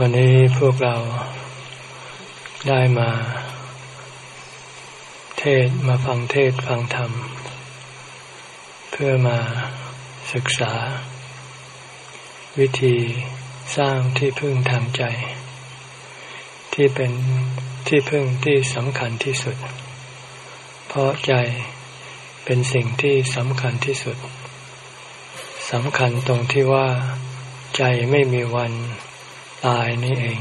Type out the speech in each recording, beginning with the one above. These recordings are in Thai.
วันนี้พวกเราได้มา เทศมาฟังเทศฟังธรรม เพื่อมาศึกษา วิธีสร้างที่พึ่งทางใจ ที่เป็นที่พึ่งที่สำคัญที่สุด เพราะใจเป็นสิ่งที่สำคัญที่สุดสำคัญตรงที่ว่า ใจไม่มีวัน ตายนี่เอง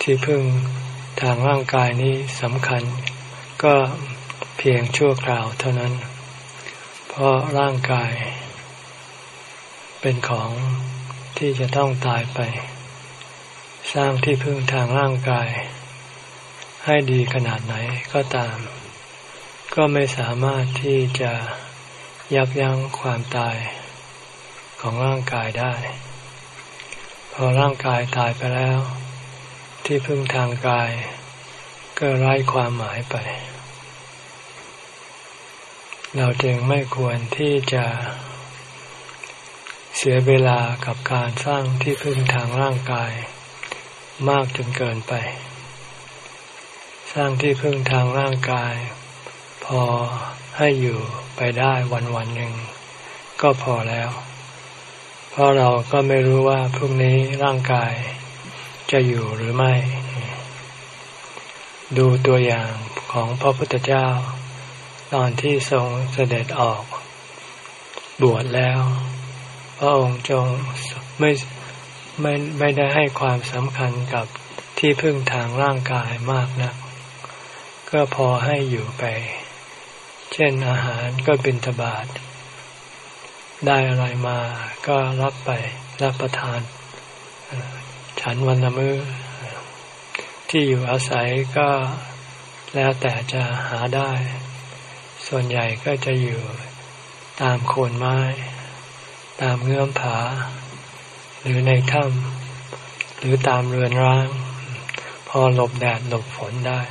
ที่พึ่งทางร่างกายนี้สำคัญ ก็เพียงชั่วคราวเท่านั้น เพราะร่างกาย เป็นของที่จะต้องตายไป สร้างที่พึ่งทางร่างกาย ให้ดีขนาดไหนก็ตาม ก็ไม่สามารถที่จะยับยั้งความตายของร่างกายได้ พอร่างกายตายไปแล้ว ที่พึ่งทางกาย ก็ไร้ความหมายไป เราจึงไม่ควรที่จะเสียเวลากับการสร้างที่พึ่งทางร่างกาย มากจนเกินไป สร้างที่พึ่งทางร่างกาย พอให้อยู่ไปได้วันวันหนึ่ง ก็พอแล้ว เพราะเราก็ไม่รู้ว่าพรุ่งนี้ร่างกายจะอยู่หรือไม่ ดูตัวอย่างของพระพุทธเจ้า ตอนที่ทรงเสด็จออก บวชแล้ว พระองค์จงไม่ไม่ไม่ได้ให้ความสำคัญกับที่พึ่งทางร่างกายมากนะัก ก็พอให้อยู่ไป เช่นอาหารก็บินทบาท ได้อะไรมาก็รับไปรับประทาน ฉันวันละมือ้อที่อยู่อาศัยก็แล้วแต่จะหาได้ ส่วนใหญ่ก็จะอยู่ตามโคนไม้ ตามเงื่อมผา หรือในถ้ำหรือตามเรือนร้าง พอหลบแดดหลบฝนได้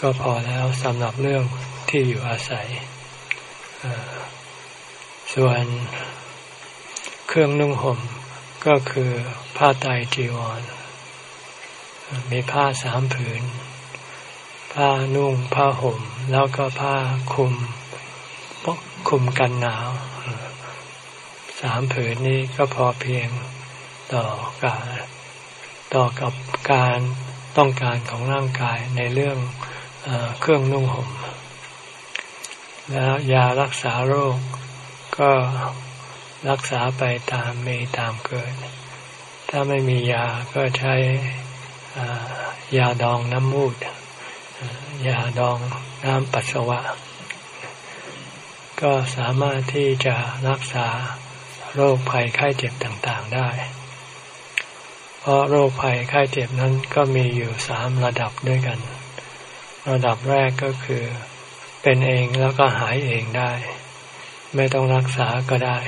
ก็พอแล้วสำหรับเรื่องที่อยู่อาศัย ส่วนเครื่องนุ่งห่มก็คือผ้าไตรจีวร มีผ้าสามผืน ผ้านุ่งผ้าห่ม แล้วก็ผ้าคลุมปกคลุมกันหนาวสามผืนนี้ก็พอเพียงต่อการต่อกับการต้องการของร่างกายในเรื่องเครื่องนุ่งห่ม แล้วยารักษาโรค ก็รักษาไปตามมีตามเกิด ถ้าไม่มียาก็ใช้ยาดองน้ำมูดยาดองน้ำปัสสาวะ ก็สามารถที่จะรักษาโรคภัยไข้เจ็บต่างๆได้ เพราะโรคภัยไข้เจ็บนั้นก็มีอยู่สามระดับด้วยกัน ระดับแรกก็คือ เป็นเองแล้วก็หายเองได้ ไม่ต้องรักษาก็ได้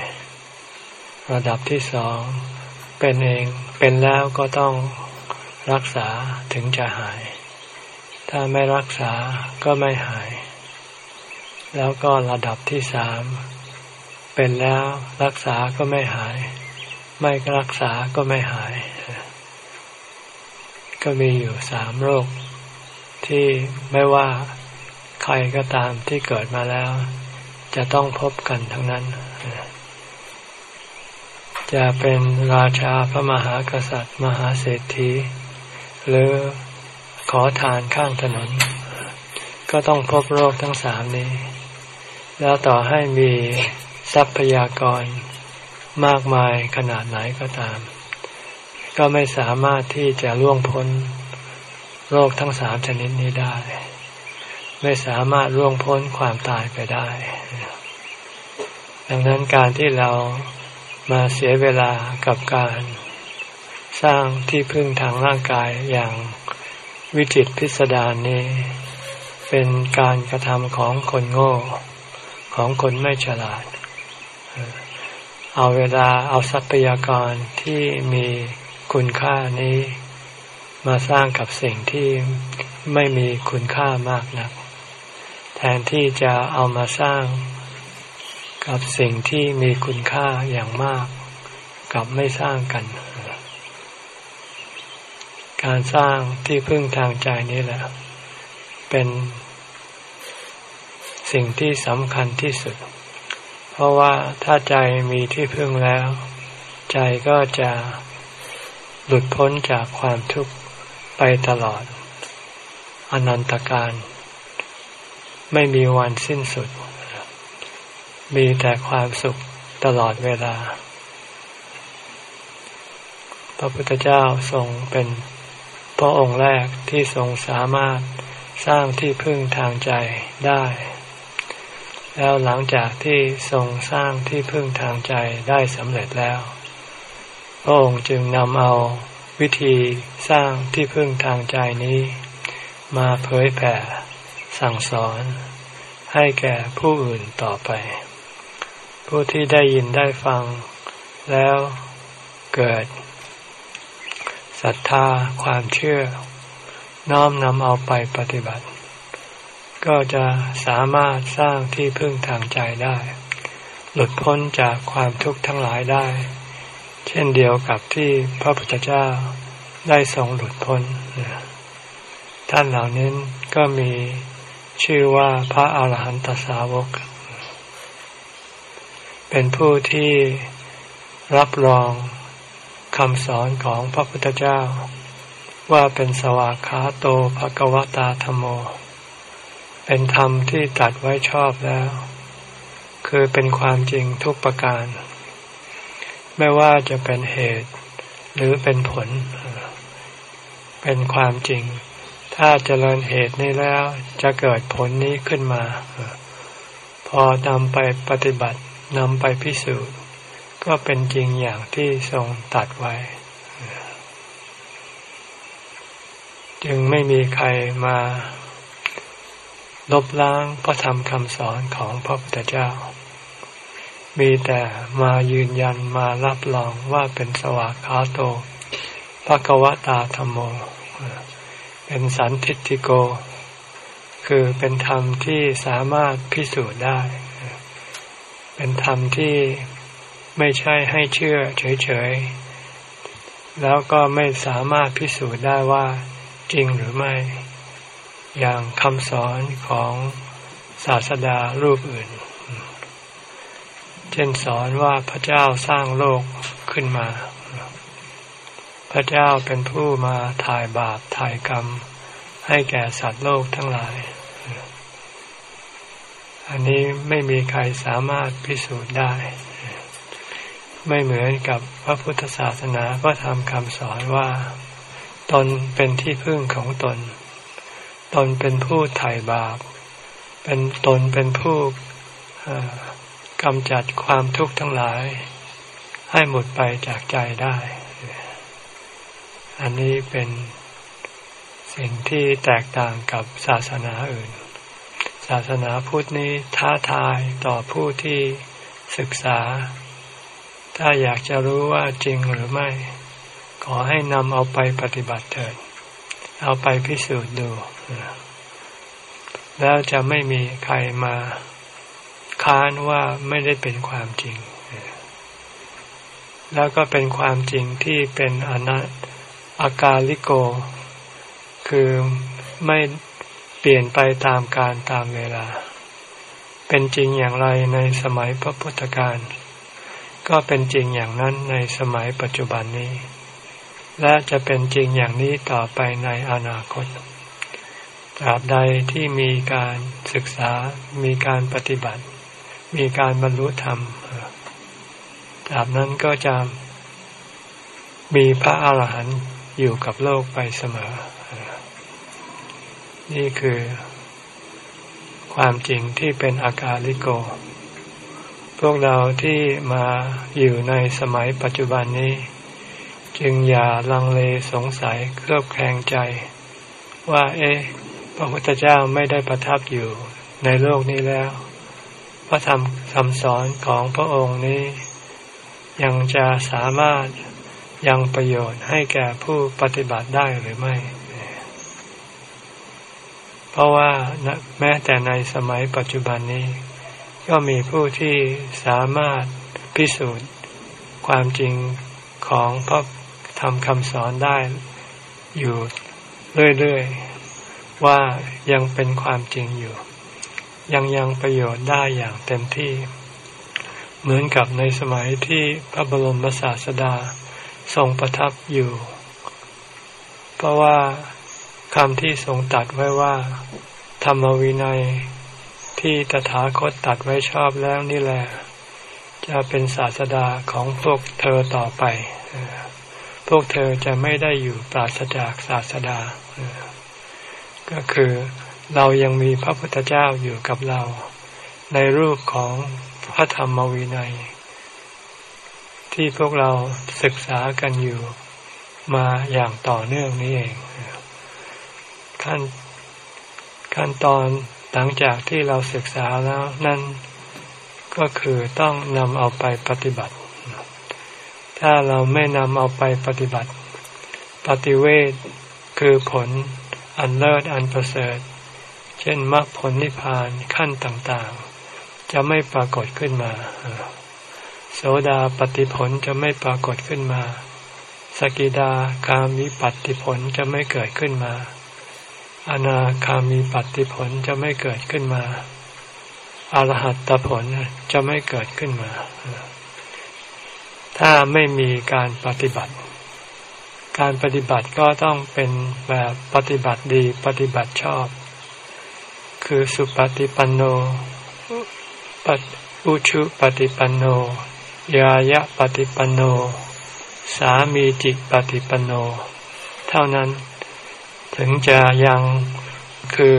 ระดับที่สองเป็นเองเป็นแล้วก็ต้องรักษาถึงจะหาย ถ้าไม่รักษาก็ไม่หาย แล้วก็ระดับที่สามเป็นแล้วรักษาก็ไม่หาย ไม่รักษาก็ไม่หาย ก็มีอยู่สามโรคที่ไม่ว่าใครก็ตามที่เกิดมาแล้ว จะต้องพบกันทั้งนั้น จะเป็นราชาพระมหากษัตริย์ มหาเศรษฐี หรือขอทานข้างถนน ก็ต้องพบโรคทั้งสามนี้ แล้วต่อให้มีทรัพยากรมากมายขนาดไหนก็ตาม ก็ไม่สามารถที่จะล่วงพ้นโรคทั้งสามชนิดนี้ได้ ไม่สามารถร่วงพ้นความตายไปได้ ดังนั้นการที่เรามาเสียเวลากับการสร้างที่พึ่งทางร่างกายอย่างวิจิตพิสดารนี้ เป็นการกระทำของคนโง่ ของคนไม่ฉลาด เอาเวลาเอาทรัพยากรที่มีคุณค่านี้ มาสร้างกับสิ่งที่ไม่มีคุณค่ามากนัก แทนที่จะเอามาสร้างกับสิ่งที่มีคุณค่าอย่างมากกับไม่สร้างกัน การสร้างที่พึ่งทางใจนี้แหละ เป็นสิ่งที่สำคัญที่สุด เพราะว่าถ้าใจมีที่พึ่งแล้ว ใจก็จะหลุดพ้นจากความทุกข์ไปตลอด อนันตการ ไม่มีวันสิ้นสุด มีแต่ความสุขตลอดเวลา พระพุทธเจ้าทรงเป็นพระองค์แรกที่ทรงสามารถสร้างที่พึ่งทางใจได้ แล้วหลังจากที่ทรงสร้างที่พึ่งทางใจได้สำเร็จแล้ว พระองค์จึงนำเอาวิธีสร้างที่พึ่งทางใจนี้ มาเผยแผ่ สั่งสอนให้แก่ผู้อื่นต่อไป ผู้ที่ได้ยินได้ฟัง แล้วเกิดศรัทธาความเชื่อ น้อมนำเอาไปปฏิบัติ ก็จะสามารถสร้างที่พึ่งทางใจได้ หลุดพ้นจากความทุกข์ทั้งหลายได้ เช่นเดียวกับที่พระพุทธเจ้าได้ทรงหลุดพ้น ท่านเหล่านี้ก็มี ชื่อว่าพระอาหารหันตสาวก เป็นผู้ที่รับรองคำสอนของพระพุทธเจ้า ว่าเป็นสวากขาโตภกวตาธรรมโม เป็นธรรมที่ตัดไว้ชอบแล้ว คือเป็นความจริงทุกประการ ไม่ว่าจะเป็นเหตุหรือเป็นผล เป็นความจริง ถ้าเจริญเหตุนี้แล้วจะเกิดผลนี้ขึ้นมา พอนำไปปฏิบัตินำไปพิสูจน์ ก็เป็นจริงอย่างที่ทรงตัดไว้ จึงไม่มีใครมาลบล้างพระธรรมคำสอนของพระพุทธเจ้า มีแต่มายืนยันมารับรองว่าเป็นสวากขาโตภะกวตาธรรมโม เป็นสันทิติโก คือเป็นธรรมที่สามารถพิสูจน์ได้ เป็นธรรมที่ไม่ใช่ให้เชื่อเฉยๆ แล้วก็ไม่สามารถพิสูจน์ได้ว่าจริงหรือไม่ อย่างคำสอนของศาสดารูปอื่น เช่นสอนว่าพระเจ้าสร้างโลกขึ้นมา พระเจ้าเป็นผู้มาถ่ายบาปถ่ายกรรม ให้แก่สัตว์โลกทั้งหลาย อันนี้ไม่มีใครสามารถพิสูจน์ได้ ไม่เหมือนกับพระพุทธศาสนาก็ทำคำสอนว่า ตนเป็นที่พึ่งของตน ตนเป็นผู้ไถ่บาป เป็นตนเป็นผู้กำจัดความทุกข์ทั้งหลาย ให้หมดไปจากใจได้ อันนี้เป็นสิ่งที่แตกต่างกับศาสนาอื่น ศาสนาพุทธนี้ท้าทายต่อผู้ที่ศึกษา ถ้าอยากจะรู้ว่าจริงหรือไม่ ขอให้นำเอาไปปฏิบัติเถิด เอาไปพิสูจน์ดู แล้วจะไม่มีใครมาค้านว่าไม่ได้เป็นความจริง แล้วก็เป็นความจริงที่เป็นอนัต อากาลิโก คือไม่เปลี่ยนไปตามการตามเวลา เป็นจริงอย่างไรในสมัยพระพุทธการ ก็เป็นจริงอย่างนั้นในสมัยปัจจุบันนี้ และจะเป็นจริงอย่างนี้ต่อไปในอนาคตตราบใดที่มีการศึกษา มีการปฏิบัติ มีการบรรลุธรรมจากนั้นก็จะมีพระอาหารหันต์ อยู่กับโลกไปเสมอ นี่คือ ความจริงที่เป็นอากาลิโก พวกเราที่มาอยู่ในสมัยปัจจุบันนี้ จึงอย่าลังเลสงสัยเครือบแคลงใจ ว่า เอ๊ะพระพุทธเจ้าไม่ได้ประทับอยู่ในโลกนี้แล้ว พระธรรมคำสอนของพระองค์นี้ ยังจะสามารถ ยังประโยชน์ให้แก่ผู้ปฏิบัติได้หรือไม่ เพราะว่าแม้แต่ในสมัยปัจจุบันนี้ ก็มีผู้ที่สามารถพิสูจน์ความจริงของพระธรรมคำสอนได้อยู่เรื่อยๆ ว่ายังเป็นความจริงอยู่ ยังยังประโยชน์ได้อย่างเต็มที่ เหมือนกับในสมัยที่พระบรมศาสดา ทรงประทับอยู่ เพราะว่าคำที่ทรงตัดไว้ว่า ธรรมวินัย ที่ตถาคตตัดไว้ชอบแล้วนี่แหละ จะเป็นศาสดาของพวกเธอต่อไป พวกเธอจะไม่ได้อยู่ปราศจากศาสดา ก็คือเรายังมีพระพุทธเจ้าอยู่กับเรา ในรูปของพระธรรมวินัย ที่พวกเราศึกษากันอยู่มาอย่างต่อเนื่องนี้เอง ขั้นขั้นตอนหลังจากที่เราศึกษาแล้วนั่นก็คือต้องนำเอาไปปฏิบัติ ถ้าเราไม่นำเอาไปปฏิบัติ ปฏิเวทคือผลอันเลิศอันประเสริฐ เช่นมรรคผลนิพพานขั้นต่างๆ จะไม่ปรากฏขึ้นมา โสดาปฏิผลจะไม่ปรากฏขึ้นมา สกิดาคามิปฏิผลจะไม่เกิดขึ้นมา อนาคามีปฏิผลจะไม่เกิดขึ้นมา อรหัตผลจะไม่เกิดขึ้นมา ถ้าไม่มีการปฏิบัติ การปฏิบัติก็ต้องเป็นแบบปฏิบัติดีปฏิบัติชอบ คือสุปฏิปันโน อุชุปฏิปันโน ยายะปฏิปันโน สามีจิปฏิปันโน เท่านั้น ถึงจะยังคือ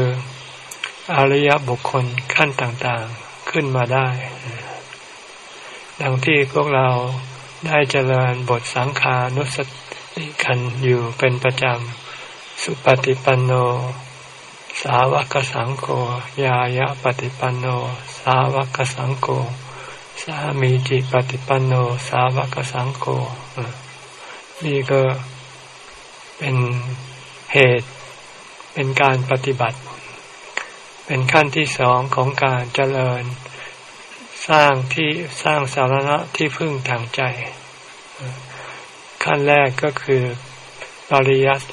อริยบุคคลขั้นต่างๆขึ้นมาได้ ดังที่พวกเราได้เจริญบทสังขานุสติกันอยู่เป็นประจำ สุปฏิปันโน สาวกสังโฆยายะปฏิปันโน สาวกสังโฆ สามีจิปฏิปันโนสาวกสังโฆนี่ก็เป็นเหตุเป็นการปฏิบัติ เป็นขั้นที่สองของการเจริญ สร้างที่สร้างสาระที่พึ่งทางใจ ขั้นแรกก็คือปริยัติ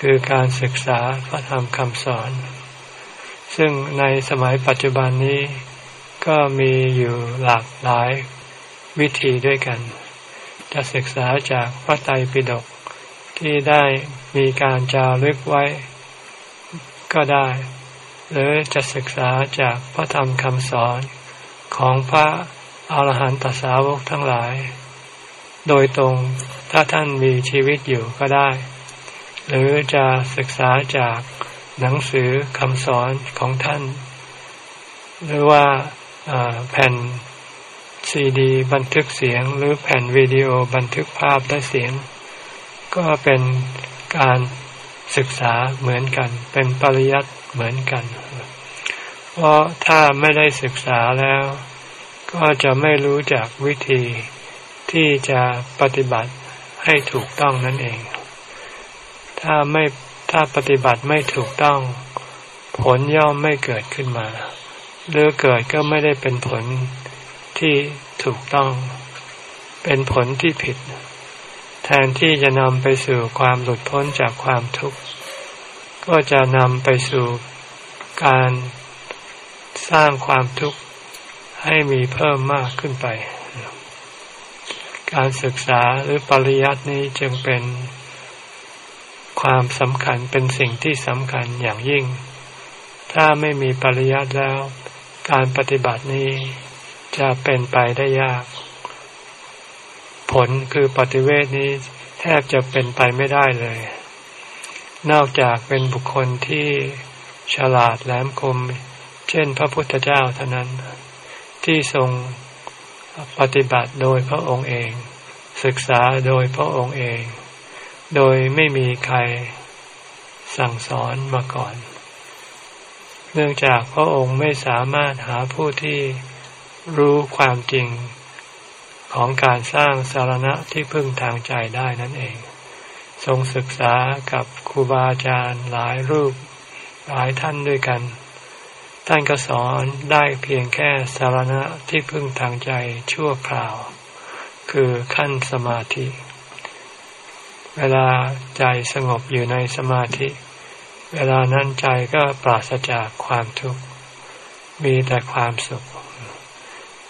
คือการศึกษาพระธรรมคำสอน ซึ่งในสมัยปัจจุบันนี้ ก็มีอยู่หลากหลายวิธีด้วยกัน จะศึกษาจากพระไตรปิฎกที่ได้มีการจารึกไว้ ก็ได้ หรือจะศึกษาจากพระธรรมคำสอนของพระอาหารหันตสาวกทั้งหลาย โดยตรงถ้าท่านมีชีวิตอยู่ก็ได้ หรือจะศึกษาจากหนังสือคำสอนของท่าน หรือว่า แผ่นซีดี บันทึกเสียง หรือแผ่นวิดีโอบันทึกภาพและเสียง ก็เป็นการศึกษาเหมือนกัน เป็นปริยัติเหมือนกัน เพราะถ้าไม่ได้ศึกษาแล้ว ก็จะไม่รู้จักวิธีที่จะปฏิบัติให้ถูกต้องนั่นเอง ถ้าไม่ถ้าปฏิบัติไม่ถูกต้อง ผลย่อมไม่เกิดขึ้นมา หรือเกิดก็ไม่ได้เป็นผลที่ถูกต้อง เป็นผลที่ผิด แทนที่จะนำไปสู่ความหลุดพ้นจากความทุกข์ ก็จะนำไปสู่การสร้างความทุกข์ให้มีเพิ่มมากขึ้นไป การศึกษาหรือปริยัตินี้จึงเป็นความสำคัญเป็นสิ่งที่สำคัญอย่างยิ่ง ถ้าไม่มีปริยัติแล้ว การปฏิบัตินี้จะเป็นไปได้ยาก ผลคือปฏิเวทนี้แทบจะเป็นไปไม่ได้เลย นอกจากเป็นบุคคลที่ฉลาดแหลมคม เช่นพระพุทธเจ้าเท่านั้น ที่ทรงปฏิบัติโดยพระองค์เอง ศึกษาโดยพระองค์เอง โดยไม่มีใครสั่งสอนมาก่อน เนื่องจากพระองค์ไม่สามารถหาผู้ที่รู้ความจริงของการสร้างสารณะที่พึ่งทางใจได้นั่นเอง ทรงศึกษากับครูบาอาจารย์หลายรูปหลายท่านด้วยกัน ท่านก็สอนได้เพียงแค่สารณะที่พึ่งทางใจชั่วคราวคคือขั้นสมาธิ เวลาใจสงบอยู่ในสมาธิ เวลานั้นใจก็ปราศจากความทุกข์ มีแต่ความสุข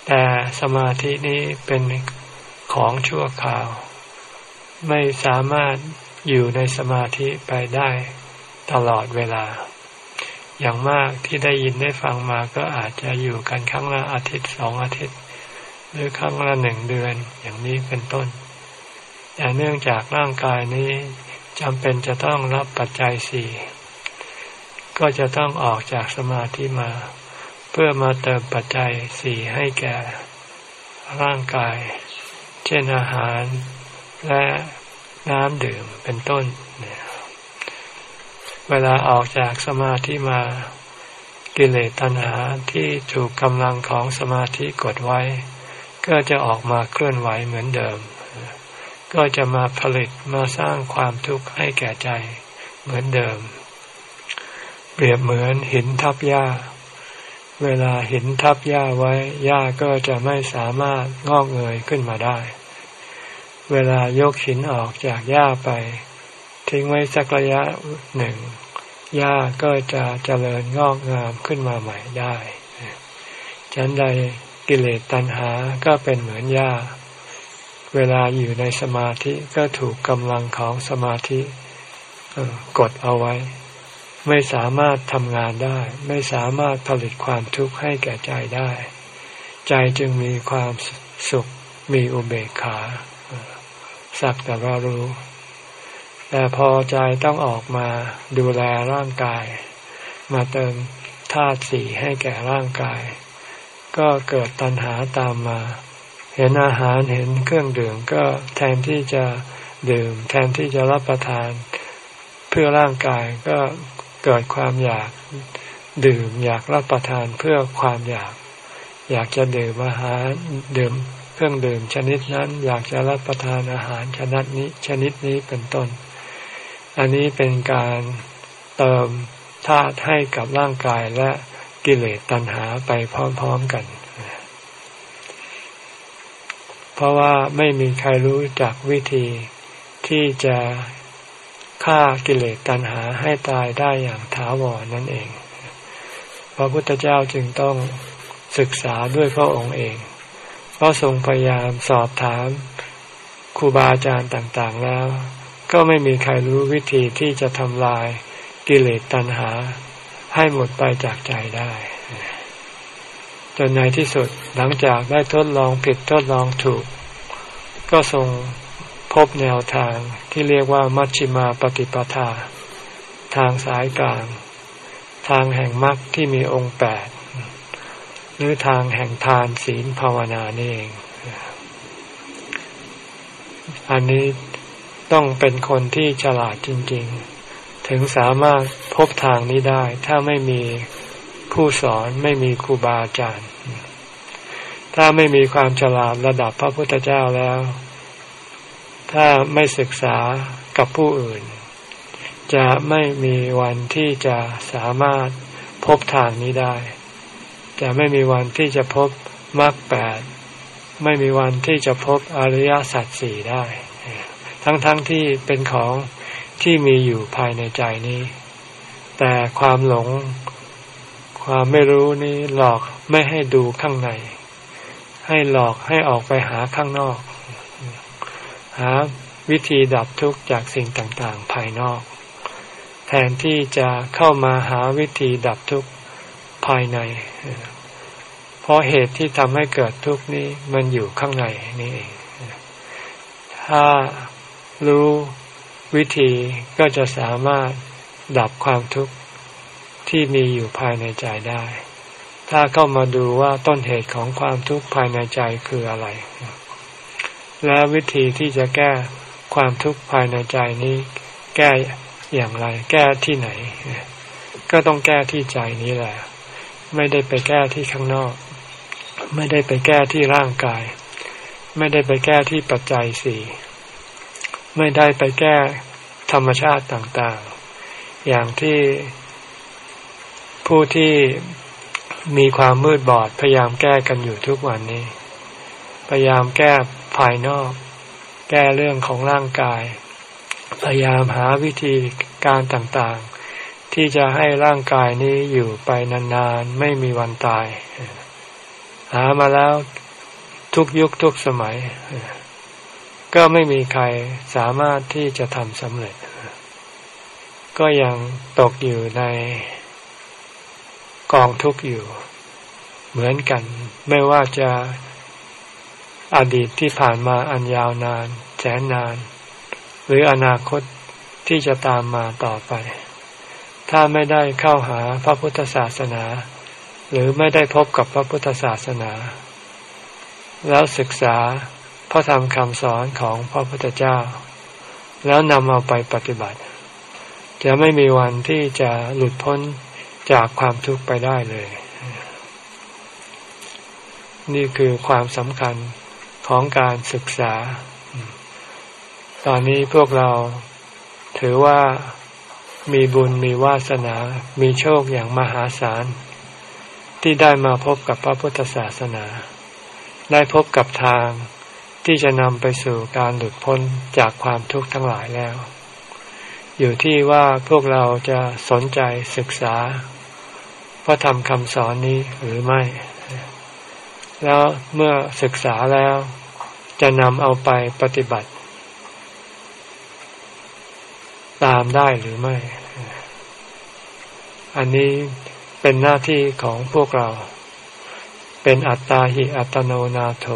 แต่สมาธินี้เป็นของชั่วคราว ไม่สามารถอยู่ในสมาธิไปได้ตลอดเวลา อย่างมากที่ได้ยินได้ฟังมาก็อาจจะอยู่กันครั้งละอาทิตย์สองอาทิตย์ หรือครั้งละหนึ่งเดือนอย่างนี้เป็นต้น แต่เนื่องจากร่างกายนี้จำเป็นจะต้องรับปัจจัยสี่ ก็จะต้องออกจากสมาธิมา เพื่อมาเติมปัจจัยสี่ให้แก่ร่างกาย เช่นอาหารและน้ำดื่มเป็นต้น เวลาออกจากสมาธิมา กิเลสตัณหาที่ถูกกำลังของสมาธิกดไว้ ก็จะออกมาเคลื่อนไหวเหมือนเดิม ก็จะมาผลิตมาสร้างความทุกข์ให้แก่ใจเหมือนเดิม ปรียบเหมือนหินทับหญ้า เวลาหินทับหญ้าไว้หญ้าก็จะไม่สามารถงอกเงยขึ้นมาได้ เวลายกหินออกจากหญ้าไป ทิ้งไว้สักระยะหนึ่งหญ้าก็จะเจริญงอกงามขึ้นมาใหม่ได้ฉันใดกิเลสตัณหาก็เป็นเหมือนหญ้า เวลาอยู่ในสมาธิก็ถูกกำลังของสมาธิกดเอาไว้ ไม่สามารถทำงานได้ ไม่สามารถผลิตความทุกข์ให้แก่ใจได้ ใจจึงมีความสุขมีอุเบกขาสักแต่ว่ารู้ แต่พอใจต้องออกมาดูแลร่างกาย มาเติมธาตุสีให้แก่ร่างกาย ก็เกิดตัณหาตามมา เห็นอาหารเห็นเครื่องดื่มก็แทนที่จะดื่ม แทนที่จะรับประทาน เพื่อร่างกายก็ เกิดความอยากดื่ม อยากรับประทานเพื่อความอยาก อยากจะดื่มอาหารดื่มเครื่องดื่มชนิดนั้น อยากจะรับประทานอาหารชนิดนี้ชนิดนี้เป็นต้น อันนี้เป็นการเติมธาตุให้กับร่างกายและกิเลสตัณหาไปพร้อมๆกัน เพราะว่าไม่มีใครรู้จักวิธีที่จะ ฆ่ากิเลสตัณหาให้ตายได้อย่างถาวรนั่นเอง พระพุทธเจ้าจึงต้องศึกษาด้วยพระองค์เอง เพราะทรงพยายามสอบถามครูบาอาจารย์ต่างๆแล้ว ก็ไม่มีใครรู้วิธีที่จะทำลายกิเลสตัณหาให้หมดไปจากใจได้ จนในที่สุดหลังจากได้ทดลองผิดทดลองถูก ก็ทรง พบแนวทางที่เรียกว่ามัชชิมาปฏิปทา ทางสายกลาง ทางแห่งมรรคที่มีองค์แปดหรือทางแห่งทานศีลภาวนานี่เอง อันนี้ต้องเป็นคนที่ฉลาดจริง ๆ ถึงสามารถพบทางนี้ได้ ถ้าไม่มีผู้สอนไม่มีครูบาอาจารย์ ถ้าไม่มีความฉลาดระดับพระพุทธเจ้าแล้ว ถ้าไม่ศึกษากับผู้อื่น จะไม่มีวันที่จะสามารถพบทางนี้ได้ จะไม่มีวันที่จะพบมรรคแปดไม่มีวันที่จะพบอริยสัจสี่ได้ ทั้งๆทที่เป็นของที่มีอยู่ภายในใจนี้ แต่ความหลง ความไม่รู้นี้หลอกไม่ให้ดูข้างใน ให้หลอกให้ออกไปหาข้างนอก หาวิธีดับทุกข์จากสิ่งต่างๆ ภายนอก แทนที่จะเข้ามาหาวิธีดับทุกข์ภายใน เพราะเหตุที่ทำให้เกิดทุกข์นี้มันอยู่ข้างในนี่เอง ถ้ารู้วิธีก็จะสามารถดับความทุกข์ที่มีอยู่ภายในใจได้ ถ้าเข้ามาดูว่าต้นเหตุของความทุกข์ภายในใจคืออะไร และวิธีที่จะแก้ความทุกข์ภายในใจนี้ แก้อย่างไร แก้ที่ไหน ก็ต้องแก้ที่ใจนี้แหละ ไม่ได้ไปแก้ที่ข้างนอก ไม่ได้ไปแก้ที่ร่างกาย ไม่ได้ไปแก้ที่ปัจจัยสี่ไม่ได้ไปแก้ธรรมชาติต่างๆ อย่างที่ผู้ที่มีความมืดบอดพยายามแก้กันอยู่ทุกวันนี้ พยายามแก้ ภายนอก แก้เรื่องของร่างกาย พยายามหาวิธีการต่างๆ ที่จะให้ร่างกายนี้อยู่ไปนานๆ ไม่มีวันตาย หามาแล้วทุกยุคทุกสมัย ก็ไม่มีใครสามารถที่จะทำสำเร็จ ก็ยังตกอยู่ในกองทุกข์อยู่ เหมือนกันไม่ว่าจะ อดีตที่ผ่านมาอันยาวนาน แสนนาน หรืออนาคตที่จะตามมาต่อไป ถ้าไม่ได้เข้าหาพระพุทธศาสนา หรือไม่ได้พบกับพระพุทธศาสนา แล้วศึกษาพระธรรมคำสอนของพระพุทธเจ้า แล้วนำเอาไปปฏิบัติ จะไม่มีวันที่จะหลุดพ้นจากความทุกข์ไปได้เลย นี่คือความสำคัญ ของการศึกษา ตอนนี้พวกเราถือว่ามีบุญมีวาสนา มีโชคอย่างมหาศาล ที่ได้มาพบกับพระพุทธศาสนา ได้พบกับทางที่จะนำไปสู่การหลุดพ้นจากความทุกข์ทั้งหลายแล้ว อยู่ที่ว่าพวกเราจะสนใจศึกษา พระธรรมคำสอนนี้หรือไม่ แล้วเมื่อศึกษาแล้ว จะนำเอาไปปฏิบัติ ตามได้หรือไม่ อันนี้เป็นหน้าที่ของพวกเรา เป็นอัตตาหิอัตโนนาโถ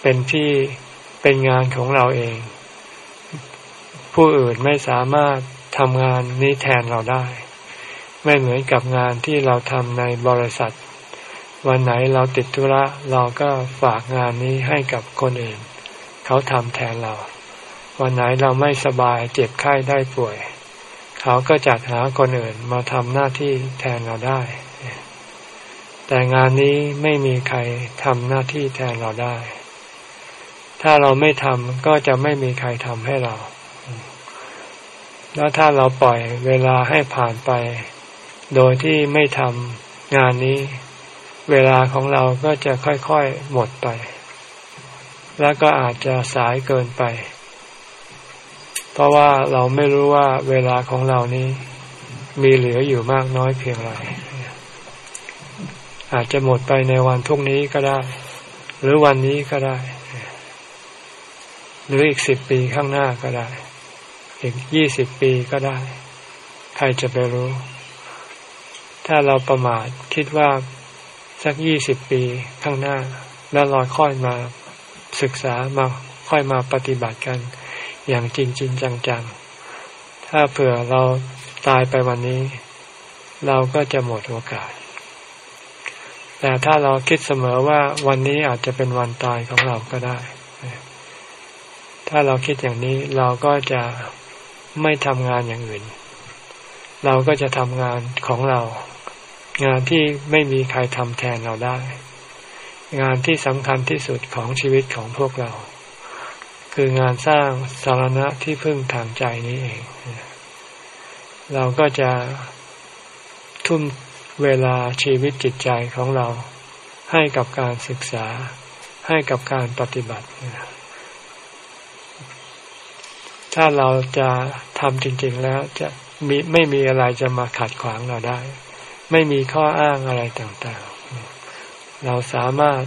เป็นที่เป็นงานของเราเอง ผู้อื่นไม่สามารถทำงานนี้แทนเราได้ ไม่เหมือนกับงานที่เราทำในบริษัท วันไหนเราติดธุระเราก็ฝากงานนี้ให้กับคนอื่น เขาทำแทนเรา วันไหนเราไม่สบายเจ็บไข้ได้ป่วย เขาก็จัดหาคนอื่นมาทำหน้าที่แทนเราได้ แต่งานนี้ไม่มีใครทำหน้าที่แทนเราได้ ถ้าเราไม่ทำก็จะไม่มีใครทำให้เรา แล้วถ้าเราปล่อยเวลาให้ผ่านไป โดยที่ไม่ทำงานนี้ เวลาของเราก็จะค่อยๆหมดไป แล้วก็อาจจะสายเกินไป เพราะว่าเราไม่รู้ว่าเวลาของเรานี้มีเหลืออยู่มากน้อยเพียงไร อาจจะหมดไปในวันพรุ่งนี้ก็ได้ หรือวันนี้ก็ได้ หรืออีกสิบปีข้างหน้าก็ได้ อีกยี่สิบปีก็ได้ ใครจะไปรู้ ถ้าเราประมาทคิดว่า สักยี่สิบปีข้างหน้า แล้วเราค่อยมาศึกษามาค่อยมาปฏิบัติกัน อย่างจริงจริงจังๆ ถ้าเผื่อเราตายไปวันนี้ เราก็จะหมดโอกาส แต่ถ้าเราคิดเสมอว่าวันนี้อาจจะเป็นวันตายของเราก็ได้ ถ้าเราคิดอย่างนี้เราก็จะไม่ทำงานอย่างอื่น เราก็จะทำงานของเรา งานที่ไม่มีใครทำแทนเราได้ งานที่สำคัญที่สุดของชีวิตของพวกเรา คืองานสร้างสารณะที่พึ่งทางใจนี้เอง เราก็จะทุ่มเวลาชีวิตจิตใจของเรา ให้กับการศึกษา ให้กับการปฏิบัติ ถ้าเราจะทำจริง ๆ แล้วจะมีไม่มีอะไรจะมาขัดขวางเราได้ ไม่มีข้ออ้างอะไรต่างๆ เราสามารถ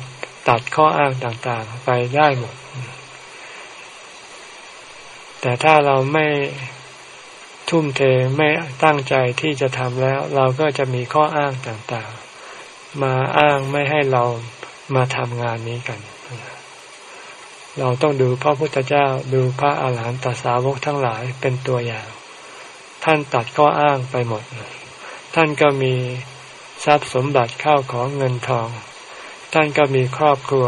ตัดข้ออ้างต่างๆ ไปได้หมด แต่ถ้าเราไม่ทุ่มเทไม่ตั้งใจที่จะทำแล้ว เราก็จะมีข้ออ้างต่างๆ มาอ้างไม่ให้เรามาทำงานนี้กัน เราต้องดูพระพุทธเจ้าดูพระอาหารหันตสาวกทั้งหลายเป็นตัวอย่าง ท่านตัดข้ออ้างไปหมดเลย ท่านก็มีทรัพย์สมบัติเข้าของเงินทอง ท่านก็มีครอบครัว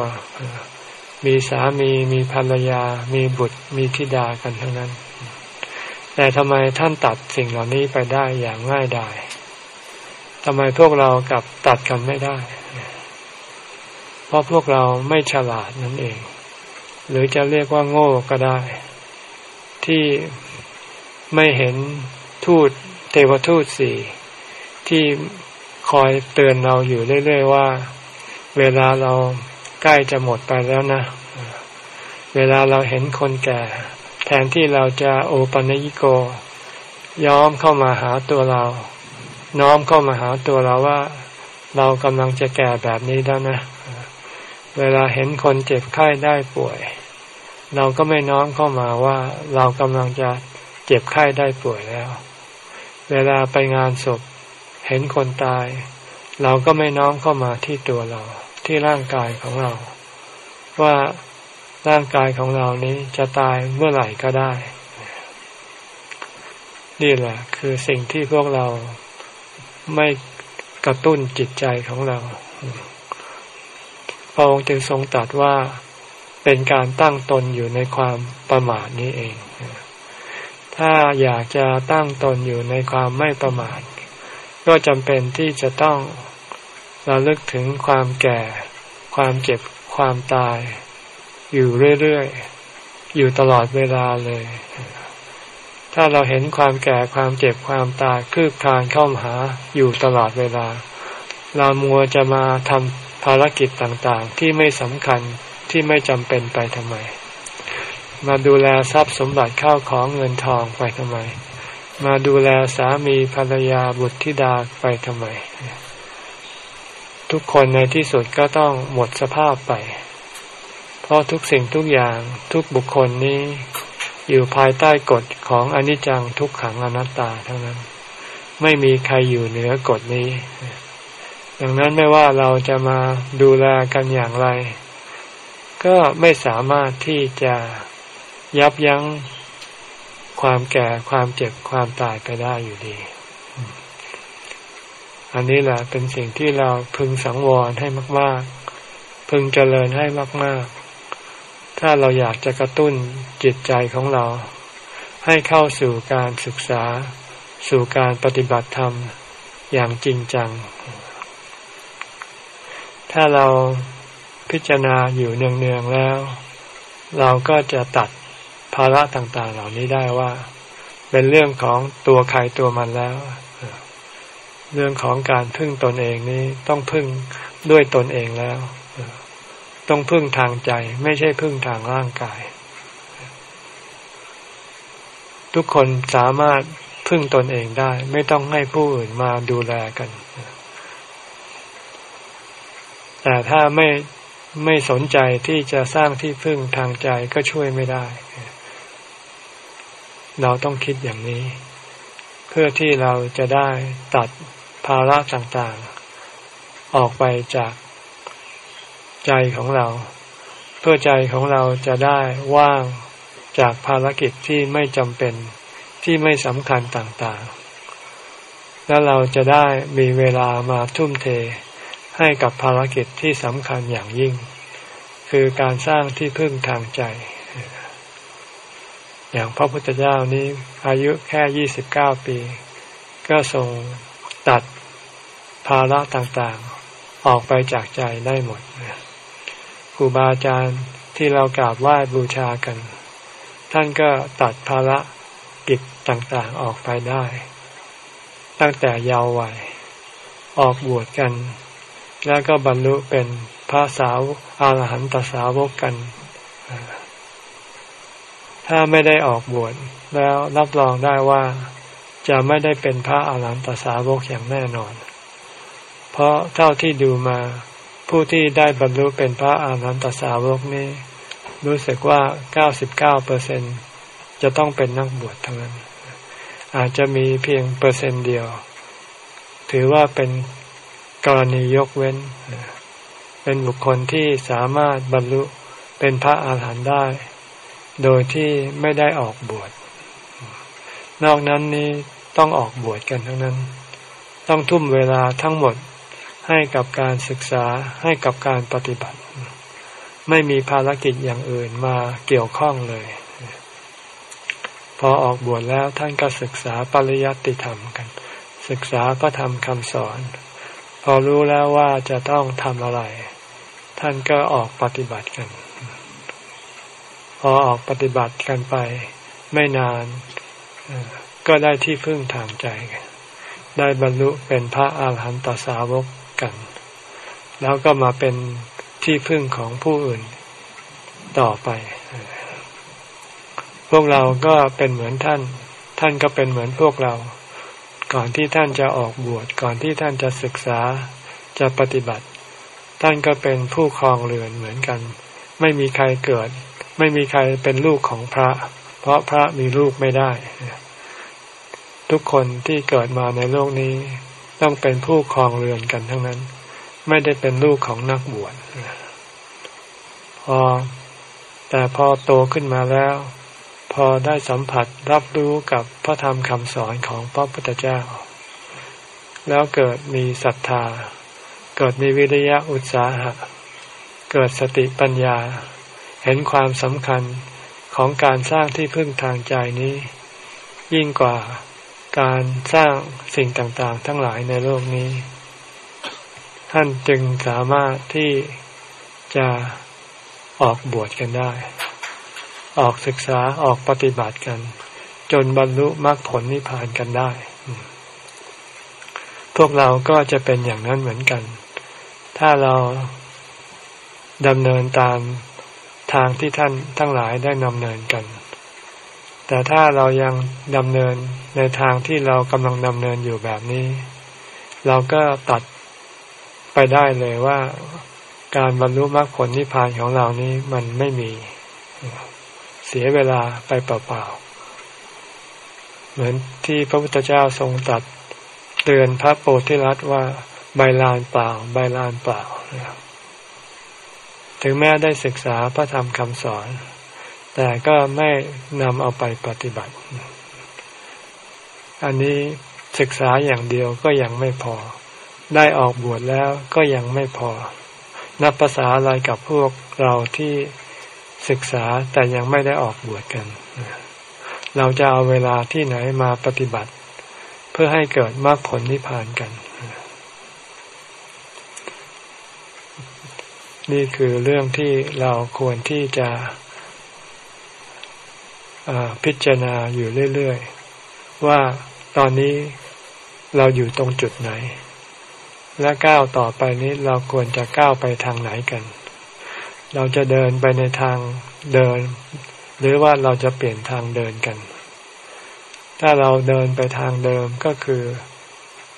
มีสามีมีภรรยา มีบุตรมีธิดากันทั้งนั้น แต่ทำไมท่านตัดสิ่งเหล่านี้ไปได้อย่างง่ายดายทำไมพวกเรากับตัดกันไม่ได้ เพราะพวกเราไม่ฉลาดนั่นเอง หรือจะเรียกว่าโง่ก็ได้ ที่ไม่เห็นทูตเทวทูตสี่ ที่คอยเตือนเราอยู่เรื่อยๆว่า เวลาเราใกล้จะหมดไปแล้วนะ เวลาเราเห็นคนแก่ แทนที่เราจะโอปัญญิโก ย้อมเข้ามาหาตัวเรา น้อมเข้ามาหาตัวเราว่า เรากำลังจะแก่แบบนี้แล้วนะ เวลาเห็นคนเจ็บไข้ได้ป่วย เราก็ไม่น้อมเข้ามาว่า เรากำลังจะเจ็บไข้ได้ป่วยแล้ว เวลาไปงานศพ เห็นคนตาย เราก็ไม่น้อมเข้ามาที่ตัวเรา ที่ร่างกายของเรา ว่าร่างกายของเรานี้จะตายเมื่อไหร่ก็ได้ นี่แหละ คือสิ่งที่พวกเราไม่กระตุ้นจิตใจของเราพระองค์จึงทรงตรัสว่าเป็นการตั้งตนอยู่ในความประมาทนี้เอง ถ้าอยากจะตั้งตนอยู่ในความไม่ประมาท ก็จำเป็นที่จะต้องระลึกถึงความแก่ ความเจ็บ ความตาย อยู่เรื่อยๆ อยู่ตลอดเวลาเลย ถ้าเราเห็นความแก่ ความเจ็บ ความตายคืบคลานเข้ามาหาอยู่ตลอดเวลา เรามัวจะมาทำภารกิจต่างๆ ที่ไม่สำคัญที่ไม่จำเป็นไปทำไม มาดูแลทรัพย์สมบัติเข้าของเงินทองไปทำไม มาดูแลสามีภรรยาบุตรธิดาไปทำไม ทุกคนในที่สุดก็ต้องหมดสภาพไป เพราะทุกสิ่งทุกอย่างทุกบุคคลนี้อยู่ภายใต้กฎของอนิจจังทุกขังอนัตตาทั้งนั้น ไม่มีใครอยู่เหนือกฎนี้ ดังนั้นไม่ว่าเราจะมาดูแลกันอย่างไร ก็ไม่สามารถที่จะยับยั้ง ความแก่ความเจ็บความตายไปได้อยู่ดี อันนี้แหละเป็นสิ่งที่เราพึงสังวรให้มาก ๆ พึงเจริญให้มาก ๆ ถ้าเราอยากจะกระตุ้นจิตใจของเรา ให้เข้าสู่การศึกษา สู่การปฏิบัติธรรมอย่างจริงจัง ถ้าเราพิจารณาอยู่เนือง ๆ แล้ว เราก็จะตัด ภาระต่างๆ เหล่านี้ได้ว่า เป็นเรื่องของตัวใครตัวมันแล้ว เรื่องของการพึ่งตนเองนี้ต้องพึ่งด้วยตนเองแล้ว ต้องพึ่งทางใจ ไม่ใช่พึ่งทางร่างกาย ทุกคนสามารถพึ่งตนเองได้ ไม่ต้องให้ผู้อื่นมาดูแลกัน แต่ถ้าไม่ไม่สนใจที่จะสร้างที่พึ่งทางใจก็ช่วยไม่ได้ เราต้องคิดอย่างนี้ เพื่อที่เราจะได้ตัดภาระต่างๆ ออกไปจากใจของเรา เพื่อใจของเราจะได้ว่างจากภารกิจที่ไม่จำเป็นที่ไม่สำคัญต่างๆ แล้วเราจะได้มีเวลามาทุ่มเทให้กับภารกิจที่สำคัญอย่างยิ่ง คือการสร้างที่พึ่งทางใจ อย่างพระพุทธเจ้านี้อายุแค่ยี่สิบเก้าปี ก็ทรงตัดภาระต่างๆ ออกไปจากใจได้หมดครูบาอาจารย์ที่เรากราบไหว้บูชากัน ท่านก็ตัดภาระกิจต่างๆออกไปได้ ตั้งแต่เยาว์วัยออกบวชกัน แล้วก็บรรลุเป็นพระสาวอารหันตสาวกกัน ถ้าไม่ได้ออกบวชแล้วรับรองได้ว่าจะไม่ได้เป็นพระอรหันตสาวกอย่างแน่นอน เพราะเท่าที่ดูมา ผู้ที่ได้บรรลุเป็นพระอรหันตสาวกนี้ รู้สึกว่าเก้าสิบเก้าเปอร์เซนจะต้องเป็นนักบวชเทั้งนั้น อาจจะมีเพียงเปอร์เซ็นต์เดียว ถือว่าเป็นกรณียกเว้น เป็นบุคคลที่สามารถบรรลุเป็นพระอาหารหันต์ได้ โดยที่ไม่ได้ออกบวช นอกนั้นนี้ต้องออกบวชกันทั้งนั้น ต้องทุ่มเวลาทั้งหมดให้กับการศึกษาให้กับการปฏิบัติ ไม่มีภารกิจอย่างอื่นมาเกี่ยวข้องเลย พอออกบวชแล้วท่านก็ศึกษาปริยัติธรรมกัน ศึกษาก็ทำคำสอน พอรู้แล้วว่าจะต้องทำอะไร ท่านก็ออกปฏิบัติกัน อออกปฏิบัติกันไปไม่นานก็ได้ที่พึ่งทางใจได้บรรลุเป็นพระอาหารหันตสาวกกัน แล้วก็มาเป็นที่พึ่งของผู้อื่นต่อไป พวกเราก็เป็นเหมือนท่าน ท่านก็เป็นเหมือนพวกเรา ก่อนที่ท่านจะออกบวช ก่อนที่ท่านจะศึกษา จะปฏิบัติ ท่านก็เป็นผู้ครองเรือนเหมือนกัน ไม่มีใครเกิด ไม่มีใครเป็นลูกของพระ เพราะพระมีลูกไม่ได้ ทุกคนที่เกิดมาในโลกนี้ ต้องเป็นผู้ครองเรือนกันทั้งนั้น ไม่ได้เป็นลูกของนักบวชพอแต่พอโตขึ้นมาแล้ว พอได้สัมผัสรับรู้กับพระธรรมคำสอนของพระพุทธเจ้า แล้วเกิดมีศรัทธา เกิดมีวิริยะอุตสาหะ เกิดสติปัญญา เห็นความสำคัญของการสร้างที่พึ่งทางใจนี้ ยิ่งกว่าการสร้างสิ่งต่างๆ ทั้งหลายในโลกนี้ ท่านจึงสามารถที่จะออกบวชกันได้ ออกศึกษาออกปฏิบัติกัน จนบรรลุมรรคผลนิพพานกันได้ พวกเราก็จะเป็นอย่างนั้นเหมือนกัน ถ้าเราดำเนินตาม ทางที่ท่านทั้งหลายได้ดำเนินกัน แต่ถ้าเรายังดำเนินในทางที่เรากำลังดำเนินอยู่แบบนี้ เราก็ตัดไปได้เลยว่าการบรรลุมรรคผลนิพพานของเรานี้มันไม่มี เสียเวลาไปเปล่าๆ เหมือนที่พระพุทธเจ้าทรงตัดเตือนพระโพธิรัตว่าใบลานเปล่า ใบลานเปล่า ถึงแม้ได้ศึกษาพระธรรมคำสอน แต่ก็ไม่นำเอาไปปฏิบัติ อันนี้ศึกษาอย่างเดียวก็ยังไม่พอ ได้ออกบวชแล้วก็ยังไม่พอ นับภาษาอะไรกับพวกเราที่ศึกษาแต่ยังไม่ได้ออกบวชกัน เราจะเอาเวลาที่ไหนมาปฏิบัติ เพื่อให้เกิดมรรคผลนิพพานกัน นี่คือเรื่องที่เราควรที่จะพิจารณาอยู่เรื่อยๆ ว่าตอนนี้เราอยู่ตรงจุดไหน และก้าวต่อไปนี้เราควรจะก้าวไปทางไหนกัน เราจะเดินไปในทางเดิน หรือว่าเราจะเปลี่ยนทางเดินกัน ถ้าเราเดินไปทางเดิมก็คือ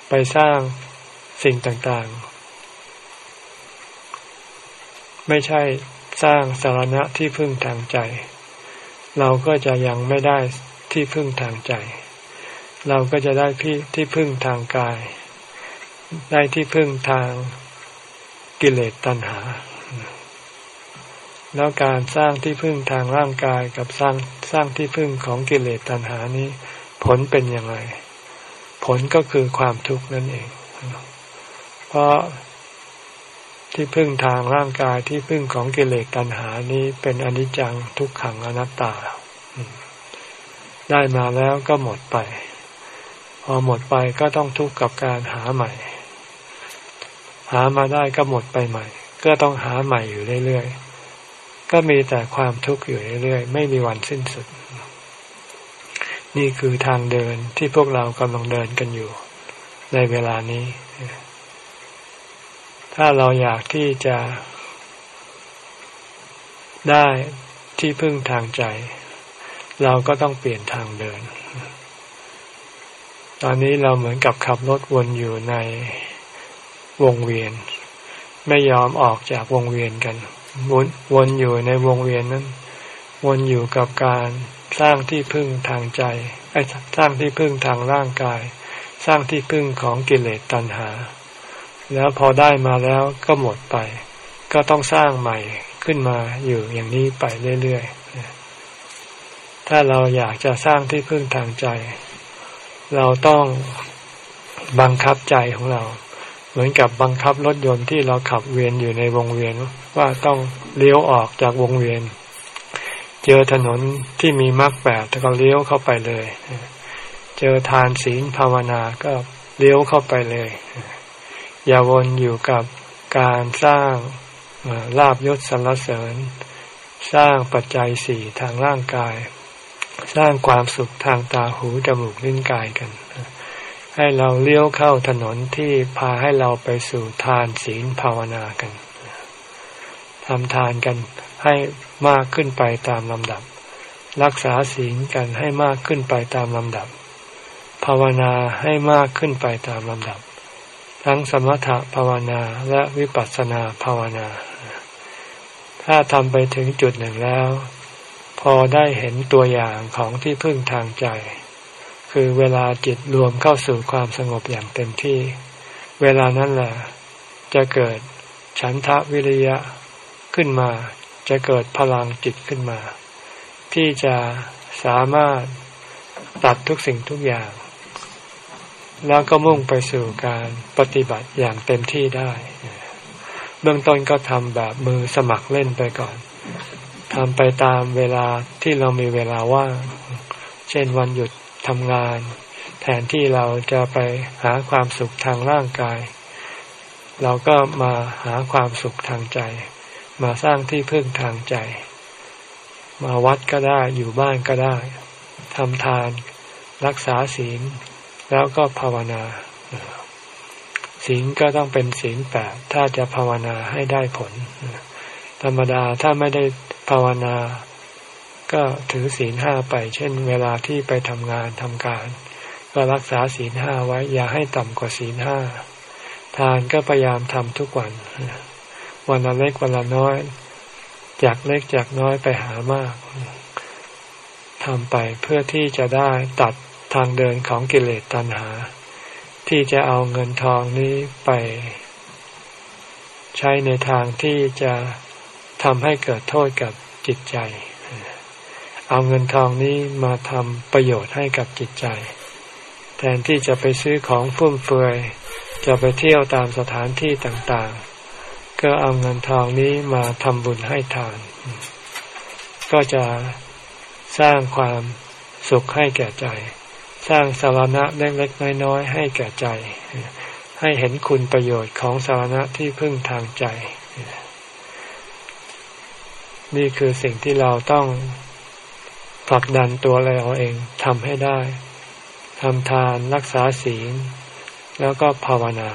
ไปสร้างสิ่งต่างๆ ไม่ใช่สร้างสารณะที่พึ่งทางใจ เราก็จะยังไม่ได้ที่พึ่งทางใจ เราก็จะได้พี่ที่พึ่งทางกาย ได้ที่พึ่งทางกิเลสตัณหา แล้วการสร้างที่พึ่งทางร่างกายกับสร้างสร้างที่พึ่งของกิเลสตัณหานี้ ผลเป็นอย่างไร ผลก็คือความทุกข์นั่นเอง เพราะ ที่พึ่งทางร่างกายที่พึ่งของกิเลสตัณหานี้เป็นอนิจจังทุกขังอนัตตา ได้มาแล้วก็หมดไป พอหมดไปก็ต้องทุกข์กับการหาใหม่ หามาได้ก็หมดไปใหม่ ก็ต้องหาใหม่อยู่เรื่อยๆ ก็มีแต่ความทุกข์อยู่เรื่อยๆ ไม่มีวันสิ้นสุด นี่คือทางเดินที่พวกเรากำลังเดินกันอยู่ ในเวลานี้ ถ้าเราอยากที่จะได้ที่พึ่งทางใจ เราก็ต้องเปลี่ยนทางเดิน ตอนนี้เราเหมือนกับขับรถวนอยู่ในวงเวียน ไม่ยอมออกจากวงเวียนกัน วนวนอยู่ในวงเวียนนั้น วนอยู่กับการสร้างที่พึ่งทางใจไอ้สร้างที่พึ่งทางร่างกาย สร้างที่พึ่งของกิเลสตัณหา แล้วพอได้มาแล้วก็หมดไป ก็ต้องสร้างใหม่ขึ้นมาอยู่อย่างนี้ไปเรื่อยๆ ถ้าเราอยากจะสร้างที่พึ่งทางใจ เราต้องบังคับใจของเรา เหมือนกับบังคับรถยนต์ที่เราขับเวียนอยู่ในวงเวียนว่าต้องเลี้ยวออกจากวงเวียน เจอถนนที่มีมรรคแปดก็เลี้ยวเข้าไปเลย เจอทานศีลภาวนาก็เลี้ยวเข้าไปเลย อย่าวนอยู่กับการสร้างลาบยศสรรเสริญ สร้างปัจจัยสี่ทางร่างกาย สร้างความสุขทางตาหูจมูกลิ้นกายกัน ให้เราเลี้ยวเข้าถนนที่พาให้เราไปสู่ทานศีลภาวนากันทำทานกันให้มากขึ้นไปตามลำดับ รักษาศีลกันให้มากขึ้นไปตามลำดับ ภาวนาให้มากขึ้นไปตามลำดับ ทั้งสมถภาวนาและวิปัสสนาภาวนา ถ้าทำไปถึงจุดหนึ่งแล้ว พอได้เห็นตัวอย่างของที่พึ่งทางใจ คือเวลาจิตรวมเข้าสู่ความสงบอย่างเต็มที่ เวลานั้นแหละจะเกิดฉันทะวิริยะขึ้นมา จะเกิดพลังจิตขึ้นมา ที่จะสามารถตัดทุกสิ่งทุกอย่าง แล้วก็มุ่งไปสู่การปฏิบัติอย่างเต็มที่ได้ เบื้องต้นก็ทำแบบมือสมัครเล่นไปก่อนทำไปตามเวลาที่เรามีเวลาว่าง เช่นวันหยุดทำงาน แทนที่เราจะไปหาความสุขทางร่างกาย เราก็มาหาความสุขทางใจ มาสร้างที่พึ่งทางใจ มาวัดก็ได้อยู่บ้านก็ได้ทำทาน รักษาศีล แล้วก็ภาวนาศีลก็ต้องเป็นศีลแปดถ้าจะภาวนาให้ได้ผล ธรรมดาถ้าไม่ได้ภาวนา ก็ถือศีลห้าไป เช่น เวลาที่ไปทำงานทำการ ก็รักษาศีลห้าไว้อย่าให้ต่ำกว่าศีลห้าทานก็พยายามทำทุกวัน วันละเล็กวันละน้อย จากเล็กจากน้อยไปหามากทำไปเพื่อที่จะได้ตัด ทางเดินของกิเลสตัณหา ที่จะเอาเงินทองนี้ไป ใช้ในทางที่จะทำให้เกิดโทษกับจิตใจ เอาเงินทองนี้มาทำประโยชน์ให้กับจิตใจ แทนที่จะไปซื้อของฟุ่มเฟือย จะไปเที่ยวตามสถานที่ต่างๆ ก็เอาเงินทองนี้มาทำบุญให้ทาน ก็จะสร้างความสุขให้แก่ใจ สร้างสารณะเล็กๆน้อยๆให้แก่ใจ ให้เห็นคุณประโยชน์ของสารณะที่พึ่งทางใจ นี่คือสิ่งที่เราต้องผลักดันตัวเราเองทำให้ได้ทำทานรักษาศีล แล้วก็ภาวนา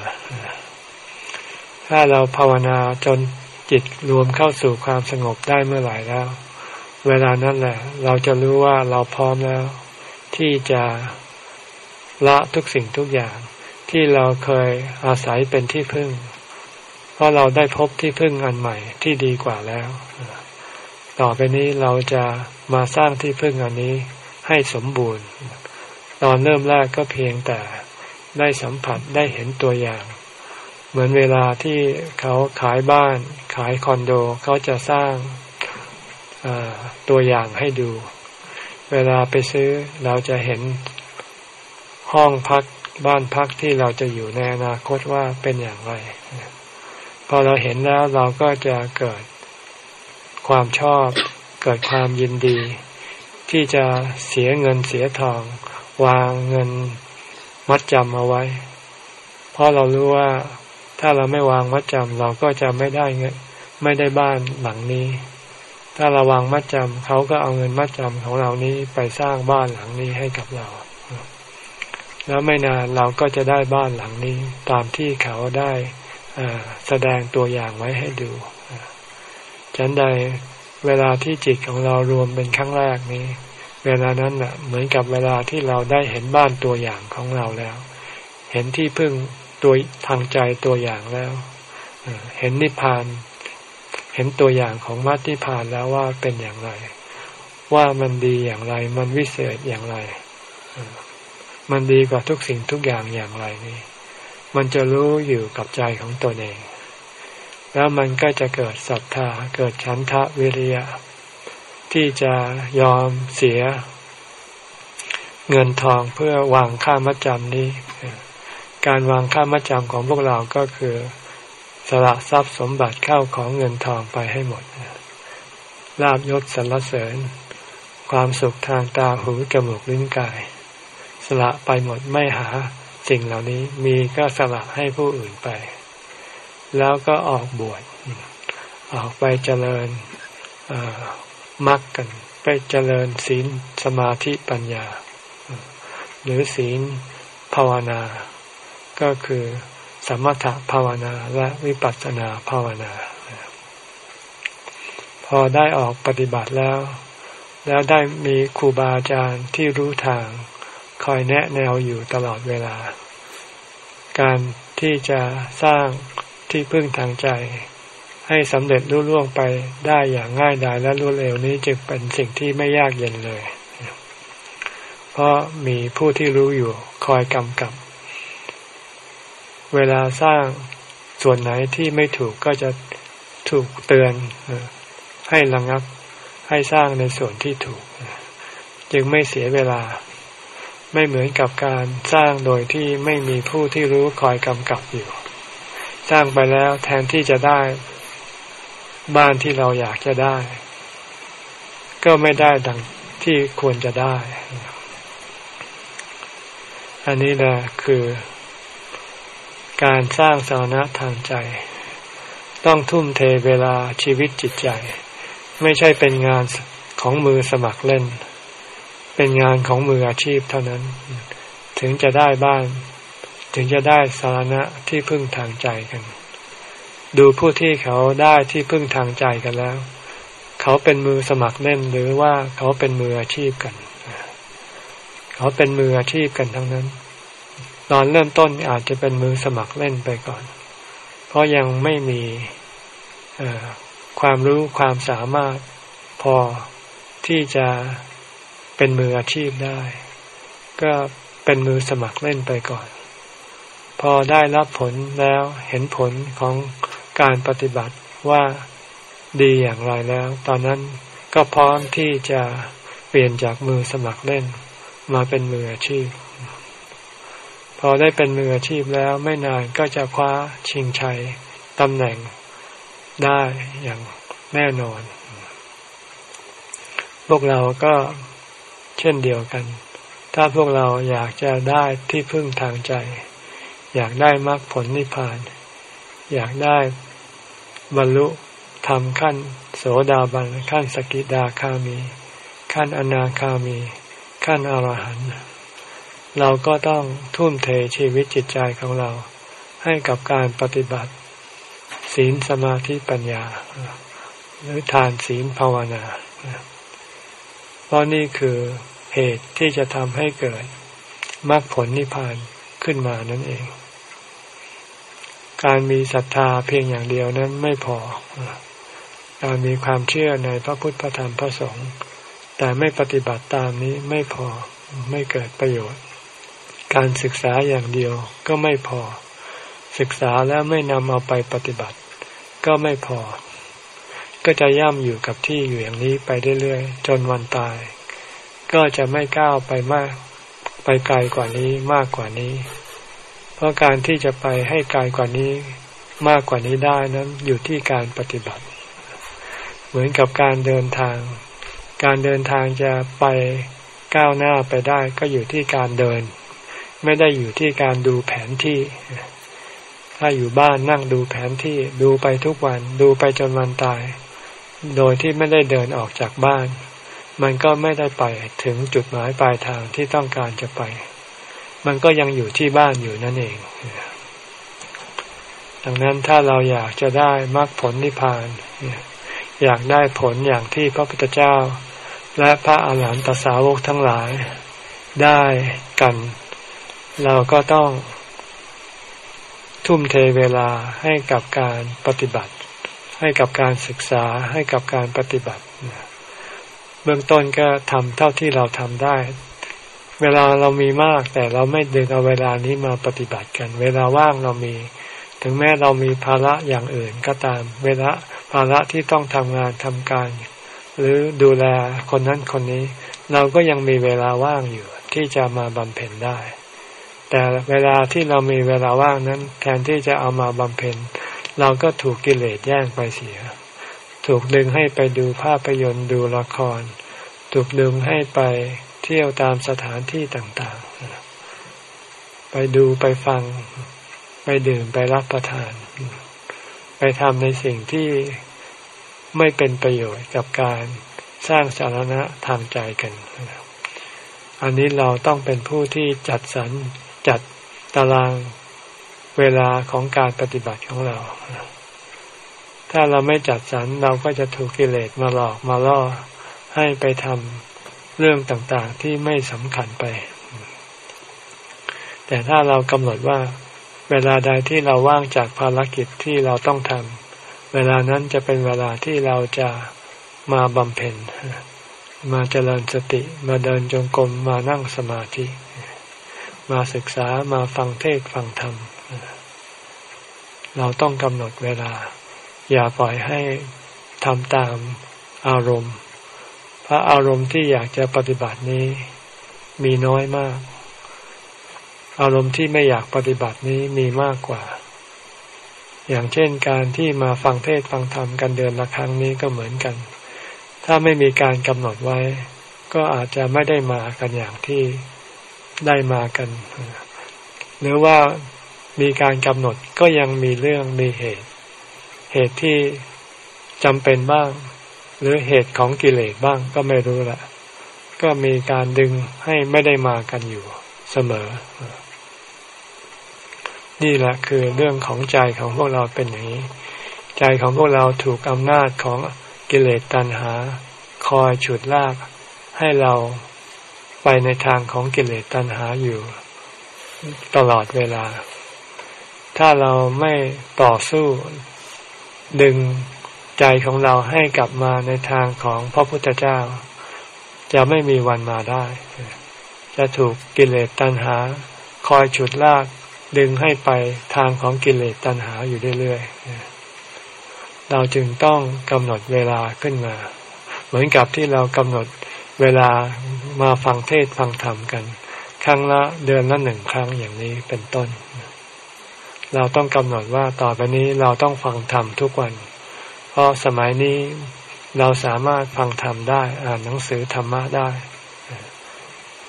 ถ้าเราภาวนาจนจิตรวมเข้าสู่ความสงบได้เมื่อไหร่แล้ว เวลานั้นแหละ เราจะรู้ว่าเราพร้อมแล้ว ที่จะ ละทุกสิ่งทุกอย่างที่เราเคยอาศัยเป็นที่พึ่ง เพราะเราได้พบที่พึ่งอันใหม่ที่ดีกว่าแล้ว ต่อไปนี้เราจะมาสร้างที่พึ่งอันนี้ให้สมบูรณ์ ตอนเริ่มแรกก็เพียงแต่ได้สัมผัสได้เห็นตัวอย่าง เหมือนเวลาที่เขาขายบ้าน ขายคอนโดเขาจะสร้างตัวอย่างให้ดู เวลาไปซื้อเราจะเห็น ห้องพักบ้านพักที่เราจะอยู่ในอนาคตว่าเป็นอย่างไร พอเราเห็นแล้วเราก็จะเกิดความชอบ เกิดความยินดี ที่จะเสียเงินเสียทอง วางเงินมัดจำเอาไว้ เพราะเรารู้ว่าถ้าเราไม่วางมัดจำเราก็จะไม่ได้เงินไม่ได้บ้านหลังนี้ ถ้าเราวางมัดจำเขาก็เอาเงินมัดจำของเรานี้ไปสร้างบ้านหลังนี้ให้กับเรา แล้วไม่นานเราก็จะได้บ้านหลังนี้ ตามที่เขาได้แสดงตัวอย่างไว้ให้ดูฉันใดเวลาที่จิตของเรารวมเป็นครั้งแรกนี้ เวลานั้นน่ะ เหมือนกับเวลาที่เราได้เห็นบ้านตัวอย่างของเราแล้ว เห็นที่พึ่งตัวทางใจตัวอย่างแล้วเห็นนิพพาน เห็นตัวอย่างของมัรนิพพานแล้วว่าเป็นอย่างไร ว่ามันดีอย่างไร มันวิเศษอย่างไร มันดีกว่าทุกสิ่งทุกอย่างอย่างไรนี่มันจะรู้อยู่กับใจของตนเอง แล้วมันก็จะเกิดศรัทธาเกิดฉันทะวิริยะ ที่จะยอมเสีย เงินทองเพื่อวางค่ามัดจำนี้ การวางค่ามัดจำของพวกเราก็คือสละทรัพย์สมบัติเข้าของเงินทองไปให้หมดลาบยศสรรเสริญ ความสุขทางตาหูจมูกลิ้นกาย ละไปหมดไม่หาสิ่งเหล่านี้มีก็สละให้ผู้อื่นไป แล้วก็ออกบวชออกไปเจริญมักกัน ไปเจริญศีลสมาธิปัญญา หรือศีลภาวนา ก็คือสมถภาวนาและวิปัสสนาภาวนา พอพอได้ออกปฏิบัติแล้ว แล้วได้มีครูบาอาจารย์ที่รู้ทาง คอยแนะแนวอยู่ตลอดเวลา การที่จะสร้างที่พึ่งทางใจ ให้สำเร็จรุ่ล่วงไปได้อย่างง่ายดายและรวดเร็วนี้จึงเป็นสิ่งที่ไม่ยากเย็นเลย เพราะมีผู้ที่รู้อยู่คอยกำกับ เวลาสร้างส่วนไหนที่ไม่ถูกก็จะถูกเตือนให้ระงับให้สร้างในส่วนที่ถูก จึงไม่เสียเวลา ไม่เหมือนกับการสร้างโดยที่ไม่มีผู้ที่รู้คอยกำกับอยู่ สร้างไปแล้วแทนที่จะได้ บ้านที่เราอยากจะได้ ก็ไม่ได้ดังที่ควรจะได้ อันนี้แหละคือ การสร้างสาระทางใจ ต้องทุ่มเทเวลาชีวิตจิตใจ ไม่ใช่เป็นงานของมือสมัครเล่น เป็นงานของมืออาชีพเท่านั้น ถึงจะได้บ้าน ถึงจะได้สาระที่พึ่งทางใจกัน ดูผู้ที่เขาได้ที่พึ่งทางใจกันแล้ว เขาเป็นมือสมัครเล่นหรือว่าเขาเป็นมืออาชีพกัน เขาเป็นมืออาชีพกันทั้งนั้น ตอนเริ่มต้นอาจจะเป็นมือสมัครเล่นไปก่อน เพราะยังไม่มีความรู้ความสามารถพอที่จะ เป็นมืออาชีพได้ ก็เป็นมือสมัครเล่นไปก่อน พอได้รับผลแล้วเห็นผลของการปฏิบัติว่าดีอย่างไรแล้ว ตอนนั้นก็พร้อมที่จะเปลี่ยนจากมือสมัครเล่น มาเป็นมืออาชีพ พอได้เป็นมืออาชีพแล้วไม่นานก็จะคว้าชิงชัยตำแหน่งได้อย่างแน่นอน พวกเราก็ เช่นเดียวกัน ถ้าพวกเราอยากจะได้ที่พึ่งทางใจ อยากได้มรรคผลนิพพาน อยากได้บรรลุทำขั้นโสดาบันขั้นสกิดาคามี ขั้นอนาคามี ขั้นอรหันต์เราก็ต้องทุ่มเทชีวิตจิตใจของเรา ให้กับการปฏิบัติ ศีลสมาธิปัญญา หรือทานศีลภาวนาเราะนี่คือเหตุที่จะทำให้เกิดมรรคผลนิพพานขึ้นมานั่นเอง การมีศรัทธาเพียงอย่างเดียวนั้นไม่พอ การมีความเชื่อในพระพุทธพระธรรมพระสงฆ์แต่ไม่ปฏิบัติตามนี้ไม่พอไม่เกิดประโยชน์ การศึกษาอย่างเดียวก็ไม่พอ ศึกษาแล้วไม่นำเอาไปปฏิบัติ ก็ไม่พอ ก็จะย่ำอยู่กับที่อยู่อย่างนี้ไปเรื่อยๆจนวันตาย ก็จะไม่ก้าวไปมาก ไปไกลกว่านี้มากกว่านี้ เพราะการที่จะไปให้ไกลกว่านี้มากกว่านี้ได้นั้นอยู่ที่การปฏิบัติ เหมือนกับการเดินทาง การเดินทางจะไปก้าวหน้าไปได้ก็อยู่ที่การเดิน ไม่ได้อยู่ที่การดูแผนที่ ถ้าอยู่บ้านนั่งดูแผนที่ดูไปทุกวันดูไปจนวันตาย โดยที่ไม่ได้เดินออกจากบ้าน มันก็ไม่ได้ไปถึงจุดหมายปลายทางที่ต้องการจะไป มันก็ยังอยู่ที่บ้านอยู่นั่นเอง ดังนั้นถ้าเราอยากจะได้มรรคผลนิพพาน อยากได้ผลอย่างที่พระพุทธเจ้า และพระอาหารหันตสาวกทั้งหลายได้กัน เราก็ต้องทุ่มเทเวลาให้กับการปฏิบัติ ให้กับการศึกษาให้กับการปฏิบัติ เบื้องต้นก็ทำเท่าที่เราทำได้ เวลาเรามีมาก แต่เราไม่เดินเอาเวลานี้มาปฏิบัติกัน เวลาว่างเรามี ถึงแม้เรามีภาระอย่างอื่นก็ตาม เวลาภาระที่ต้องทำงานทำการ หรือดูแลคนนั้นคนนี้ เราก็ยังมีเวลาว่างอยู่ที่จะมาบำเพ็ญได้ แต่เวลาที่เรามีเวลาว่างนั้น แทนที่จะเอามาบำเพ็ญ เราก็ถูกกิเลสแย่งไปเสีย ถูกดึงให้ไปดูภาพยนตร์ดูละคร ถูกดึงให้ไปเที่ยวตามสถานที่ต่างๆ ไปดูไปฟัง ไปดื่มไปรับประทาน ไปทำในสิ่งที่ไม่เป็นประโยชน์กับการสร้างสาระทางใจกัน อันนี้เราต้องเป็นผู้ที่จัดสรรจัดตาราง เวลาของการปฏิบัติของเรา ถ้าเราไม่จัดสรรเราก็จะถูกกิเลสมาหลอกมาล่อให้ไปทำเรื่องต่างๆที่ไม่สำคัญไป แต่ถ้าเรากำหนดว่า เวลาใดที่เราว่างจากภารกิจที่เราต้องทำเวลานั้นจะเป็นเวลาที่เราจะมาบำเพ็ญมาเจริญสติ มาเดินจงกรมมานั่งสมาธิ มาศึกษามาฟังเทศฟังธรรม เราต้องกำหนดเวลา อย่าปล่อยให้ทำตามอารมณ์ เพราะอารมณ์ที่อยากจะปฏิบัตินี้มีน้อยมาก อารมณ์ที่ไม่อยากปฏิบัตินี้มีมากกว่า อย่างเช่นการที่มาฟังเทศฟังธรรมกันเดือนละครั้งนี้ก็เหมือนกัน ถ้าไม่มีการกำหนดไว้ ก็อาจจะไม่ได้มากันอย่างที่ได้มากัน หรือว่า มีการกำหนดก็ยังมีเรื่องมีเหตุ เหตุที่จำเป็นบ้าง หรือเหตุของกิเลสบ้างก็ไม่รู้ละก็มีการดึงให้ไม่ได้มากันอยู่เสมอ นี่แหละคือเรื่องของใจของพวกเราเป็นอย่างนี้ ใจของพวกเราถูกอำนาจของกิเลสตัณหา คอยฉุดลากให้เราไปในทางของกิเลสตัณหาอยู่ ตลอดเวลา ถ้าเราไม่ต่อสู้ดึงใจของเราให้กลับมาในทางของพระพุทธเจ้า จะไม่มีวันมาได้ จะถูกกิเลสตัณหา คอยฉุดลากดึงให้ไปทางของกิเลสตัณหาอยู่เรื่อยๆเราจึงต้องกำหนดเวลาขึ้นมา เหมือนกับที่เรากำหนดเวลามาฟังเทศฟังธรรมกัน ครั้งละเดือนละหนึ่งครั้งอย่างนี้เป็นต้น เราต้องกำหนดว่าต่อไปนี้เราต้องฟังธรรมทุกวัน เพราะสมัยนี้เราสามารถฟังธรรมได้ อ่านหนังสือธรรมะได้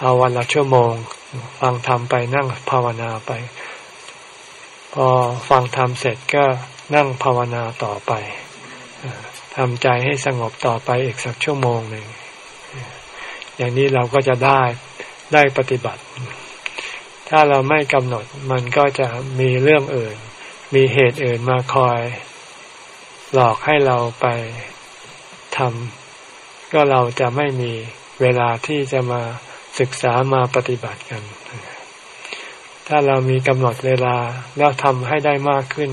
เอาวันละชั่วโมง ฟังธรรมไปนั่งภาวนาไป พอฟังธรรมเสร็จก็นั่งภาวนาต่อไปทำใจให้สงบต่อไปอีกสักชั่วโมงหนึ่ง อย่างนี้เราก็จะได้ได้ปฏิบัติ ถ้าเราไม่กำหนดมันก็จะมีเรื่องอื่น มีเหตุอื่นมาคอย หลอกให้เราไปทำก็เราจะไม่มีเวลาที่จะมาศึกษามาปฏิบัติกัน ถ้าเรามีกำหนดเวลาแล้วทำให้ได้มากขึ้น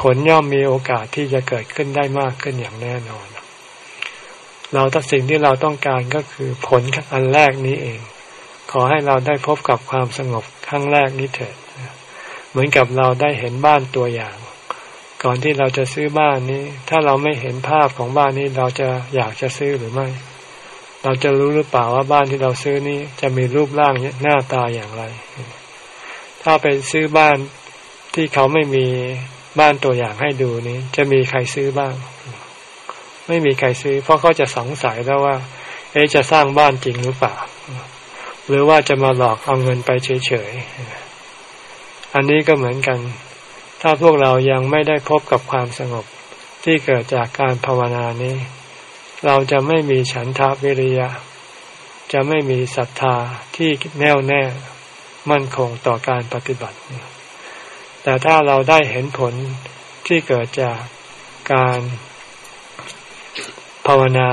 ผลย่อมมีโอกาสที่จะเกิดขึ้นได้มากขึ้นอย่างแน่นอน เราตัดสิ่งที่เราต้องการก็คือผลอันแรกนี้เอง ขอให้เราได้พบกับความสงบครั้งแรกนี้เถิดเหมือนกับเราได้เห็นบ้านตัวอย่าง ก่อนที่เราจะซื้อบ้านนี้ ถ้าเราไม่เห็นภาพของบ้านนี้เราจะอยากจะซื้อหรือไม่ เราจะรู้หรือเปล่าว่าบ้านที่เราซื้อนี้จะมีรูปร่างหน้าตาอย่างไร ถ้าไปซื้อบ้านที่เขาไม่มีบ้านตัวอย่างให้ดูนี้ จะมีใครซื้อบ้าง ไม่มีใครซื้อ เพราะเขาจะสงสัยแล้วว่า เอ๊จะสร้างบ้านจริงหรือเปล่า หรือว่าจะมาหลอกเอาเงินไปเฉยๆ อันนี้ก็เหมือนกัน ถ้าพวกเรายังไม่ได้พบกับความสงบที่เกิดจากการภาวนานี้ เราจะไม่มีฉันทาวิริยะ จะไม่มีศรัทธาที่แน่วแน่มั่นคงต่อการปฏิบัติ แต่ถ้าเราได้เห็นผลที่เกิดจากการภาวนา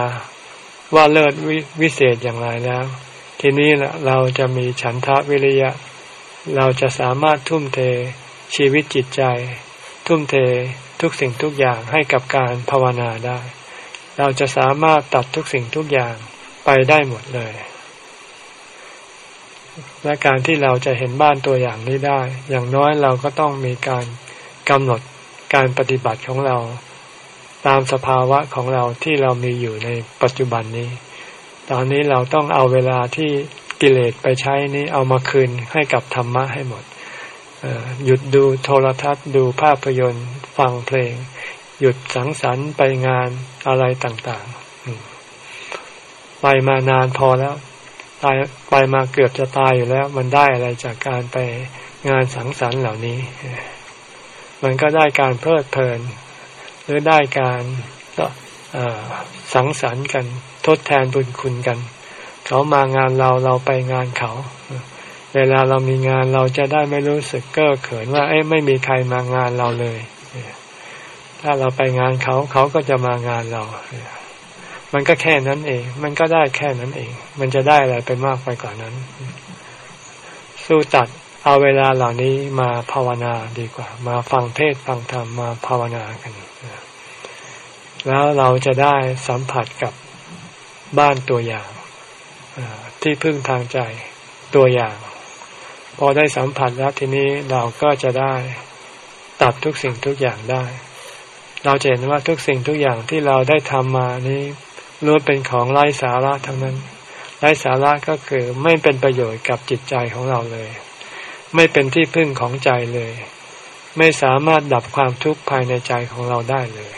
ว่าเลิศววิเศษอย่างไรแล้ว ทีนี้เราจะมีฉันทะวิริยะ เราจะสามารถทุ่มเทชีวิตจิตใจ ทุ่มเททุกสิ่งทุกอย่างให้กับการภาวนาได้ เราจะสามารถตัดทุกสิ่งทุกอย่างไปได้หมดเลย และการที่เราจะเห็นบ้านตัวอย่างนี้ได้ อย่างน้อยเราก็ต้องมีการกำหนดการปฏิบัติของเรา ตามสภาวะของเราที่เรามีอยู่ในปัจจุบันนี้ ตอนนี้เราต้องเอาเวลาที่กิเลสไปใช้นี้เอามาคืนให้กับธรรมะให้หมดหยุดดูโทรทัศน์ดูภาพยนตร์ ฟังเพลง หยุดสังสรรค์ไปงานอะไรต่างๆ ไปมานานพอแล้วตายไปมาเกือบจะตายอยู่แล้ว มันได้อะไรจากการไปงานสังสรรค์เหล่านี้ มันก็ได้การเพลิดเพลิน หรือได้การสังสรรค์กัน ทดแทนบุญคุณกัน เขามางานเราเราไปงานเขา เวลาเรามีงานเราจะได้ไม่รู้สึกเก้อเขินว่าเอ้ไม่มีใครมางานเราเลย ถ้าเราไปงานเขาเขาก็จะมางานเรา มันก็แค่นั้นเอง มันก็ได้แค่นั้นเอง มันจะได้อะไรไปมากไปกว่านนั้น สู้ตัดเอาเวลาเหล่านี้มาภาวนาดีกว่า มาฟังเทศฟังธรรมมาภาวนากัน แล้วเราจะได้สัมผัสกับ บ้านตัวอย่างที่พึ่งทางใจตัวอย่าง พอได้สัมผัสแล้วทีนี้เราก็จะได้ตัดทุกสิ่งทุกอย่างได้ เราจะเห็นว่าทุกสิ่งทุกอย่างที่เราได้ทำมานี้ล้วนเป็นของไร้สาระทั้งนั้นไร้สาระก็คือไม่เป็นประโยชน์กับจิตใจของเราเลย ไม่เป็นที่พึ่งของใจเลย ไม่สามารถดับความทุกข์ภายในใจของเราได้เลย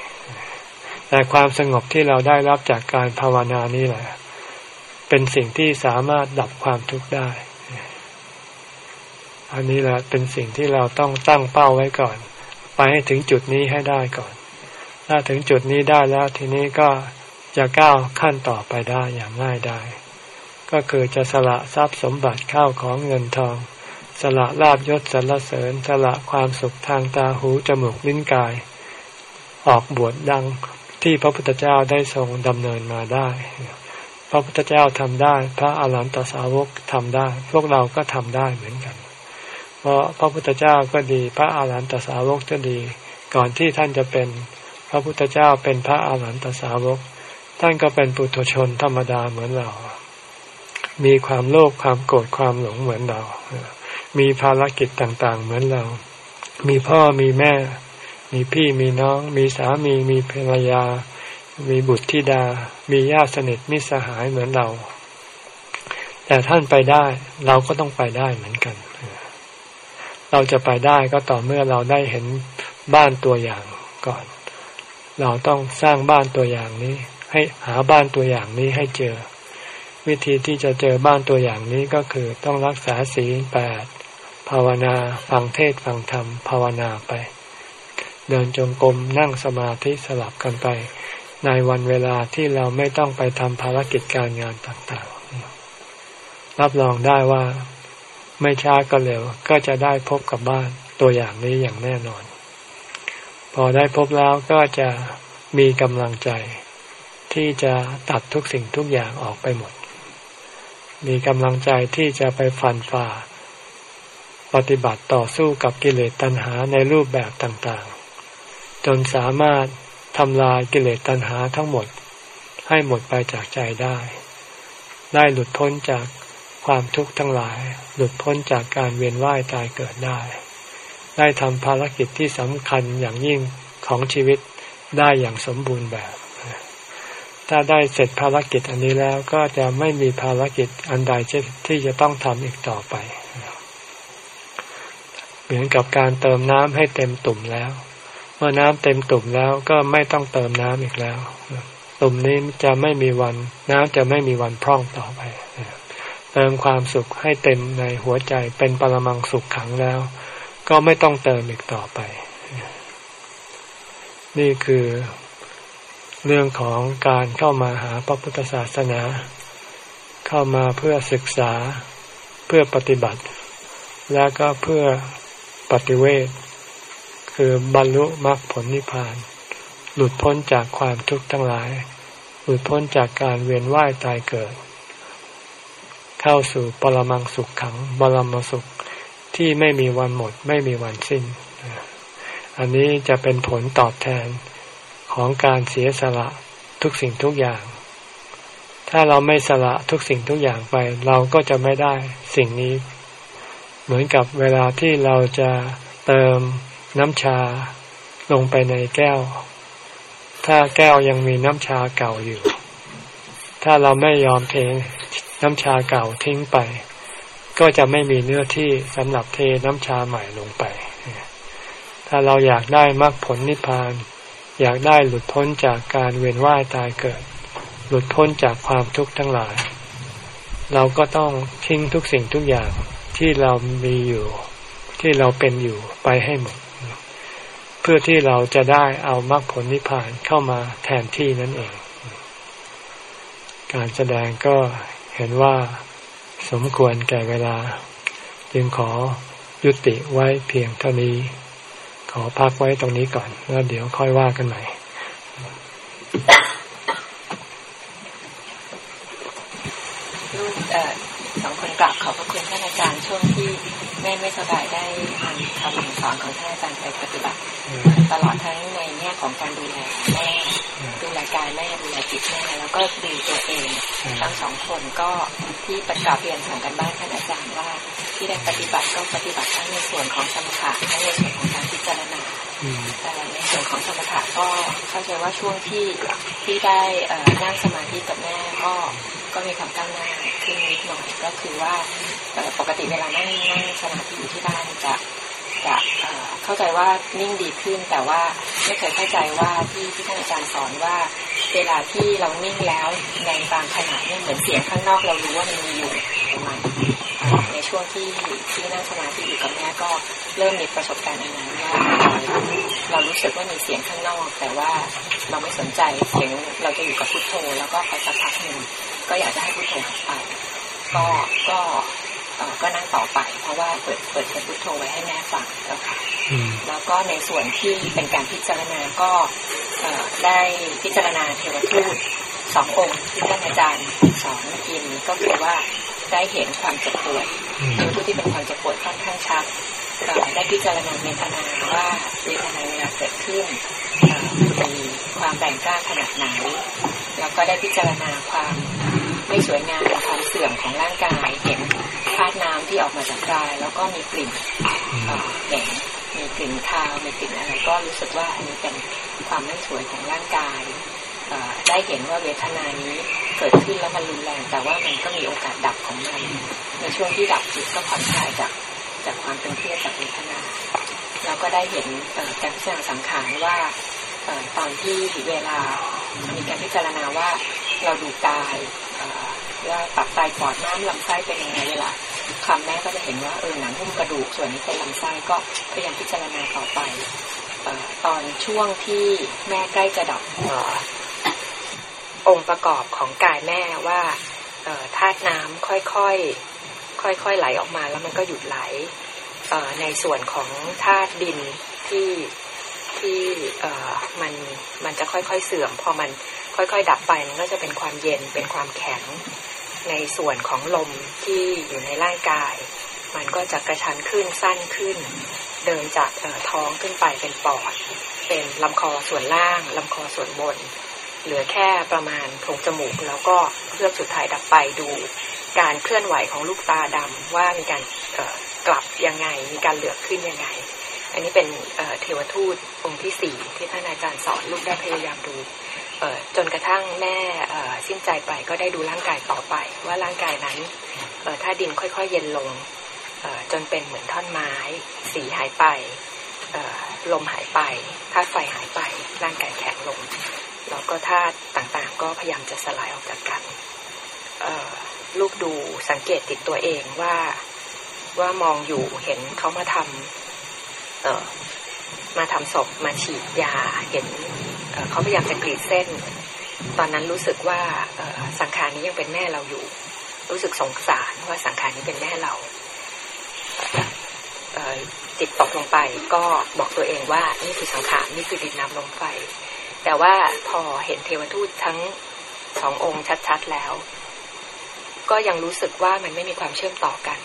แต่ความสงบที่เราได้รับจากการภาวนานี่แหละ เป็นสิ่งที่สามารถดับความทุกข์ได้ อันนี้แหละเป็นสิ่งที่เราต้องตั้งเป้าไว้ก่อน ไปให้ถึงจุดนี้ให้ได้ก่อน ถ้าถึงจุดนี้ได้แล้วทีนี้ก็จะก้าวขั้นต่อไปได้อย่างง่ายได้ ก็คือจะสละทรัพย์สมบัติข้าวของเงินทอง สละลาบยศสรรเสริญ สละความสุขทางตาหูจมูกลิ้นกาย ออกบวชดัง ที่พระพุทธเจ้าได้ทรงดำเนินมาได้ พระพุทธเจ้าทำได้ พระอาหารหันตสาวกทำได้ พวกเราก็ทำได้เหมือนกัน เพราะพระพุทธเจ้าก็ดี พระอาหารหันตสาวกก็ดี ก่อนที่ท่านจะเป็นพระพุทธเจ้าเป็นพระอาหารหันตสาวก ท่านก็เป็นปุถุชนธรรมดาเหมือนเรา มีความโลภความโกรธความหลงเหมือนเรา มีภารกิจต่างๆ เหมือนเรา มีพ่อมีแม่ มีพี่มีน้อง มีสามีมีภรรยา มีบุตรธิดา มีญาติสนิทมิสหายเหมือนเรา แต่ท่านไปได้ เราก็ต้องไปได้เหมือนกัน เราจะไปได้ก็ต่อเมื่อเราได้เห็นบ้านตัวอย่างก่อน เราต้องสร้างบ้านตัวอย่างนี้ ให้หาบ้านตัวอย่างนี้ให้เจอ วิธีที่จะเจอบ้านตัวอย่างนี้ก็คือต้องรักษาศีลแปดภาวนาฟังเทศฟังธรรมภาวนาไป เดินจงกรมนั่งสมาธิสลับกันไป ในวันเวลาที่เราไม่ต้องไปทำภารกิจการงานต่างๆ รับรองได้ว่าไม่ช้าก็เร็วก็จะได้พบกับบ้านตัวอย่างนี้อย่างแน่นอน พอได้พบแล้วก็จะมีกำลังใจ ที่จะตัดทุกสิ่งทุกอย่างออกไปหมด มีกำลังใจที่จะไปฟันฝ่า ปฏิบัติต่อสู้กับกิเลสตัณหาในรูปแบบต่างๆ จนสามารถทำลายกิเลสตัณหาทั้งหมด ให้หมดไปจากใจได้ ได้หลุดพ้นจากความทุกข์ทั้งหลาย หลุดพ้นจากการเวียนว่ายตายเกิดได้ ได้ทำภารกิจที่สำคัญอย่างยิ่งของชีวิตได้อย่างสมบูรณ์แบบ ถ้าได้เสร็จภารกิจอันนี้แล้วก็จะไม่มีภารกิจอันใดที่จะต้องทำอีกต่อไป เหมือนกับการเติมน้ำให้เต็มตุ่มแล้ว เมื่อน้ำเต็มตุ่มแล้วก็ไม่ต้องเติมน้ำอีกแล้ว ตุ่มนี้จะไม่มีวัน น้ำจะไม่มีวันพร่องต่อไป เติมความสุขให้เต็มในหัวใจเป็นปรมังสุขขังแล้ว ก็ไม่ต้องเติมอีกต่อไป นี่คือเรื่องของการเข้ามาหาพระพุทธศาสนา เข้ามาเพื่อศึกษาเพื่อปฏิบัติ แล้วก็เพื่อปฏิเวท คือบรรลุมรรคผลนิพพาน หลุดพ้นจากความทุกข์ทั้งหลาย หลุดพ้นจากการเวียนว่ายตายเกิด เข้าสู่ปรมังสุขขังบรมสุขที่ไม่มีวันหมดไม่มีวันสิ้น อันนี้จะเป็นผลตอบแทนของการเสียสละทุกสิ่งทุกอย่าง ถ้าเราไม่สละทุกสิ่งทุกอย่างไป เราก็จะไม่ได้สิ่งนี้ เหมือนกับเวลาที่เราจะเติม น้ำชาลงไปในแก้ว ถ้าแก้วยังมีน้ำชาเก่าอยู่ ถ้าเราไม่ยอมเทน้ำชาเก่าทิ้งไป ก็จะไม่มีเนื้อที่สำหรับเทน้ำชาใหม่ลงไป ถ้าเราอยากได้มรรคผลนิพพาน อยากได้หลุดพ้นจากการเวียนว่ายตายเกิด หลุดพ้นจากความทุกข์ทั้งหลาย เราก็ต้องทิ้งทุกสิ่งทุกอย่างที่เรามีอยู่ ที่เราเป็นอยู่ไปให้หมด พื่อที่เราจะได้เอามรรคผลนิพพานเข้ามาแทนที่นั่นเอง การแสดงก็เห็นว่าสมควรแก่เวลา จึงขอยุติไว้เพียงเท่านี้ ขอพักไว้ตรงนี้ก่อน แล้วเดี๋ยวค่อยว่ากันใหม่ลูกสองคนกลับขอบพระคุณท่านอาจารย์ช่วงที่แม่ไม่สบายได้อ่านคำสอนของท่านอาจารย์ไปปฏิบัติ ตลอดทั้งในแง่ของการดูแลแม่ดูแลกายแม่ดูแลจิตแม่แล้วก็ดูตัวเองทั้งสองคนก็ที่ประกาศเรียนส่งกันบ้านท่านอาจารย์ว่า ที่ได้ปฏิบัติก็ปฏิบัติทั้งในส่วนของสมถะทั้งในส่วนของการพิจารณาแต่ในส่วนของสมถะก็เข้าใจว่าช่วงที่ที่ได้นั่งสมาธิกับแม่ก็ก็มีความก้าวหน้าขึ้นนิดหน่อยก็คือว่าปกติเวลานั่งนั่งสมาธิอยู่ที่บ้านจะ จะเข้าใจว่านิ่งดีขึ้น แต่ว่าไม่เคยเข้าใจว่าที่ที่ท่านอาจารย์สอนว่า เวลาที่เรานิ่งแล้วในบางขณะเนี่ยเหมือนเสียงข้างนอกเรารู้ว่ามันมีอยู่ประมาณในช่วงที่ที่นั่งสมาธิอยู่กับแม่ก็เริ่มมีประสบการณ์อันนั้นว่าเรารู้สึกว่ามีเสียงข้างนอก แต่ว่าเราไม่สนใจเสียงเราจะอยู่กับพุทโธ แล้วก็ไปสักพักหนึ่งก็อยากจะให้พุทโธไปก็ก็ ก็นั่งต่อไป เพราะว่าเปิดเปิดพุทโธไว้ให้แม่ฟังแล้วค่ะแล้วก็ในส่วนที่เป็นการพิจารณาก็ได้พิจารณาเทวทูตสององค์ที่ท่านอาจารย์สอนเมื่อกี้นี้ก็คือว่าได้เห็นความเจ็บปวดเทวทูตที่เป็นความเจ็บปวดค่อนข้างชัดได้พิจารณาเวทนาว่าเวทนาเวลาเกิดขึ้นมีความแบ่งกล้าขนาดไหน แล้วก็ได้พิจารณาความไม่สวยงามความเสื่อมของร่างกายเห็น ธาตุน้ำที่ออกมาจากกาย แล้วก็มีกลิ่นเหม็นมีกลิ่นคาวมีกลิ่นอะไรก็รู้สึกว่าอันนี้เป็นความไม่สวยของร่างกายได้เห็นว่าเวทนานี้เกิดขึ้นแล้วมันรุนแรง แต่ว่ามันก็มีโอกาสดับของมันในช่วงที่ดับจิตก็ผ่อนคลายจากจากความเป็นเครียดจากเวทนาแล้วก็ได้เห็นการพิจารณาสังขารว่าตอนที่เวลามีการพิจารณาว่าเราดูกาย ว่าตับไตปอดน้ำลำไส้เป็นยังไงเวลาคำแม่ก็จะเห็นว่าเออหนังหุ้มกระดูกส่วนนี้เป็นลำไส้ก็พยายามพิจารณาต่อไปตอนช่วงที่แม่ใกล้จะดับองค์ประกอบของกายแม่ว่าธาตุน้ำค่อยๆ ค่อยๆไหลออกมาแล้วมันก็หยุดไหลในส่วนของธาตุดินที่ที่มันมันจะค่อยๆเสื่อม พอมันค่อยๆ ดับไปมันก็จะเป็นความเย็นเป็นความแข็ง ในส่วนของลมที่อยู่ในร่างกาย มันก็จะกระชันขึ้นสั้นขึ้น เดินจากท้องขึ้นไปเป็นปอด เป็นลำคอส่วนล่างลำคอส่วนบน เหลือแค่ประมาณโพรงจมูกแล้วก็เพื่อสุดท้ายดับไปดูการเคลื่อนไหวของลูกตาดำว่ามีการกลับยังไง มีการเหลือขึ้นยังไง อันนี้เป็นเทวทูตองค์ที่สี่ที่ท่านอาจารย์สอนลูกได้พยายามดู จนกระทั่งแม่สิ้นใจไปก็ได้ดูร่างกายต่อไป ว่าร่างกายนั้นถ้าดินค่อยๆ เย็นลงจนเป็นเหมือนท่อนไม้ สีหายไปลมหายไปธาตุไฟหายไปร่างกายแข็งลง แล้วก็ธาตุต่างๆ ก็พยายามจะสลายออกจากกันลูกดูสังเกตติดตัวเองว่าว่ามองอยู่เห็นเขามาทำ มาทำศพมาฉีดยาเห็นเขาพยายามจะกรีดเส้น ตอนนั้นรู้สึกว่าสังขารนี้ยังเป็นแม่เราอยู่ รู้สึกสงสารว่าสังขารนี้เป็นแม่เราจิตตกลงไปก็บอกตัวเองว่านี่คือสังขารนี่คือดินน้ำลมไฟ แต่ว่าพอเห็นเทวทูตทั้งสององค์ชัดๆแล้ว ก็ยังรู้สึกว่ามันไม่มีความเชื่อมต่อกัน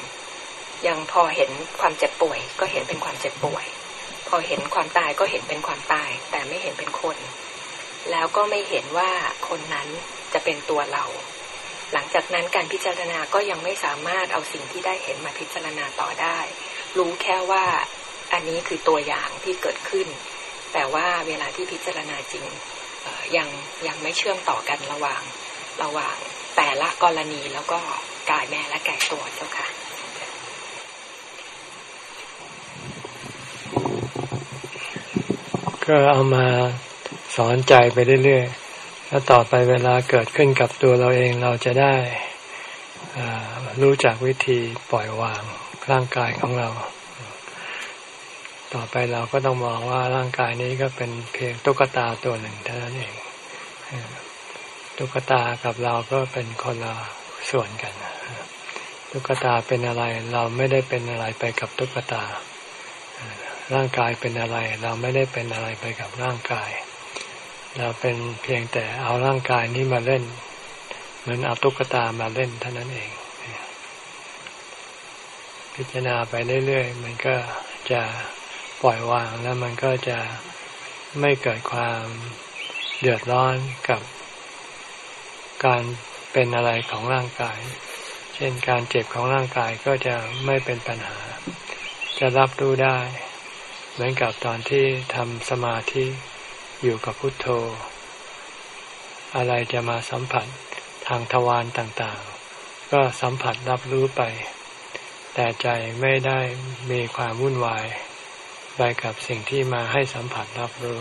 ยังพอเห็นความเจ็บป่วย ก็เห็นเป็นความเจ็บป่วย อเห็นความตายก็เห็นเป็นความตาย แต่ไม่เห็นเป็นคน แล้วก็ไม่เห็นว่าคนนั้นจะเป็นตัวเรา หลังจากนั้นการพิจารณาก็ยังไม่สามารถเอาสิ่งที่ได้เห็นมาพิจารณาต่อได้ รู้แค่ว่าอันนี้คือตัวอย่างที่เกิดขึ้น แต่ว่าเวลาที่พิจารณาจริงยังยังไม่เชื่อมต่อกันระหว่างระหว่างแต่ละกรณีแล้วก็กายแม่และกายตัวเจ้าค่ะ ก็เอามาสอนใจไปเรื่อยๆ แล้วต่อไปเวลาเกิดขึ้นกับตัวเราเองเราจะได้รู้จักวิธีปล่อยวางร่างกายของเรา ต่อไปเราก็ต้องมองว่าร่างกายนี้ก็เป็นเพียงตุ๊กตาตัวหนึ่งเท่านั้นเอง ตุ๊กตากับเราก็เป็นคนละส่วนกัน ตุ๊กตาเป็นอะไรเราไม่ได้เป็นอะไรไปกับตุ๊กตา ร่างกายเป็นอะไร เราไม่ได้เป็นอะไรไปกับร่างกาย เราเป็นเพียงแต่เอาร่างกายนี้มาเล่น เหมือนเอาตุ๊กตามาเล่นเท่านั้นเอง พิจารณาไปเรื่อยๆ มันก็จะปล่อยวางแล้วมันก็จะไม่เกิดความเดือดร้อนกับการเป็นอะไรของร่างกาย เช่นการเจ็บของร่างกายก็จะไม่เป็นปัญหา จะรับรู้ได้ เหมือนกับตอนที่ทำสมาธิอยู่กับพุทโธ อะไรจะมาสัมผัสทางทวารต่างๆ ก็สัมผัสรับรู้ไป แต่ใจไม่ได้มีความวุ่นวายไปกับสิ่งที่มาให้สัมผัสรับรู้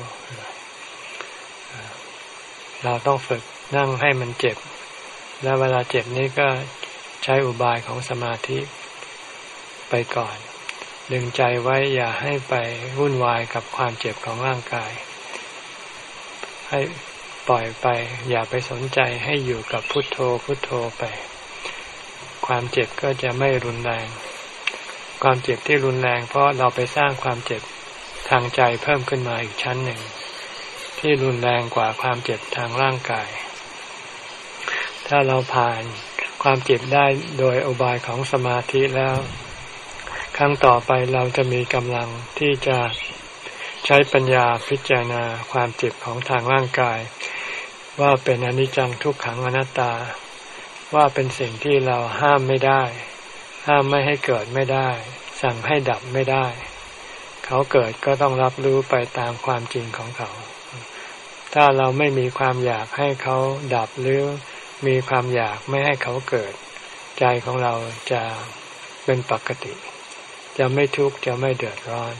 เราต้องฝึกนั่งให้มันเจ็บ แล้วเวลาเจ็บนี้ก็ใช้อุบายของสมาธิไปก่อน ดึงใจไว้อย่าให้ไปวุ่นวายกับความเจ็บของร่างกาย ให้ปล่อยไป อย่าไปสนใจให้อยู่กับพุทโธพุทโธไป ความเจ็บก็จะไม่รุนแรง ความเจ็บที่รุนแรง เพราะเราไปสร้างความเจ็บทางใจเพิ่มขึ้นมาอีกชั้นหนึ่ง ที่รุนแรงกว่าความเจ็บทางร่างกาย ถ้าเราผ่านความเจ็บได้โดยอบายของสมาธิแล้ว รั้งต่อไปเราจะมีกำลังที่จะใช้ปัญญาพิจารณาความเจ็บของทางร่างกาย ว่าเป็นอนิจจังทุกขังอนัตตา ว่าเป็นสิ่งที่เราห้ามไม่ได้ ห้ามไม่ให้เกิดไม่ได้ สั่งให้ดับไม่ได้ เขาเกิดก็ต้องรับรู้ไปตามความจริงของเขา ถ้าเราไม่มีความอยากให้เขาดับหรือมีความอยากไม่ให้เขาเกิด ใจของเราจะเป็นปกติ จะไม่ทุกข์จะไม่เดือดร้อน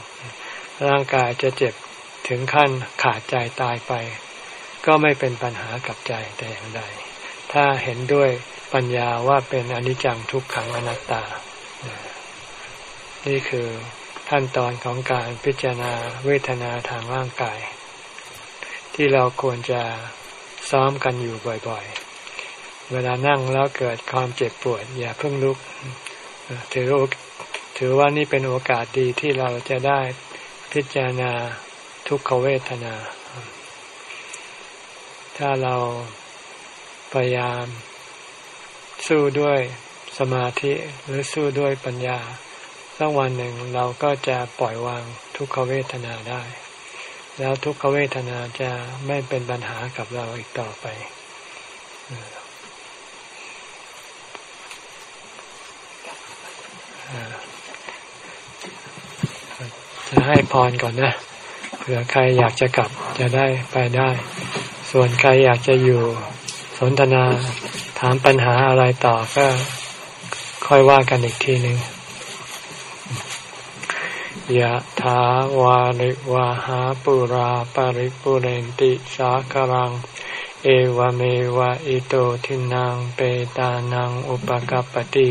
ร่างกายจะเจ็บถึงขั้นขาดใจตายไป ก็ไม่เป็นปัญหากับใจแต่อย่างใด ถ้าเห็นด้วยปัญญาว่าเป็นอนิจจังทุกขังอนัตตา นี่คือขั้นตอนของการพิจารณาเวทนาทางร่างกาย ที่เราควรจะซ้อมกันอยู่บ่อยๆ เวลานั่งแล้วเกิดความเจ็บปวด อย่าเพิ่งลุกถือ ถือว่านี่เป็นโอกาสดีที่เราจะได้พิจารณาทุกขเวทนา ถ้าเราพยายามสู้ด้วยสมาธิหรือสู้ด้วยปัญญาสักวันหนึ่งเราก็จะปล่อยวางทุกขเวทนาได้ แล้วทุกขเวทนาจะไม่เป็นปัญหากับเราอีกต่อไปจะ ให้พรก่อนนะเผื่อใครอยากจะกลับจะได้ไปได้ ส่วนใครอยากจะอยู่สนทนาถามปัญหาอะไรต่อก็ค่อยว่ากันอีกทีหนึ่งยะถาวาริวาหาปุราปาริปุเรนติสาครัง เอวเมวะอิโตทินังเปตานังอุปกัปติ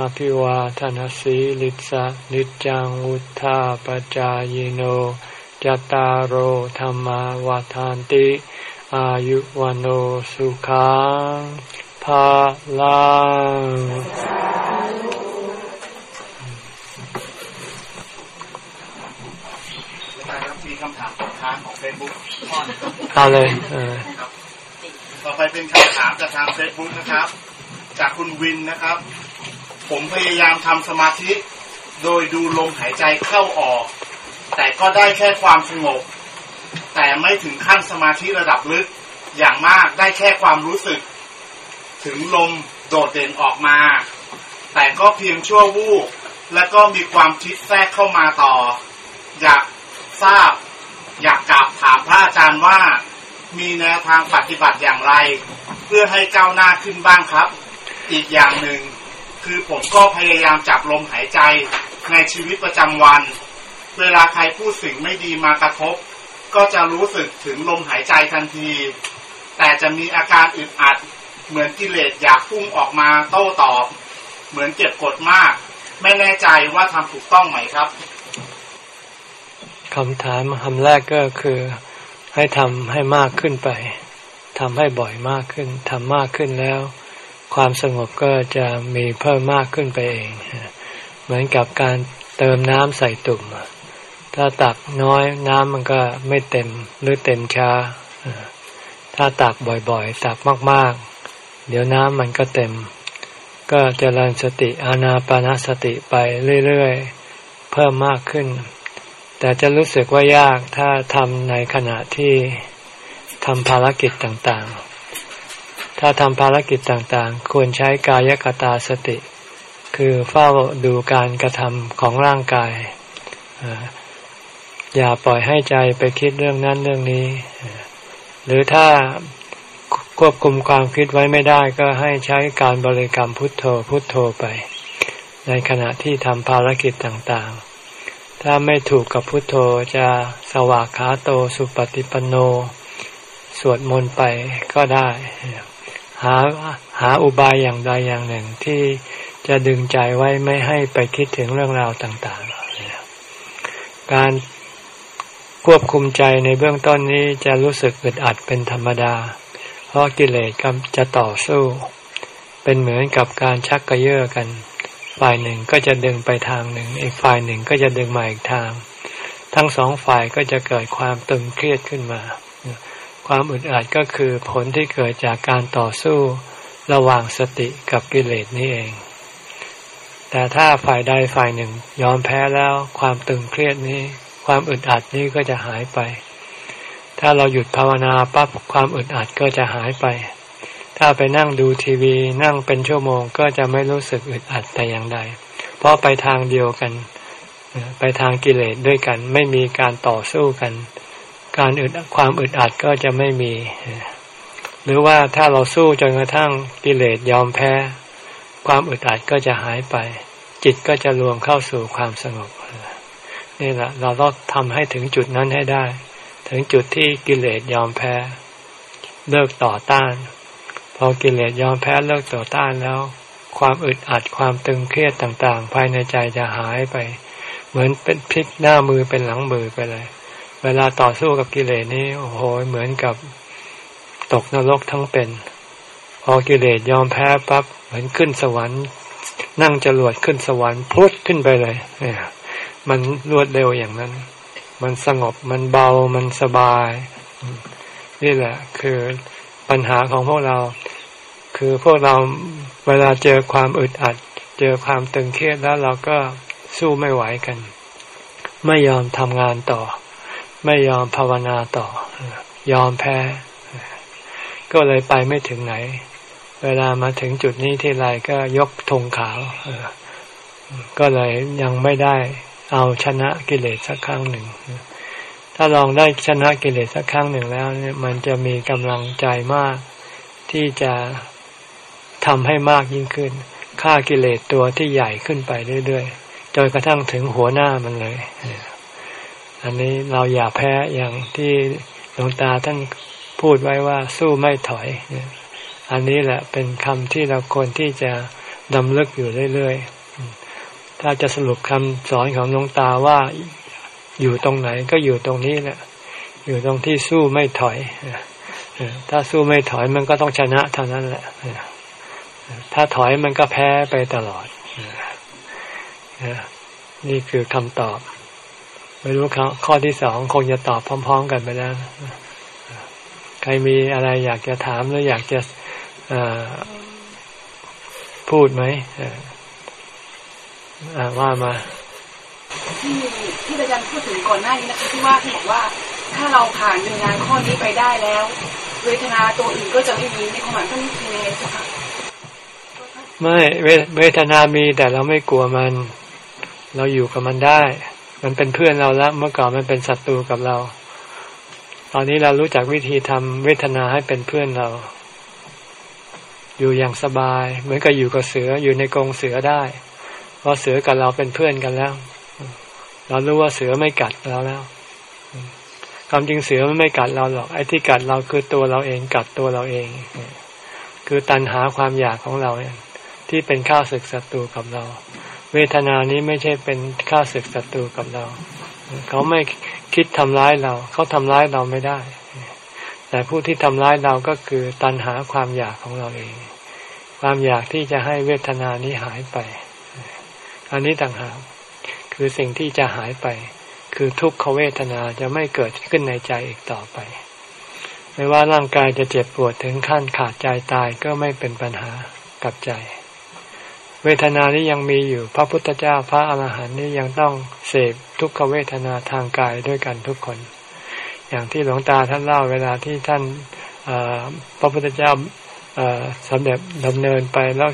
อภิวาทนสีลิสะนิจังวุธาปจายโนจตารโหธัมมา วัฑฒันติ อายุวัณโณ สุขัง พะลังเฟซบุ๊กข้อนึงเอาเลยต่อไปเป็นคำถามจากทางเฟซบุ๊กนะครับ จากคุณวินนะครับ ผมพยายามทำสมาธิ โดยดูลมหายใจเข้าออก แต่ก็ได้แค่ความสงบ แต่ไม่ถึงขั้นสมาธิระดับลึก อย่างมากได้แค่ความรู้สึก ถึงลมโดดเด่นออกมา แต่ก็เพียงชั่ววูบและก็มีความคิดแทรกเข้ามาต่อ อยากทราบ อยากกลับถามพระอาจารย์ว่า มีแนวทางปฏิบัติอย่างไร เพื่อให้ก้าวหน้าขึ้นบ้างครับ อีกอย่างหนึ่ง คือผมก็พยายามจับลมหายใจในชีวิตประจำวัน เวลาใครพูดสิ่งไม่ดีมากระทบ ก็จะรู้สึกถึงลมหายใจทันที แต่จะมีอาการอึดอัด เหมือนกิเลสอยากพุ่งออกมาโต้ตอบ เหมือนเก็บกดมาก ไม่แน่ใจว่าทำถูกต้องไหมครับคำถามคำแรกก็คือให้ทำให้มากขึ้นไปทำให้บ่อยมากขึ้นทำมากขึ้นแล้ว ความสงบก็จะมีเพิ่มมากขึ้นไปเอง เหมือนกับการเติมน้ำใส่ตุ่ม ถ้าตักน้อยน้ำมันก็ไม่เต็มหรือเต็มช้า ถ้าตักบ่อยๆ ตักมากๆ เดี๋ยวน้ำมันก็เต็ม ก็จเจริญสติอานาปานาสติไปเรื่อยๆ เพิ่มมากขึ้น แต่จะรู้สึกว่ายากถ้าทำในขณะที่ทำภารกิจต่างๆ ถ้าทำภารกิจต่างๆ ควรใช้กายกตาสติ คือเฝ้าดูการกระทำของร่างกาย อย่าปล่อยให้ใจไปคิดเรื่องนั้นเรื่องนี้ หรือถ้าควบคุมความคิดไว้ไม่ได้ก็ให้ใช้การบริกรรมพุทโธพุทโธไป ในขณะที่ทำภารกิจต่างๆ ถ้าไม่ถูกกับพุทโธจะสวากขาโตสุปฏิปันโน สวดมนต์ไปก็ได้ หาหาอุบายอย่างใดอย่างหนึ่งที่จะดึงใจไว้ไม่ให้ไปคิดถึงเรื่องราวต่างๆ การควบคุมใจในเบื้องต้นนี้จะรู้สึกอึดอัดเป็นธรรมดา เพราะกิเลสกจะต่อสู้ เป็นเหมือนกับการชักกระเยาะกัน ฝ่ายหนึ่งก็จะดึงไปทางหนึ่ง อีกฝ่ายหนึ่งก็จะดึงมาอีกทาง ทั้งสองฝ่ายก็จะเกิดความตึงเครียดขึ้นมา ความอึดอัดก็คือผลที่เกิดจากการต่อสู้ระหว่างสติกับกิเลสนี่เอง แต่ถ้าฝ่ายใดฝ่ายหนึ่งยอมแพ้แล้วความตึงเครียดนี้ ความอึดอัดนี้ก็จะหายไป ถ้าเราหยุดภาวนาปั๊บความอึดอัดก็จะหายไป ถ้าไปนั่งดูทีวีนั่งเป็นชั่วโมงก็จะไม่รู้สึกอึดอัดแต่อย่างใด เพราะไปทางเดียวกัน ไปทางกิเลสด้วยกัน ไม่มีการต่อสู้กัน การอึดความอึดอัดก็จะไม่มี หรือว่าถ้าเราสู้จนกระทั่งกิเลสยอมแพ้ ความอึดอัดก็จะหายไป จิตก็จะรวมเข้าสู่ความสงบนี่แหละเราต้องทำให้ถึงจุดนั้นให้ได้ ถึงจุดที่กิเลสยอมแพ้ เลิกต่อต้าน พอกิเลสยอมแพ้เลิกต่อต้านแล้ว ความอึดอัดความตึงเครียดต่างๆ ภายในใจจะหายไป เหมือนเป็นพลิกหน้ามือเป็นหลังมือไปเลย เวลาต่อสู้กับกิเลสนี้ โอ้โหเหมือนกับตกนรกทั้งเป็น พอกิเลสยอมแพ้ปั๊บเหมือนขึ้นสวรรค์ นั่งจรวดขึ้นสวรรค์พุทขึ้นไปเลยเนี่ยมันรวดเร็วอย่างนั้น มันสงบมันเบามันสบาย นี่แหละ คือปัญหาของพวกเรา คือพวกเราเวลาเจอความอึดอัด เจอความตึงเครียดแล้วเราก็สู้ไม่ไหวกัน ไม่ยอมทำงานต่อ ไม่ยอมภาวนาต่อ ยอมแพ้ ก็เลยไปไม่ถึงไหน เวลามาถึงจุดนี้ที่ไรก็ยกธงขาวก็เลยยังไม่ได้เอาชนะกิเลสสักครั้งหนึ่ง ถ้าลองได้ชนะกิเลสสักครั้งหนึ่งแล้วเนี่ยมันจะมีกำลังใจมาก ที่จะทำให้มากยิ่งขึ้นฆ่ากิเลสตัวที่ใหญ่ขึ้นไปเรื่อยๆจนกระทั่งถึงหัวหน้ามันเลย อันนี้เราอย่าแพ้อย่างที่หลวงตาท่านพูดไว้ว่าสู้ไม่ถอย อันนี้แหละเป็นคำที่เราควรที่จะดำลึกอยู่เรื่อยๆ ถ้าจะสรุปคำสอนของหลวงตาว่าอยู่ตรงไหนก็อยู่ตรงนี้แหละ อยู่ตรงที่สู้ไม่ถอย ถ้าสู้ไม่ถอยมันก็ต้องชนะเท่านั้นแหละ ถ้าถอยมันก็แพ้ไปตลอด นี่คือคำตอบ ไม่รู้ข้อที่สองคงจะตอบพร้อม ๆ กันไปแล้ว ใครมีอะไรอยากจะถามหรืออยากจะพูดไหมว่ามา ที่ที่อาจารย์พูดถึงก่อนหน้านี้นะคะที่ว่าที่บอกว่าถ้าเราผ่านงานข้อนี้ไปได้แล้ว เวทนาตัวอื่นก็จะไม่มีในความหมายท่านคือยังไงเจ้าคะไม่เวทนามีแต่เราไม่กลัวมัน เราอยู่กับมันได้ มันเป็นเพื่อนเราแล้วเมื่อก่อนมันเป็นศัตรูกับเรา ตอนนี้เรารู้จักวิธีทำเวทนาให้เป็นเพื่อนเรา อยู่อย่างสบาย เหมือนกับอยู่กับเสืออยู่ในกรงเสือได้เพราะเสือกับเราเป็นเพื่อนกันแล้ว เรารู้ว่าเสือไม่กัดเราแล้วความจริงเสือมันไม่กัดเราหรอกไอ้ที่กัดเราคือตัวเราเองกัดตัวเราเอง คือตันหาความอยากของเราที่เป็นข้าศึกศัตรูกับเรา เวทนานี้ไม่ใช่เป็นข้าศึกศัตรูกับเรา เขาไม่คิดทำร้ายเรา เขาทำร้ายเราไม่ได้ แต่ผู้ที่ทำร้ายเราก็คือตันหาความอยากของเราเอง ความอยากที่จะให้เวทนานี้หายไป อันนี้ต่างหากคือสิ่งที่จะหายไป คือทุกขเวทนาจะไม่เกิดขึ้นในใจอีกต่อไป ไม่ว่าร่างกายจะเจ็บปวดถึงขั้นขาดใจตายก็ไม่เป็นปัญหากับใจ เวทนานี้ยังมีอยู่ พระพุทธเจ้าพระอาหารหันต์นี่ยังต้องเสพทุกขเวทนาทางกายด้วยกันทุกคน อย่างที่หลวงตาท่านเล่าเวลาที่ท่านพระพุทธเจ้าสำเร็จดำเนินไปแล้ว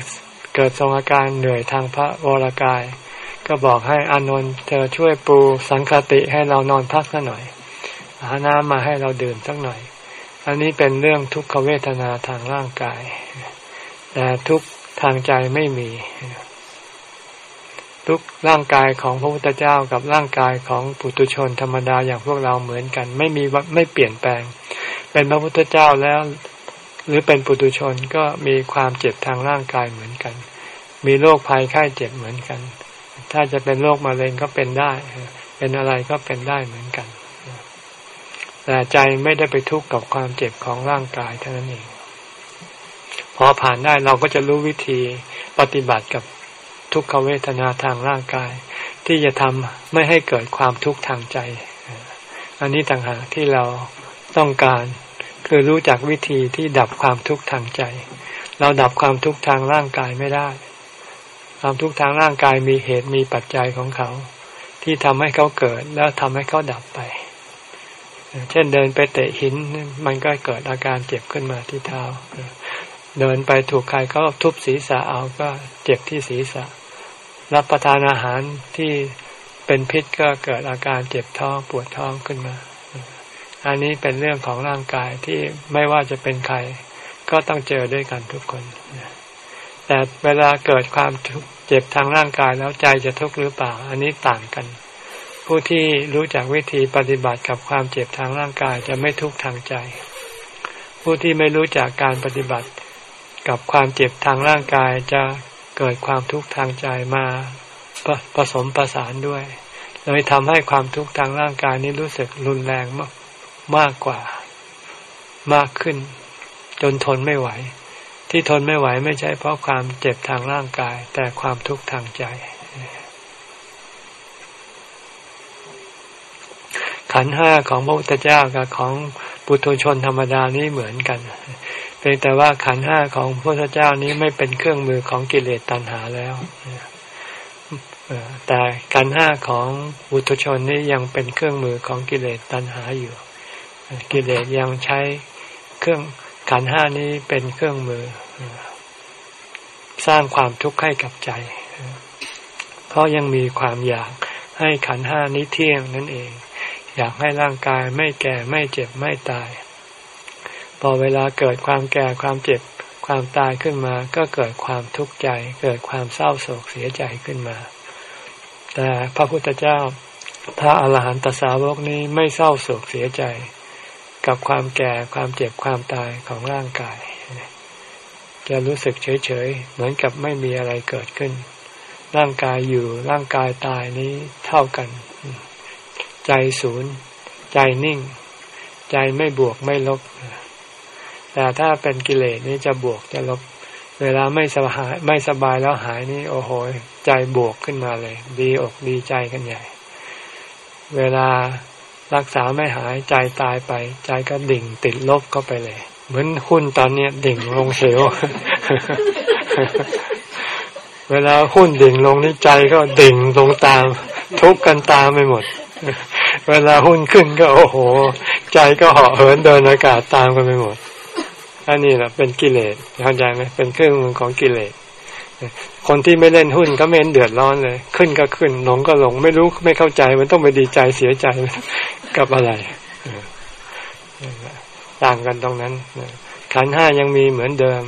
เกิดทรงอาการเหนื่อยทางพระวรากาย ก็บอกให้อานนท์เธอช่วยปูสังคติให้เรานอนพักสักหน่อยหาน้ำมาให้เราดื่มสักหน่อย อันนี้เป็นเรื่องทุกขเวทนาทางร่างกาย แต่ทุก ทางใจไม่มี ทุกร่างกายของพระพุทธเจ้ากับร่างกายของปุตุชนธรรมดาอย่างพวกเราเหมือนกัน ไม่มีไม่เปลี่ยนแปลง เป็นพระพุทธเจ้าแล้ว หรือเป็นปุตุชนก็มีความเจ็บทางร่างกายเหมือนกัน มีโรคภัยไข้เจ็บเหมือนกัน ถ้าจะเป็นโรคมะเร็งก็เป็นได้ เป็นอะไรก็เป็นได้เหมือนกันแต่ใจไม่ได้ไปทุกข์กับความเจ็บของร่างกายเท่านั้นเอง พอผ่านได้เราก็จะรู้วิธีปฏิบัติกับทุกขเวทนาทางร่างกาย ที่จะทำไม่ให้เกิดความทุกข์ทางใจ อันนี้ต่างหากที่เราต้องการคือรู้จักวิธีที่ดับความทุกข์ทางใจ เราดับความทุกข์ทางร่างกายไม่ได้ ความทุกข์ทางร่างกายมีเหตุมีปัจจัยของเขา ที่ทำให้เขาเกิดแล้วทำให้เขาดับไป เช่นเดินไปเตะหินมันก็เกิดอาการเจ็บขึ้นมาที่เท้า เดินไปถูกใครก็ทุบศีรษะเอาก็เจ็บที่ศีรษะ รับประทานอาหารที่เป็นพิษก็เกิดอาการเจ็บท้องปวดท้องขึ้นมา อันนี้เป็นเรื่องของร่างกายที่ไม่ว่าจะเป็นใคร ก็ต้องเจอด้วยกันทุกคน แต่เวลาเกิดความเจ็บทางร่างกายแล้วใจจะทุกข์หรือเปล่า อันนี้ต่างกัน ผู้ที่รู้จักวิธีปฏิบัติกับความเจ็บทางร่างกายจะไม่ทุกข์ทางใจ ผู้ที่ไม่รู้จักการปฏิบัติ กับความเจ็บทางร่างกายจะเกิดความทุกข์ทางใจมาผสมประสานด้วยเลยทำให้ความทุกข์ทางร่างกายนี้รู้สึกรุนแรงมากมากกว่ามากขึ้น จนทนไม่ไหว ที่ทนไม่ไหวไม่ใช่เพราะความเจ็บทางร่างกาย แต่ความทุกข์ทางใจ ขันห้าของพระพุทธเจ้ากับของปุถุชนธรรมดานี้เหมือนกันเพียงแต่ว่าขันห้าของพระพุทธเจ้านี้ไม่เป็นเครื่องมือของกิเลสตัณหาแล้วแต่ขันห้าของปุถุชนนี้ยังเป็นเครื่องมือของกิเลสตัณหาอยู่ กิเลสยังใช้เครื่องขันห้านี้เป็นเครื่องมือ สร้างความทุกข์ให้กับใจ เพราะยังมีความอยากให้ขันห้านี้เที่ยงนั่นเอง อยากให้ร่างกายไม่แก่ไม่เจ็บไม่ตาย พอเวลาเกิดความแก่ความเจ็บความตายขึ้นมาก็เกิดความทุกข์ใจ เกิดความเศร้าโศกเสียใจขึ้นมา แต่พระพุทธเจ้าพระอาหารหันตสาวกนี้ไม่เศร้าโศกเสียใจ กับความแก่ความเจ็บความตายของร่างกายจะรู้สึกเฉยๆ เหมือนกับไม่มีอะไรเกิดขึ้น ร่างกายอยู่ร่างกายตายนี้เท่ากัน ใจศูนย์ ใจนิ่ง ใจไม่บวกไม่ลบ แต่ถ้าเป็นกิเลสนี้จะบวกจะลบ เวลาไม่สบายไม่สบายแล้วหายนี่โอ้โห ใจบวกขึ้นมาเลย ดีอกดีใจกันใหญ่ เวลารักษาไม่หายใจตายไป ใจก็ดิ่งติดลบเข้าไปเลย เหมือนหุ้นตอนนี้ดิ่งลงเสียวเวลาหุ้นดิ่งลงนี่ใจก็ดิ่งลงตาม ทุกกันตามไปหมด เวลาหุ้นขึ้นก็โอ้โห ใจก็เหาะเหินเดินอากาศตามกันไปหมด อันนี้แหละเป็นกิเลสเข้าใจไหมเป็นเครื่องมือของกิเลสคนที่ไม่เล่นหุ้นก็ไม่เดือดร้อนเลย ขึ้นก็ขึ้นลงก็ลงไม่รู้ไม่เข้าใจมันต้องไปดีใจเสียใจกับอะไรต่างกันตรงนั้นขันห้ายังมีเหมือนเดิม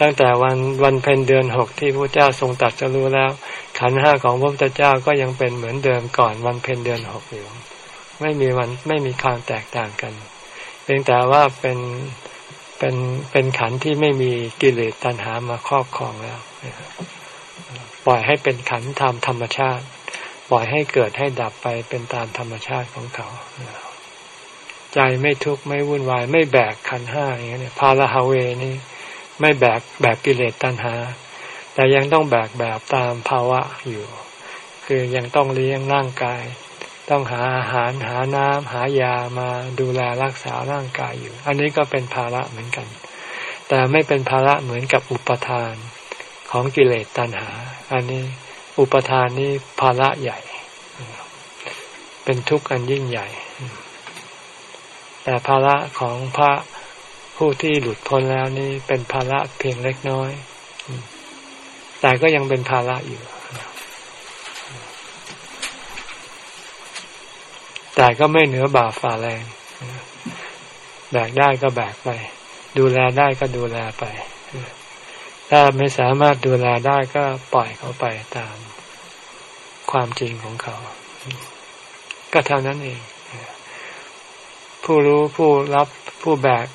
ตั้งแต่วันวันเพ็ญเดือนหกที่พระเจ้าทรงตัดจะรู้แล้ว ขันห้าของพระพุทธเจ้าก็ยังเป็นเหมือนเดิมก่อนวันเพ็ญเดือนหกอยู่ไม่มีวันไม่มีความแตกต่างกัน เพียงแต่ว่าเป็น เป็นเป็นขันที่ไม่มีกิเลสตัณหามาครอบครองแล้ว ปล่อยให้เป็นขันตามธรรมชาติ ปล่อยให้เกิดให้ดับไปเป็นตามธรรมชาติของเขาใจไม่ทุกข์ไม่วุ่นวาย ไม่แบกขันห้าอย่างเงี้ยพาลาฮาเวนี่ ไม่แบกแบกกิเลสตัณหา แต่ยังต้องแบกแบบตามภาวะอยู่ คือยังต้องเลี้ยงร่างกาย ต้องหาอาหารหาน้ำหายามาดูแลรักษาร่างกายอยู่ อันนี้ก็เป็นภาระเหมือนกัน แต่ไม่เป็นภาระเหมือนกับอุปทานของกิเลสตัณหา อันนี้อุปทานนี้ภาระใหญ่ เป็นทุกข์อันยิ่งใหญ่ แต่ภาระของพระผู้ที่หลุดพ้นแล้วนี่เป็นภาระเพียงเล็กน้อย แต่ก็ยังเป็นภาระอยู่ แต่ก็ไม่เหนือบาฝ่าแรงแบกได้ก็แบกไป ดูแลได้ก็ดูแลไป ถ้าไม่สามารถดูแลได้ก็ปล่อยเขาไปตามความจริงของเขา ก็เท่านั้นเอง ผู้รู้ผู้รับผู้แบก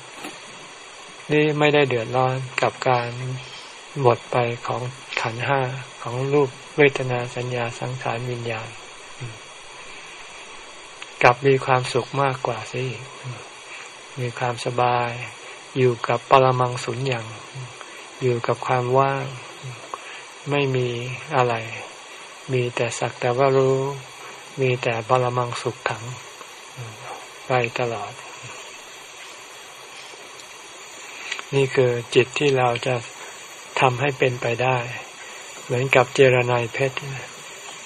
นี่ไม่ได้เดือดร้อนกับการหมดไปของขันห้าของรูปเวทนาสัญญาสังขารวิญญาณ กลับมีความสุขมากกว่าสิมีความสบาย อยู่กับปรมังสุญญ์อย่าง อยู่กับความว่าง ไม่มีอะไร มีแต่สักแต่ว่ารู้ มีแต่ปรมังสุขขัง ไปตลอด นี่คือจิตที่เราจะทำให้เป็นไปได้ เหมือนกับเจรนายเพชร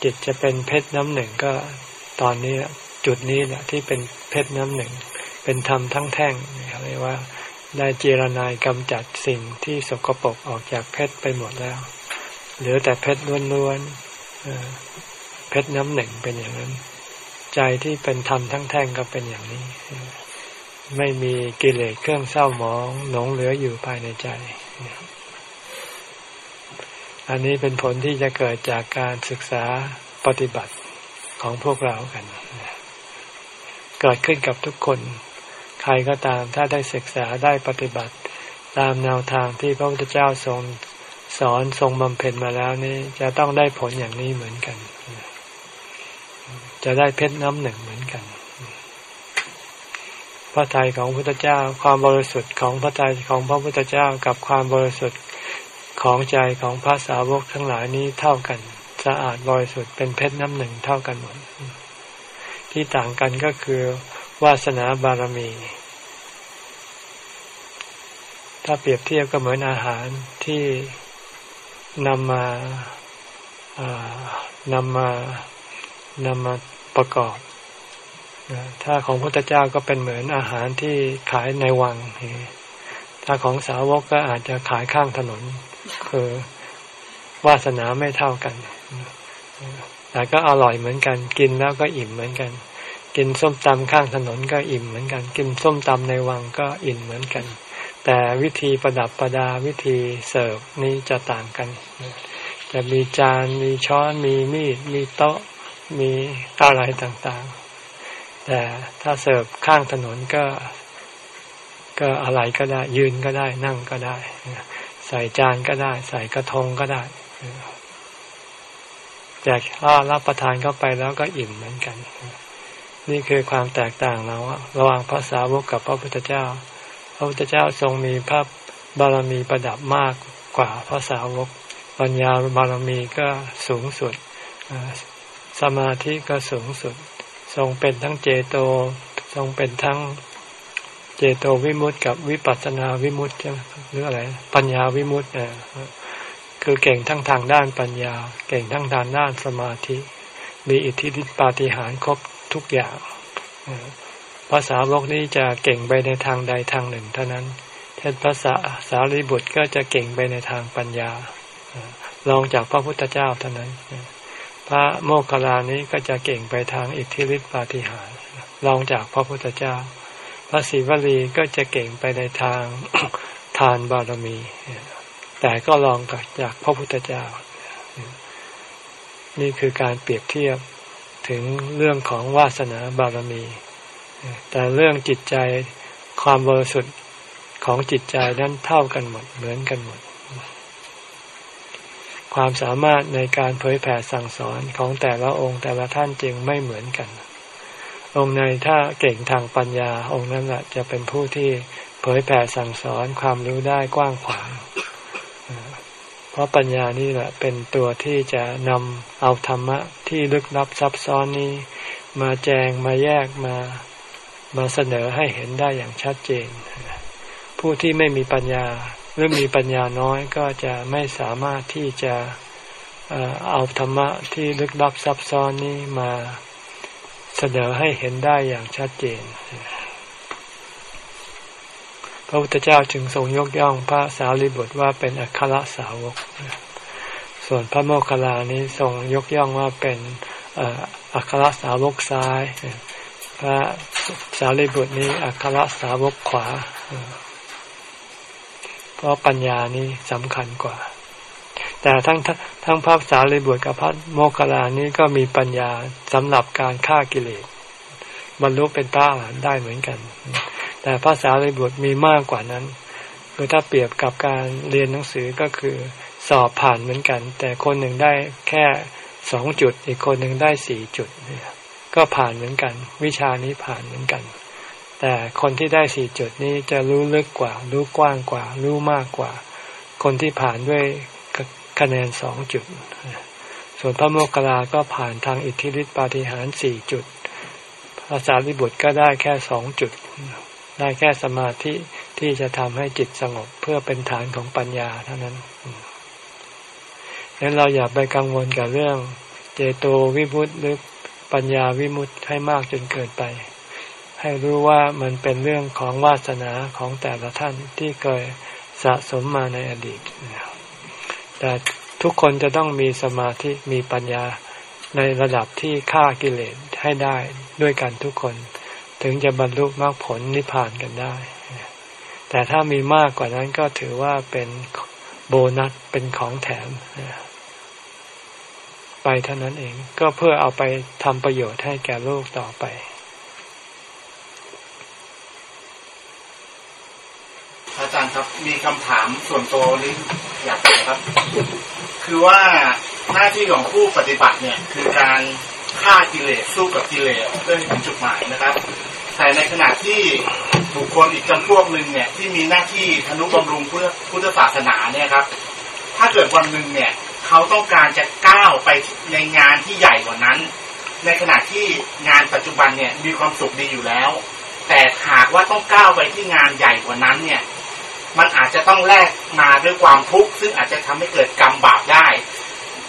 จิตจะเป็นเพชรน้ำหนึ่งก็ตอนนี้ จุดนี้แหละที่เป็นเพชรน้ำหนึ่ง เป็นธรรมทั้งแท่งเรียกว่าได้เจรนายกำจัดสิ่งที่สกปรกออกจากเพชรไปหมดแล้ว เหลือแต่เพชรล้วนๆเพชรน้ำหนึ่งเป็นอย่างนั้น ใจที่เป็นธรรมทั้งแท่งก็เป็นอย่างนี้ ไม่มีกิเลสเครื่องเศร้าหมองหลงเหลืออยู่ภายในใจ อันนี้เป็นผลที่จะเกิดจากการศึกษาปฏิบัติของพวกเรากัน เกิดขึ้นกับทุกคน ใครก็ตามถ้าได้ศึกษาได้ปฏิบัติ ตามแนวทางที่พระพุทธเจ้าทรงสอนทรงบำเพ็ญมาแล้วนี่จะต้องได้ผลอย่างนี้เหมือนกัน จะได้เพชรน้ำหนึ่งเหมือนกัน พระทัยของพระพุทธเจ้า ความบริสุทธิ์ของพระทัยของพระพุทธเจ้ากับความบริสุทธิ์ของใจของพระสาวกทั้งหลายนี้เท่ากัน สะอาดบริสุทธิ์เป็นเพชรน้ำหนึ่งเท่ากันหมด ที่ต่างกันก็คือ วาสนาบารมี ถ้าเปรียบเทียบก็เหมือนอาหารที่นำมานำมานำมาประกอบถ้าของพระพุทธเจ้าก็เป็นเหมือนอาหารที่ขายในวัง ถ้าของสาวกก็อาจจะขายข้างถนน คือวาสนาไม่เท่ากัน แต่ก็อร่อยเหมือนกัน กินแล้วก็อิ่มเหมือนกัน กินส้มตำข้างถนนก็อิ่มเหมือนกัน กินส้มตำในวังก็อิ่มเหมือนกัน แต่วิธีประดับประดาวิธีเสิร์ฟนี้จะต่างกัน จะมีจานมีช้อนมีมีดมีโต๊ะมีอะไรต่างๆ แต่ถ้าเสิร์ฟข้างถนนก็ ก็อะไรก็ได้ ยืนก็ได้นั่งก็ได้ ใส่จานก็ได้ ใส่กระทงก็ได้ แจกข้ารับประทานเข้าไปแล้วก็อิ่มเหมือนกัน นี่คือความแตกต่างเราระหว่างพระสาวกกับพระพุทธเจ้า พระพุทธเจ้าทรงมีพระบารมีประดับมากกว่าพระสาวก ปัญญาบารมีก็สูงสุด สมาธิก็สูงสุด ทรงเป็นทั้งเจโต ทรงเป็นทั้งเจโตวิมุตติกับวิปัสนาวิมุตติหรืออะไร ปัญญาวิมุตติเนี่ย คือเก่งทั้งทางด้านปัญญา เก่งทั้งทางด้านสมาธิ มีอิทธิฤทธิปาฏิหาริย์ครบทุกอย่างภาษาโลกนี้จะเก่งไปในทางใดทางหนึ่ง เท่านั้นเช่นภาษาสารีบุตรก็จะเก่งไปในทางปัญญาลองจากพระพุทธเจ้าเท่านั้น พระโมคคัลลานี้ก็จะเก่งไปทางอิทธิฤทธิปาฏิหาริย์ลองจากพระพุทธเจ้า พระศิวลีก็จะเก่งไปในทางทานบารมี แต่ก็ลองจากพระพุทธเจ้า นี่คือการเปรียบเทียบถึงเรื่องของวาสนาบารมี แต่เรื่องจิตใจความบริสุทธิ์ของจิตใจนั้นเท่ากันหมดเหมือนกันหมด ความสามารถในการเผยแผ่สั่งสอนของแต่ละองค์แต่ละท่านจึงไม่เหมือนกัน องค์ในถ้าเก่งทางปัญญาองค์นั้นแหละจะเป็นผู้ที่เผยแผ่สั่งสอนความรู้ได้กว้างขวาง เพราะปัญญานี่แหละเป็นตัวที่จะนำเอาธรรมะที่ลึกลับซับซ้อนนี้ มาแจงมาแยกมามาเสนอให้เห็นได้อย่างชัดเจน ผู้ที่ไม่มีปัญญาหรือมีปัญญาน้อยก็จะไม่สามารถที่จะเอาธรรมะที่ลึกลับซับซ้อนนี้มาเสนอให้เห็นได้อย่างชัดเจน ระพุทธเจ้าจึงทรงยกย่องพระสาวรีบุตรว่าเป็นอัครสาวก ส่วนพระโมคคัลลานี้ทรงยกย่องว่าเป็นอัครสาวกซ้าย พระสาวรีบุตรนี้อัครสาวกขวา เพราะปัญญานี้สำคัญกว่า แต่ทั้งทั้งพระสาวรีบุตรกับพระโมคคัลลานี้ก็มีปัญญาสำหรับการฆ่ากิเลสบรรลุเป็นพระอรหันต์ได้เหมือนกัน แต่พระสารีบุตรมีมากกว่านั้นคือถ้าเปรียบกับการเรียนหนังสือก็คือสอบผ่านเหมือนกัน แต่คนหนึ่งได้แค่สองจุด อีกคนหนึ่งได้สี่จุดเนี่ยก็ผ่านเหมือนกัน วิชานี้ผ่านเหมือนกัน แต่คนที่ได้สี่จุดนี้จะรู้ลึกกว่า รู้กว้างกว่า รู้มากกว่า คนที่ผ่านด้วยคะแนนสองจุด ส่วนพระโมคคัลลาก็ผ่านทางอิทธิฤทธิปาฏิหาริย์สี่จุดพระสารีบุตรก็ได้แค่สองจุด ได้แค่สมาธิที่จะทำให้จิตสงบเพื่อเป็นฐานของปัญญาเท่านั้นดังนั้นเราอย่าไปกังวลกับเรื่อง เจโตวิบุตหรือปัญญาวิมุตให้มากจนเกินไป ให้รู้ว่ามันเป็นเรื่องของวาสนาของแต่ละท่านที่เคยสะสมมาในอดีตแต่ทุกคนจะต้องมีสมาธิมีปัญญาในระดับที่ฆ่ากิเลสให้ได้ด้วยกันทุกคน ถึงจะบรรลุมรรคผลนิพพานกันได้ แต่ถ้ามีมากกว่านั้นก็ถือว่าเป็นโบนัสเป็นของแถม ไปเท่านั้นเองก็เพื่อเอาไปทำประโยชน์ให้แก่โลกต่อไป อาจารย์ครับมีคำถามส่วนตัวนี้อยากถามครับ คือว่าหน้าที่ของผู้ปฏิบัติเนี่ย คือการฆ่ากิเลสสู้กับกิเลสเพื่อให้ถึงจุดหมายนะครับ แต่ในขณะที่บุคคลอีกจำพวกหนึ่งเนี่ย ที่มีหน้าที่ธนุบำรุงพุทธศาสนาเนี่ยครับ ถ้าเกิดวันหนึ่งเนี่ย เขาต้องการจะก้าวไปในงานที่ใหญ่กว่านั้น ในขณะที่งานปัจจุบันเนี่ยมีความสุขดีอยู่แล้ว แต่หากว่าต้องก้าวไปที่งานใหญ่กว่านั้นเนี่ย มันอาจจะต้องแลกมาด้วยความทุกข์ซึ่งอาจจะทำให้เกิดกรรมบาปได้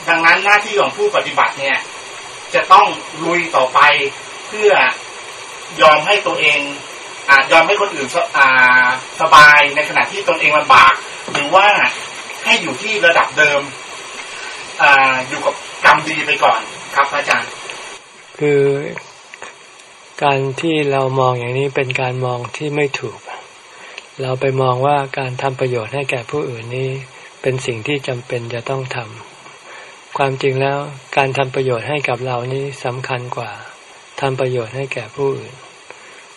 ดังนั้นหน้าที่ของผู้ปฏิบัติเนี่ย จะต้องลุยต่อไปเพื่อ ยอมให้ตัวเองอยอมให้คนอื่นสบายในขณะที่ตนเองลำบาก หรือว่าให้อยู่ที่ระดับเดิมออยู่กับกรรมดีไปก่อนครับอาจารย์ คือการที่เรามองอย่างนี้เป็นการมองที่ไม่ถูก เราไปมองว่าการทำประโยชน์ให้แก่ผู้อื่นนี้ เป็นสิ่งที่จำเป็นจะต้องทำความจริงแล้วการทำประโยชน์ให้กับเรานี้สำคัญกว่าทำประโยชน์ให้แก่ผู้อื่น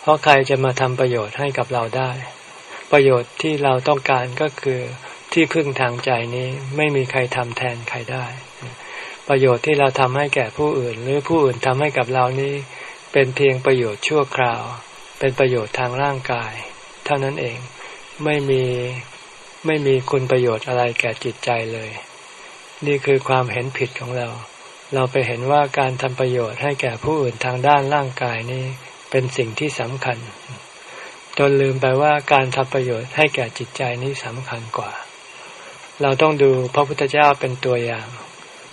ราะใครจะมาทำประโยชน์ให้กับเราได้ ประโยชน์ที่เราต้องการก็คือที่พึ่งทางใจนี้ไม่มีใครทำแทนใครได้ ประโยชน์ที่เราทำให้แก่ผู้อื่น หรือผู้อื่นทำให้กับเรานี้ เป็นเพียงประโยชน์ชั่วคราว เป็นประโยชน์ทางร่างกาย เท่านั้นเองไม่มีไม่มีคุณประโยชน์อะไรแก่จิตใจเลย นี่คือความเห็นผิดของเรา เราไปเห็นว่าการทำประโยชน์ให้แก่ผู้อื่นทางด้านร่างกายนี้ เป็นสิ่งที่สำคัญ จนลืมไปว่าการทำประโยชน์ให้แก่จิตใจนี้สำคัญกว่า เราต้องดูพระพุทธเจ้าเป็นตัวอย่าง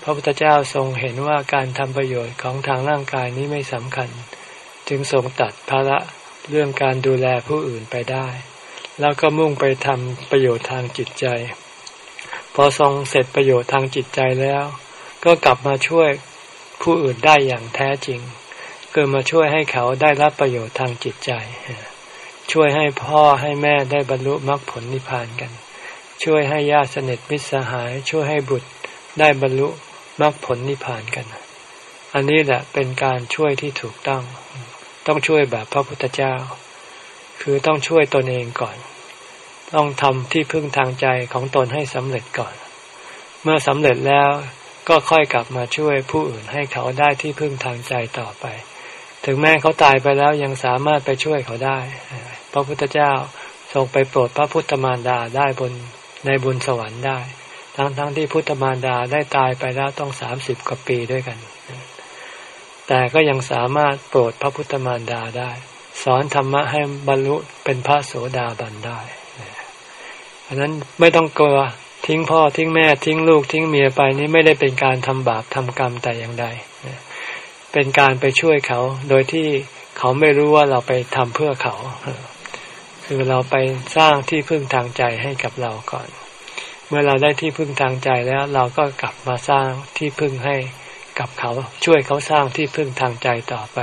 พระพุทธเจ้าทรงเห็นว่าการทำประโยชน์ของทางร่างกายนี้ไม่สำคัญ จึงทรงตัดภาระเรื่องการดูแลผู้อื่นไปได้ แล้วก็มุ่งไปทำประโยชน์ทางจิตใจ พอทรงเสร็จประโยชน์ทางจิตใจแล้ว ก็กลับมาช่วยผู้อื่นได้อย่างแท้จริง คือมาช่วยให้เขาได้รับประโยชน์ทางจิตใจ ช่วยให้พ่อให้แม่ได้บรรลุมรรคผลนิพพานกัน ช่วยให้ญาติสนิทมิตรสหาย ช่วยให้บุตรได้บรรลุมรรคผลนิพพานกัน อันนี้แหละเป็นการช่วยที่ถูกต้อง ต้องช่วยแบบพระพุทธเจ้า คือต้องช่วยตนเองก่อน ต้องทำที่พึ่งทางใจของตนให้สำเร็จก่อน เมื่อสำเร็จแล้วก็ค่อยกลับมาช่วยผู้อื่นให้เขาได้ที่พึ่งทางใจต่อไป ถึงแม้เขาตายไปแล้วยังสามารถไปช่วยเขาได้ พระพุทธเจ้าทรงไปโปรดพระพุทธมารดาได้บนในบุญสวรรค์ได้ ทั้งๆทที่พุทธมารดาได้ตายไปแล้วต้องสามสิบกว่าปีด้วยกัน แต่ก็ยังสามารถโปรดพระพุทธมารดาได้ สอนธรรมะให้บรรลุเป็นพระโสดาบันได้เพราะนั้นไม่ต้องกลัวทิ้งพ่อทิ้งแม่ทิ้งลูกทิ้งเมียไปนี่ไม่ได้เป็นการทำบาปทำกรรมแต่อย่างใด เป็นการไปช่วยเขา โดยที่เขาไม่รู้ว่าเราไปทำเพื่อเขา คือเราไปสร้างที่พึ่งทางใจให้กับเราก่อน เมื่อเราได้ที่พึ่งทางใจแล้ว เราก็กลับมาสร้างที่พึ่งให้กับเขา ช่วยเขาสร้างที่พึ่งทางใจต่อไป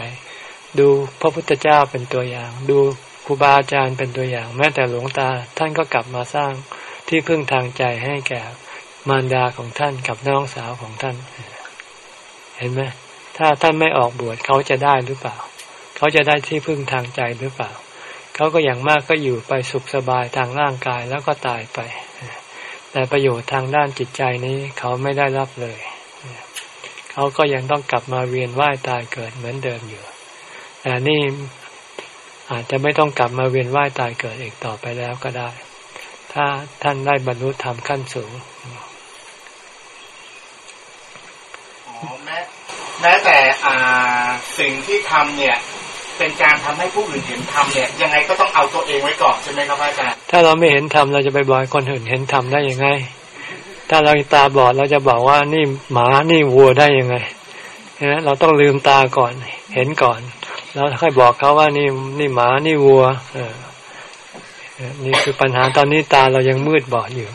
ดูพระพุทธเจ้าเป็นตัวอย่าง ดูครูบาอาจารย์เป็นตัวอย่าง แม้แต่หลวงตาท่านก็กลับมาสร้างที่พึ่งทางใจให้แก่มารดาของท่านกับน้องสาวของท่าน เห็นไหม ถ้าท่านไม่ออกบวชเขาจะได้หรือเปล่า เขาจะได้ที่พึ่งทางใจหรือเปล่า เขาก็อย่างมากก็อยู่ไปสุขสบายทางร่างกายแล้วก็ตายไป แต่ประโยชน์ทางด้านจิตใจนี้เขาไม่ได้รับเลย เขาก็ยังต้องกลับมาเวียนว่ายตายเกิดเหมือนเดิมอยู่ แต่นี่อาจจะไม่ต้องกลับมาเวียนว่ายตายเกิดอีกต่อไปแล้วก็ได้ ถ้าท่านได้บรรลุธรรมขั้นสูงแม้ แม้แต่อ่าสิ่งที่ทำเนี่ย เป็นการทำให้ผู้อื่นเห็นธรรมเนี่ย ยังไงก็ต้องเอาตัวเองไว้ก่อนใช่ไหมครับอาจารย์ถ้าเราไม่เห็นธรรมเราจะไปบอกคนอื่นเห็นธรรมได้ยังไง ถ้าเราตาบอดเราจะบอกว่านี่หมานี่วัวได้ยังไงนะเราต้องลืมตาก่อนเห็นก่อน แล้วค่อยบอกเขาว่านี่นี่หมานี่วัว เออนี่คือปัญหาตอนนี้ตาเรายังมืดบอดอยู่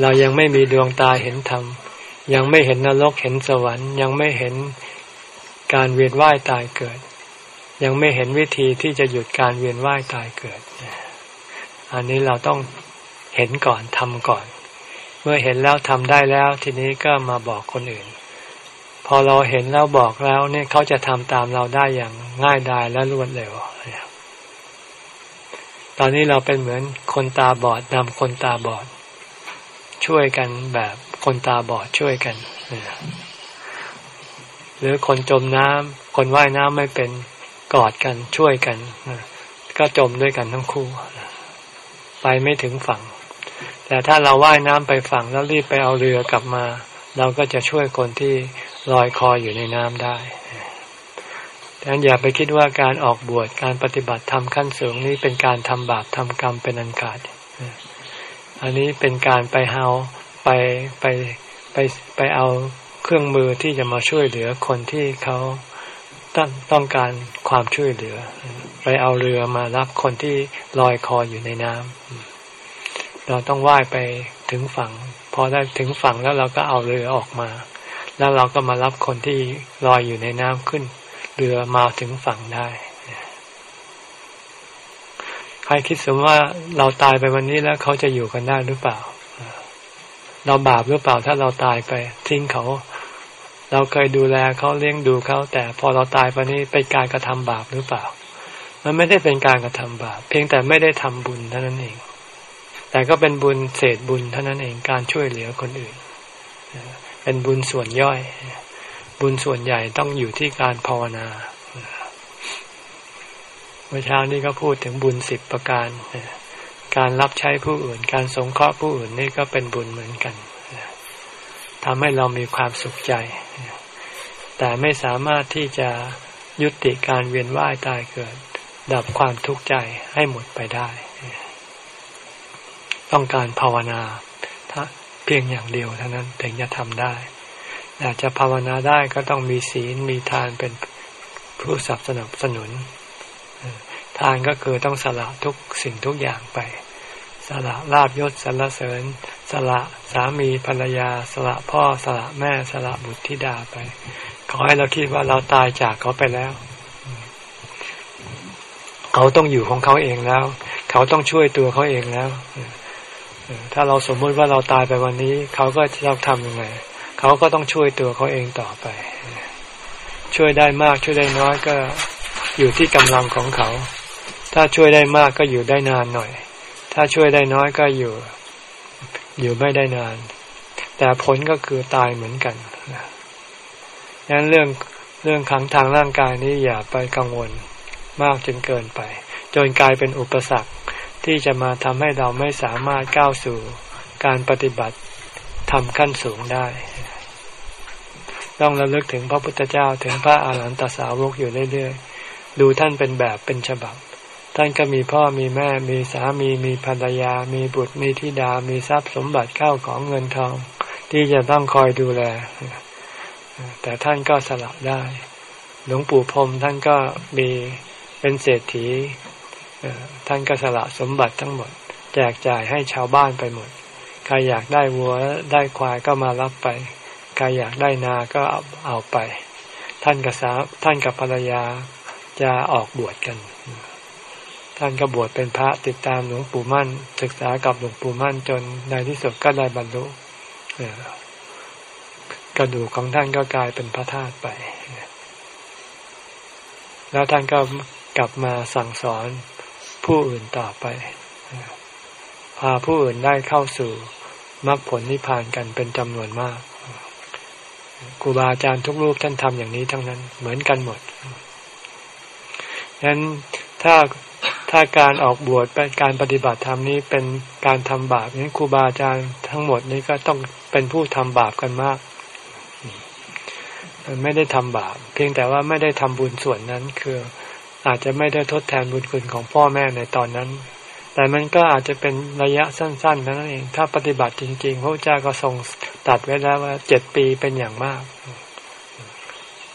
เรายังไม่มีดวงตาเห็นธรรม ยังไม่เห็นนรกเห็นสวรรค์ยังไม่เห็นการเวียนว่ายตายเกิด ยังไม่เห็นวิธีที่จะหยุดการเวียนว่ายตายเกิด อันนี้เราต้องเห็นก่อนทำก่อน เมื่อเห็นแล้วทำได้แล้ว ทีนี้ก็มาบอกคนอื่น พอเราเห็นแล้วบอกแล้วเนี่ยเขาจะทำตามเราได้อย่างง่ายดายและรวดเร็วตอนนี้เราเป็นเหมือนคนตาบอดนำคนตาบอด ช่วยกันแบบ คนตาบอดช่วยกัน หรือคนจมน้ำคนว่ายน้ำไม่เป็นกอดกันช่วยกันก็จมด้วยกันทั้งคู่ ไปไม่ถึงฝั่ง แต่ถ้าเราว่ายน้ำไปฝั่งแล้วรีบไปเอาเรือกลับมา เราก็จะช่วยคนที่ลอยคออยู่ในน้ำได้ดังนั้นอย่าไปคิดว่าการออกบวชการปฏิบัติธรรมขั้นสูงนี้เป็นการทำบาปทำกรรมเป็นอันขาด อันนี้เป็นการไปเฮา ไปไปไปไปเอาเครื่องมือที่จะมาช่วยเหลือคนที่เขาต้องต้องการความช่วยเหลือ ไปเอาเรือมารับคนที่ลอยคออยู่ในน้ำเราต้องว่ายไปถึงฝั่ง พอได้ถึงฝั่งแล้วเราก็เอาเรือออกมา แล้วเราก็มารับคนที่ลอยอยู่ในน้ำขึ้น เรือมาถึงฝั่งได้ใครคิดสมว่าเราตายไปวันนี้แล้วเขาจะอยู่กันได้หรือเปล่า เราบาปหรือเปล่าถ้าเราตายไป ทิ้งเขา เราเคยดูแลเขาเลี้ยงดูเขาแต่พอเราตายไปนี้เป็นการกระทำบาปหรือเปล่า มันไม่ได้เป็นการกระทำบาป เพียงแต่ไม่ได้ทำบุญเท่านั้นเอง แต่ก็เป็นบุญเศษบุญเท่านั้นเองการช่วยเหลือคนอื่น เป็นบุญส่วนย่อย บุญส่วนใหญ่ต้องอยู่ที่การภาวนาเมื่อเช้านี้ก็พูดถึงบุญสิบประการ การรับใช้ผู้อื่น การสงเคราะห์ผู้อื่นนี่ก็เป็นบุญเหมือนกันทำให้เรามีความสุขใจ แต่ไม่สามารถที่จะยุติการเวียนว่ายตายเกิด ดับความทุกข์ใจให้หมดไปได้ ต้องการภาวนาเพียงอย่างเดียวเท่านั้นถึงจะทำได้อยากจะภาวนาได้ก็ต้องมีศีลมีทานเป็นผู้สนับสนับสนุน ทานก็คือต้องสละทุกสิ่งทุกอย่างไป สละลาบยศสรรเสริญ สละสามีภรรยา สละพ่อสละแม่สละบุตรธิดาไป ขอให้เราคิดว่าเราตายจากเขาไปแล้ว เขาต้องอยู่ของเขาเองแล้ว เขาต้องช่วยตัวเขาเองแล้วถ้าเราสมมติว่าเราตายไปวันนี้ เขาก็จะทำยังไงเขาก็ต้องช่วยตัวเขาเองต่อไป ช่วยได้มากช่วยได้น้อยก็อยู่ที่กำลังของเขา ถ้าช่วยได้มากก็อยู่ได้นานหน่อย ถ้าช่วยได้น้อยก็อยู่ อยู่ไม่ได้นาน แต่ผลก็คือตายเหมือนกันดังนั้นเรื่องเรื่องขังทางร่างกายนี้อย่าไปกังวลมากจนเกินไป จนกลายเป็นอุปสรรคที่จะมาทำให้เราไม่สามารถก้าวสู่การปฏิบัติทำขั้นสูงได้ ต้องระลึกถึงพระพุทธเจ้าถึงพระอาหารหันตสาวกอยู่เรื่อยๆ ดูท่านเป็นแบบเป็นฉบับ ท่านก็มีพ่อมีแม่มีสามีมีภรรยา มีบุตรมีธิดา มีทรัพย์สมบัติเข้าของเงินทอง ที่จะต้องคอยดูแล แต่ท่านก็สละได้ หลวงปู่พรมท่านก็มีเป็นเศรษฐีท่านก็สละสมบัติทั้งหมด แจกจ่ายให้ชาวบ้านไปหมด ใครอยากได้วัวได้ควายก็มารับไป ใครอยากได้นาก็เอาเอาไป ท่านกับสาท่านกับภรรยาจะออกบวชกัน ท่านก็บวชเป็นพระติดตามหลวงปู่มั่น ศึกษากับหลวงปู่มั่นจนในที่สุดก็ได้บรรลุกระดูกของท่านก็กลายเป็นพระธาตุไปแล้วท่านก็กลับมาสั่งสอนผู้อื่นต่อไปพาผู้อื่นได้เข้าสู่มรรคผลนิพพานกันเป็นจำนวนมากครูบาอาจารย์ทุกรูปท่านทำอย่างนี้ทั้งนั้นเหมือนกันหมดฉะนั้นถ้า ถ้าการออกบวชเป็นการปฏิบัติธรรมนี้เป็นการทำบาปนี้ครูบาอาจารย์ทั้งหมดนี้ก็ต้องเป็นผู้ทำบาปกันมากไม่ได้ทำบาป เพียงแต่ว่าไม่ได้ทำบุญส่วนนั้นคืออาจจะไม่ได้ทดแทนบุญคุณของพ่อแม่ในตอนนั้น แต่มันก็อาจจะเป็นระยะสั้นๆนั่นเอง ถ้าปฏิบัติจริงๆ พระเจ้าก็ทรงตัดไว้แล้วว่าเจ็ดปีเป็นอย่างมาก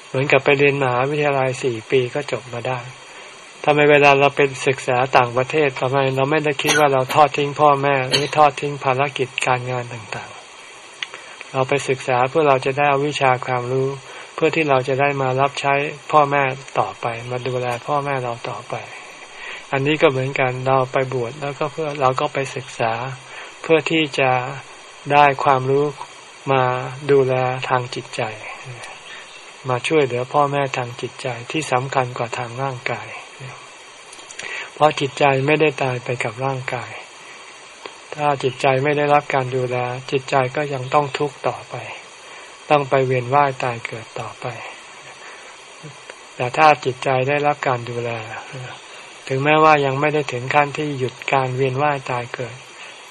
เหมือนกับไปเรียนมหาวิทยาลัยสี่ปีก็จบมาได้ ทำไมเวลาเราเป็นศึกษาต่างประเทศทำไมเราไม่ได้คิดว่าเราทอดทิ้งพ่อแม่หรือทอดทิ้งภารกิจการงานต่างๆ เราไปศึกษาเพื่อเราจะได้เอาวิชาความรู้ เพื่อที่เราจะได้มารับใช้พ่อแม่ต่อไป มาดูแลพ่อแม่เราต่อไป อันนี้ก็เหมือนกันเราไปบวชแล้วก็เพื่อเราก็ไปศึกษา เพื่อที่จะได้ความรู้มาดูแลทางจิตใจ มาช่วยเหลือพ่อแม่ทางจิตใจที่สำคัญกว่าทางร่างกาย เพราะจิตใจไม่ได้ตายไปกับร่างกาย ถ้าจิตใจไม่ได้รับการดูแล จิตใจก็ยังต้องทุกข์ต่อไป ต้องไปเวียนว่ายตายเกิดต่อไป แต่ถ้าจิตใจได้รับการดูแล ถึงแม้ว่ายังไม่ได้ถึงขั้นที่หยุดการเวียนว่ายตายเกิด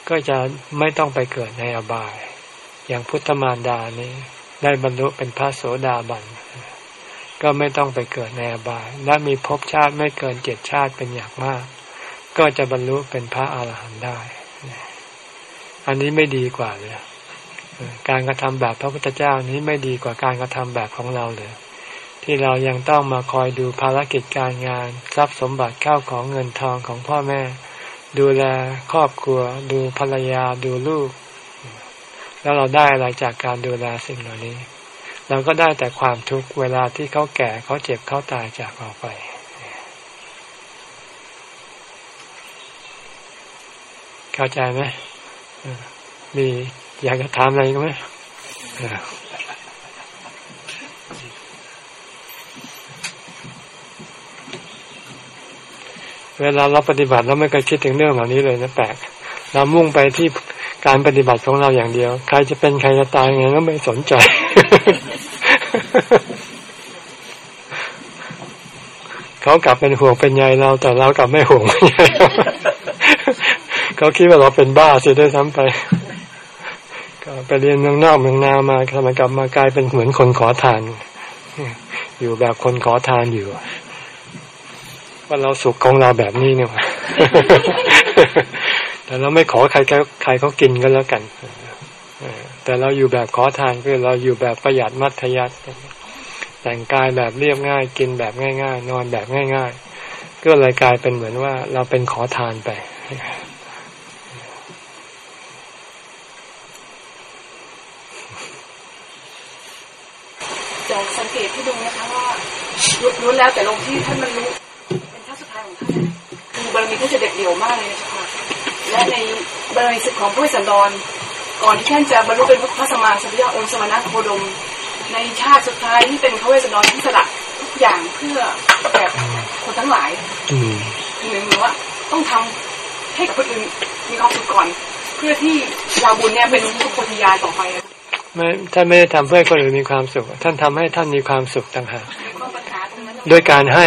ก็จะไม่ต้องไปเกิดในอบาย อย่างพุทธมารดานี้ได้บรรลุเป็นพระโสดาบัน ก็ไม่ต้องไปเกิดในอบาย และมีภพชาติไม่เกินเจ็ดชาติเป็นอย่างมาก ก็จะบรรลุเป็นพระอาหารหันต์ได้ อันนี้ไม่ดีกว่าเลยการกระทำแบบพระพุทธเจ้านี้ไม่ดีกว่าการกระทำแบบของเราเลย ที่เรายังต้องมาคอยดูภารกิจการงาน ทรัพย์สมบัติเข้าของเงินทองของพ่อแม่ ดูแลครอบครัว ดูภรรยาดูลูก แล้วเราได้อะไรจากการดูแลสิ่งเหล่านี้ เราก็ได้แต่ความทุกข์เวลาที่เขาแก่เขาเจ็บเขาตายจากเราไป เข้าใจไหมมีอยากจะถามอะไรก็ไหมเวลาเราปฏิบัติเราไม่เคยคิดถึงเรื่องเหล่านี้เลยนะแปลกเรามุ่งไปที่การปฏิบัติของเราอย่างเดียว ใครจะเป็นใครจะตายไงก็ไม่สนใจ เขากลับเป็นห่วงเป็นใยเรา แต่เรากลับไม่ห่วงใยเขาคิดว่าเราเป็นบ้าเสียด้วยซ้ำไปไปเรียนเมืองนอกเมืองนามาทำไมกลับมากลายเป็นเหมือนคนขอทาน อยู่แบบคนขอทานอยู่ ว่าเราสุขของเราแบบนี้เนี่ยแต่เราไม่ขอใครใครเขากินกันแล้วกัน แต่เราอยู่แบบขอทานคือเราอยู่แบบประหยัดมัธยัติแต่งกายแบบเรียบง่าย กินแบบง่าย ๆ นอนแบบง่าย ๆ ก็เลยกลายเป็นเหมือนว่า เราเป็นขอทานไปจะสังเกตที่ดูนะคะว่ารู้แล้วแต่ลงที่ท่านมันรู้เป็นท่าสุดท้ายของท่านคือบารมีท่านจะเด็ดเดี่ยวมากเลยนะจ๊ะและในบารมีสึกของพระวิสันดร ก่อนที่ท่านจะบรรลุเป็นพระสมมาสัมพุทธองค์สมณะโคดม ในชาติสุดท้ายที่เป็นพระเวสสันดรที่สละทุกอย่างเพื่อแบบคนทั้งหลายอืมหรือว่าต้องทำให้กับคนอื่นมีความสุขก่อน เพื่อที่ยาบุญเนี่ยเป็นทุกโพธิญาณต่อไปนะไม่ท่านไม่ได้ทำเพื่อให้คนอื่นมีความสุข ท่านทำให้ท่านมีความสุขต่างหากก็ปัญหาตรงนั้นโดยการให้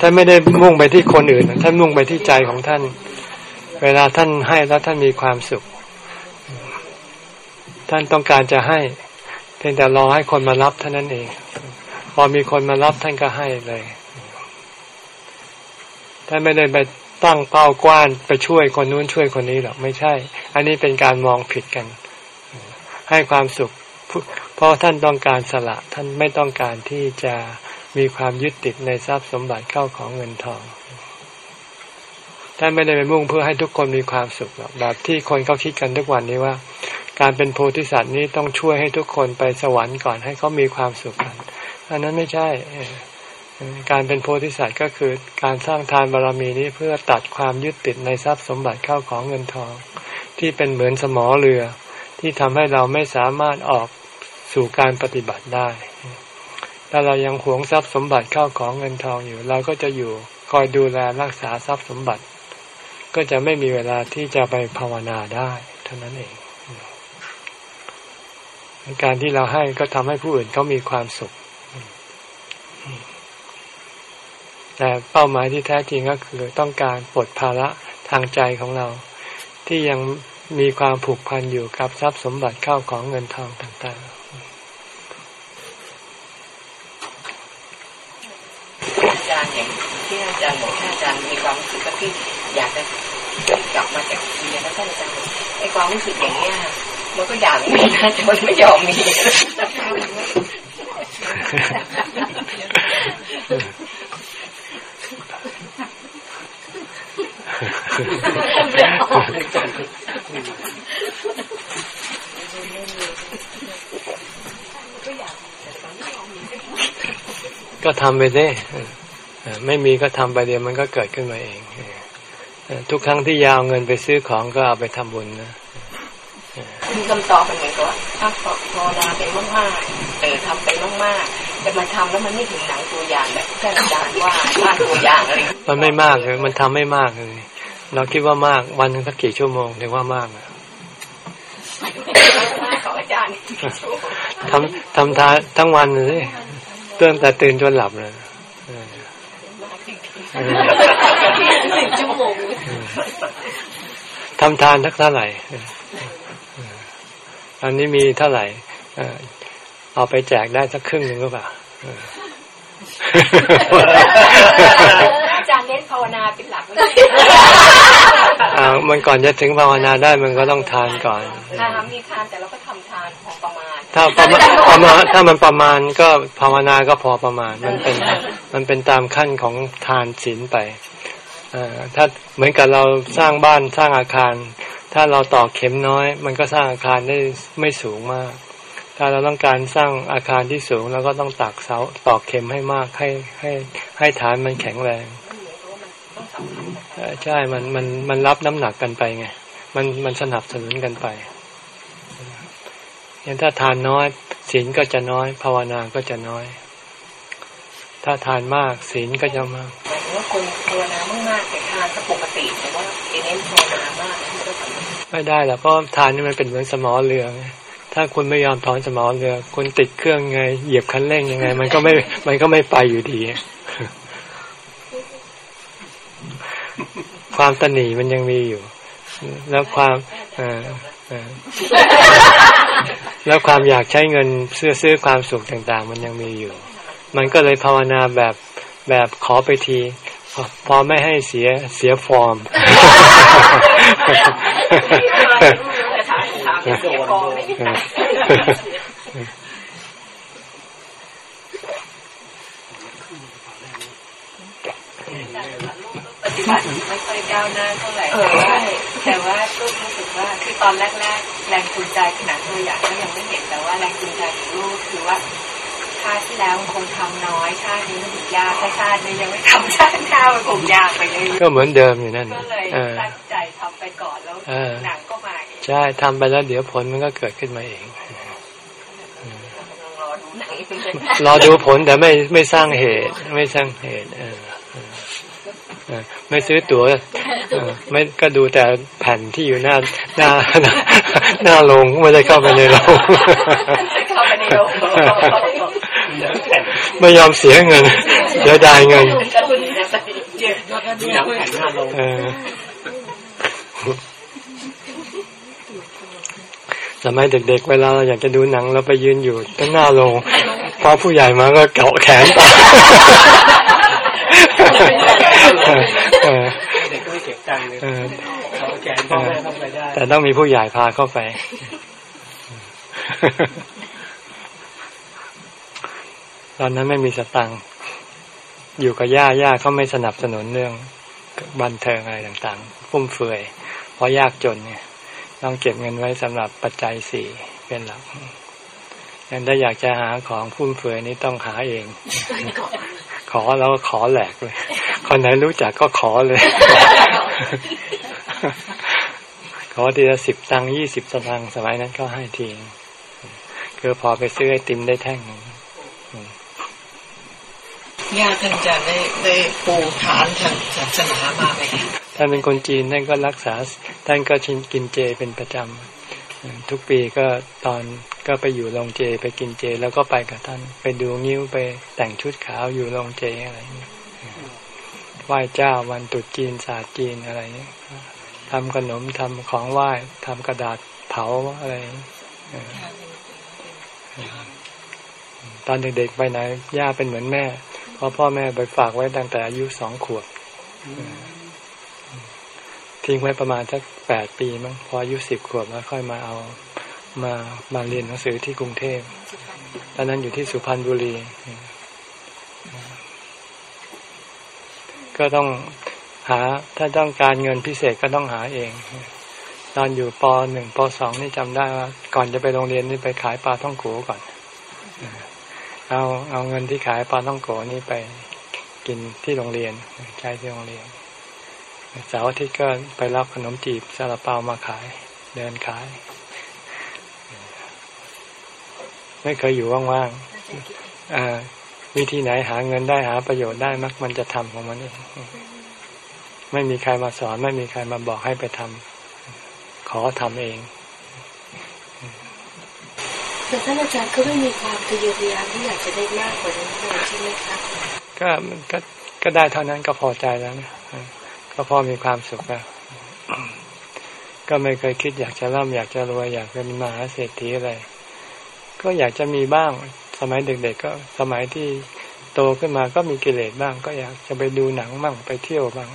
ท่านไม่ได้มุ่งไปที่คนอื่น ท่านมุ่งไปที่ใจของท่าน เวลาท่านให้แล้วท่านมีความสุข ท่านต้องการจะให้ เพียงแต่รอให้คนมารับเท่านั้นเอง พอมีคนมารับท่านก็ให้เลยท่านไม่ได้ไปตั้งเป้ากว้านไปช่วยคนนู้นช่วยคนนี้หรอกไม่ใช่ อันนี้เป็นการมองผิดกัน ให้ความสุข เพราะท่านต้องการสละ ท่านไม่ต้องการที่จะมีความยึดติดในทรัพย์สมบัติเข้าของเงินทอง ท่านไม่ได้ไปมุ่งเพื่อให้ทุกคนมีความสุขหรอกแบบที่คนเขาคิดกันทุกวันนี้ว่า การเป็นโพธิสัตว์นี้ต้องช่วยให้ทุกคนไปสวรรค์ก่อนให้เขามีความสุขกันอันนั้นไม่ใช่การเป็นโพธิสัตว์ก็คือการสร้างทานบารรมีนี้เพื่อตัดความยึดติดในทรัพย์สมบัติเข้าของเงินทอง ที่เป็นเหมือนสมอเรือ ที่ทำให้เราไม่สามารถออกสู่การปฏิบัติได้ถ้าเรายังหวงทรัพย์สมบัติเข้าของเงินทองอยู่ เราก็จะอยู่คอยดูแลรักษาทรัพย์สมบัติ ก็จะไม่มีเวลาที่จะไปภาวนาได้เท่านั้นเอง การที่เราให้ก็ทำให้ผู้อื่นเขามีความสุข แต่เป้าหมายที่แท้จริงก็คือต้องการปลดภาระทางใจของเรา ที่ยังมีความผูกพันอยู่กับทรัพย์สมบัติเข้าของเงินทองต่างๆ อาจารย์อย่างที่อาจารย์บอกท่านอาจารย์มีความรู้สึกว่าที่อยากจะกลับมาจากเรียนแล้วท่านอาจารย์ไอ้ความรู้สึกอย่างเนี้ย มันก็อยากมีนะแต่มันไม่ยอมมีก็ทำไปสิไม่มีก็ทำไปเดียวมันก็เกิดขึ้นมาเอง ทุกครั้งที่ยาวเงินไปซื้อของก็เอาไปทำบุญนะ มีคำตอบเป็นเหมือนกับว่าถ้าภาวนาเป็นมากๆเออทำเป็นมากๆแต่มาทำแล้วมันไม่ถึงหนังตัวอย่างแบบท่านอาจารย์ว่าว่าตัวอย่างอะไรมันไม่มากเลยมันทำไม่มากเลย เราคิดว่ามากวันหนึงสักกี่ชั่วโมงถึงว่ามากอะของอาจารย์ทำทำทานทั้งวันเลยตั้งแต่ตื่นจนหลับเลยเออเออหนึ่งชั่วโมงทำทานทักเท่าไหร่เออเออ อันนี้มีเท่าไหร่เออเอาไปแจกได้สักครึ่งหนึ่งหรือเปล่าเอออาจารย์เน้นภาวนาเป็นหลักเลยอ่ามันก่อนจะถึงภาวนาได้มันก็ต้องทานก่อนถ้าทำมีทานแต่เราก็ทำทานพอประมาณ ถ้าประมาณประมาณถ้ามันประมาณก็ภาวนาก็พอประมาณ มันเป็นมันเป็นตามขั้นของทานศีลไปเอ่อถ้าเหมือนกับเราสร้างบ้านสร้างอาคาร ถ้าเราตอกเข็มน้อย มันก็สร้างอาคารได้ไม่สูงมาก ถ้าเราต้องการสร้างอาคารที่สูงเราก็ต้องตักเสาตอกเข็มให้มากให้ให้ให้ฐานมันแข็งแรงใช่มันมันมันรับน้ำหนักกันไปไงมันมันสนับสนุนกันไปย่างถ้าทานน้อยศีลก็จะน้อย ภาวนาก็จะน้อย ถ้าทานมากศีลก็จะมากหมายถึงว่าคนภาวนามากๆแต่ทานก็ปกติแต่ว่าเน้นภาวนามากมันก็ทำไม่ได้หรอกเพราะทานนี่มันเป็นเหมือนสมอเรือไงถ้าคุณไม่ยอมถอนสมอเรือคุณติดเครื่องไง เหยียบคันเร่งยังไง มันก็ไม่ มันก็ไม่ไปอยู่ดี ความตนีมันยังมีอยู่ แล้วความเอ่อเอ่อแล้วความอยากใช้เงินซื้อซื้อความสุขต่าง ๆ มันยังมีอยู่ มันก็เลยภาวนาแบบแบบขอไปทีพอไม่ให้เสียเสียฟอร์มฏิบัติไม่ค่อยก้าวหน้าเท่าไหร่แต่ว่าแต่ว่าลูกรู้สึกว่าคือตอนแรกๆแรงจูงใจขนาดตัวอย่างก็ยังไม่เห็นแต่ว่าแรงจูงใจของลูกคือว่า ชาติที่แล้วมันคงทำน้อยชาตินี้มันถึงยากถ้าชาตินี้ยังไม่ทำชาติหน้ามันคงยากไปเลยก็เหมือนเดิมอยู่นั่นก็เลยเออตั้งใจทำไปก่อนแล้วเออหนังก็มาเองใช่ทำไปแล้วเดี๋ยวผลมันก็เกิดขึ้นมาเองกำลังรอดูหนังรอดูผลแต่ไม่ไม่สร้างเหตุ ไม่สร้างเหตุเออไม่ซื้อตั๋วไม่ก็ดูแต่แผ่นที่อยู่หน้าหน้าหน้าลงไม่ได้เข้าไปในโรงเข้าไปในโรง ไม่ยอมเสียเงินเดี๋ยวได้เงินสมัยเด็กๆเวลาเราอยากจะดูหนังเราไปยืนอยู่ตั้งหน้าโรงพอผู้ใหญ่มาก็เกาะแขนตาเด็กก็ไม่เก็บตังค์เลยเขาแขนพ่อแม่เข้าไปได้แต่ต้องมีผู้ใหญ่พาเข้าไปต อนนั้นไม่มีสตังค์อยู่กับย่าย่าเขาไม่สนับสนุนเรื่องบันเทิงอะไรต่างๆฟุ่มเฟือยเพราะยากจนเนี่ยต้องเก็บเงินไว้สำหรับปัจจัยสี่เป็นหลักงั้นถ้าอยากจะหาของฟุ่มเฟือยนี่ต้องหาเอง ขอแล้วขอแหลกเลย คนไหนรู้จักก็ขอเลย ขอทีละสิบตังยี่สิบตังสมัยนั้นก็ให้ทีคือพอไปซื้อไอติมได้แท่งหนึ่ง ญาติท่านจะได้ได้ปูฐานทางศาสนามาไหมท่านเป็นคนจีนท่านก็รักษาท่านก็ชินกินเจเป็นประจำทุกปีก็ตอนก็ไปอยู่โรงเจไปกินเจ แล้วก็ไปกับท่านไปดูนิ้วไปแต่งชุดขาวอยู่โรงเจอะไรอย่างนี้ไหว้เจ้าวันตรุษจีนศาสตร์จีนอะไรอย่างนี้ทำขนมทำของไหว้ทำกระดาษเผาอะไรตอนเด็กๆไปไหนย่าเป็นเหมือนแม่ ราะพ่อแม่ไปฝากไว้ตั้งแต่อายุสองขวบทิ้งไว้ประมาณสักแปดปีมั้งพออายุสิบขวบแล้วค่อยมาเอามามาเรียนหนังสือที่กรุงเทพตอนนั้นอยู่ที่สุพรรณบุรี ก็ต้องหาถ้าต้องการเงินพิเศษก็ต้องหาเอง ตอนอยู่ปหนึ่งปสองนี่จำได้ว่า ก่อนจะไปโรงเรียนนี่ไปขายปลาท่องโขก่อน เอาเอาเงินที่ขายปลาต้องโกนี่ไปกินที่โรงเรียนใช้ที่โรงเรียนเสาร์อาทิตย์ก็ไปรับขนมจีบซาลาเปามาขาย เดินขาย ไม่เคยอยู่ว่างๆวิธีไหนหาเงินได้หาประโยชน์ได้มักมันจะทำของมันเองไม่มีใครมาสอน ไม่มีใครมาบอกให้ไปทำขอทำเอง แต่ท่านอาจารย์ก็ไม่มีความทะเยอทะยานที่อยากจะได้มากกว่านี้เลยใช่ไหมคะก็ก็ก็ได้เท่านั้นก็พอใจแล้วนะก็พอมีความสุขแล้วก็ไม่เคยคิดอยากจะร่ำอยากจะรวยอยากเป็นมหาเศรษฐีอะไร ก็อยากจะมีบ้าง สมัยเด็กๆก็สมัยที่โตขึ้นมาก็มีกิเลสบ้าง ก็อยากจะไปดูหนังบ้างไปเที่ยวบ้าง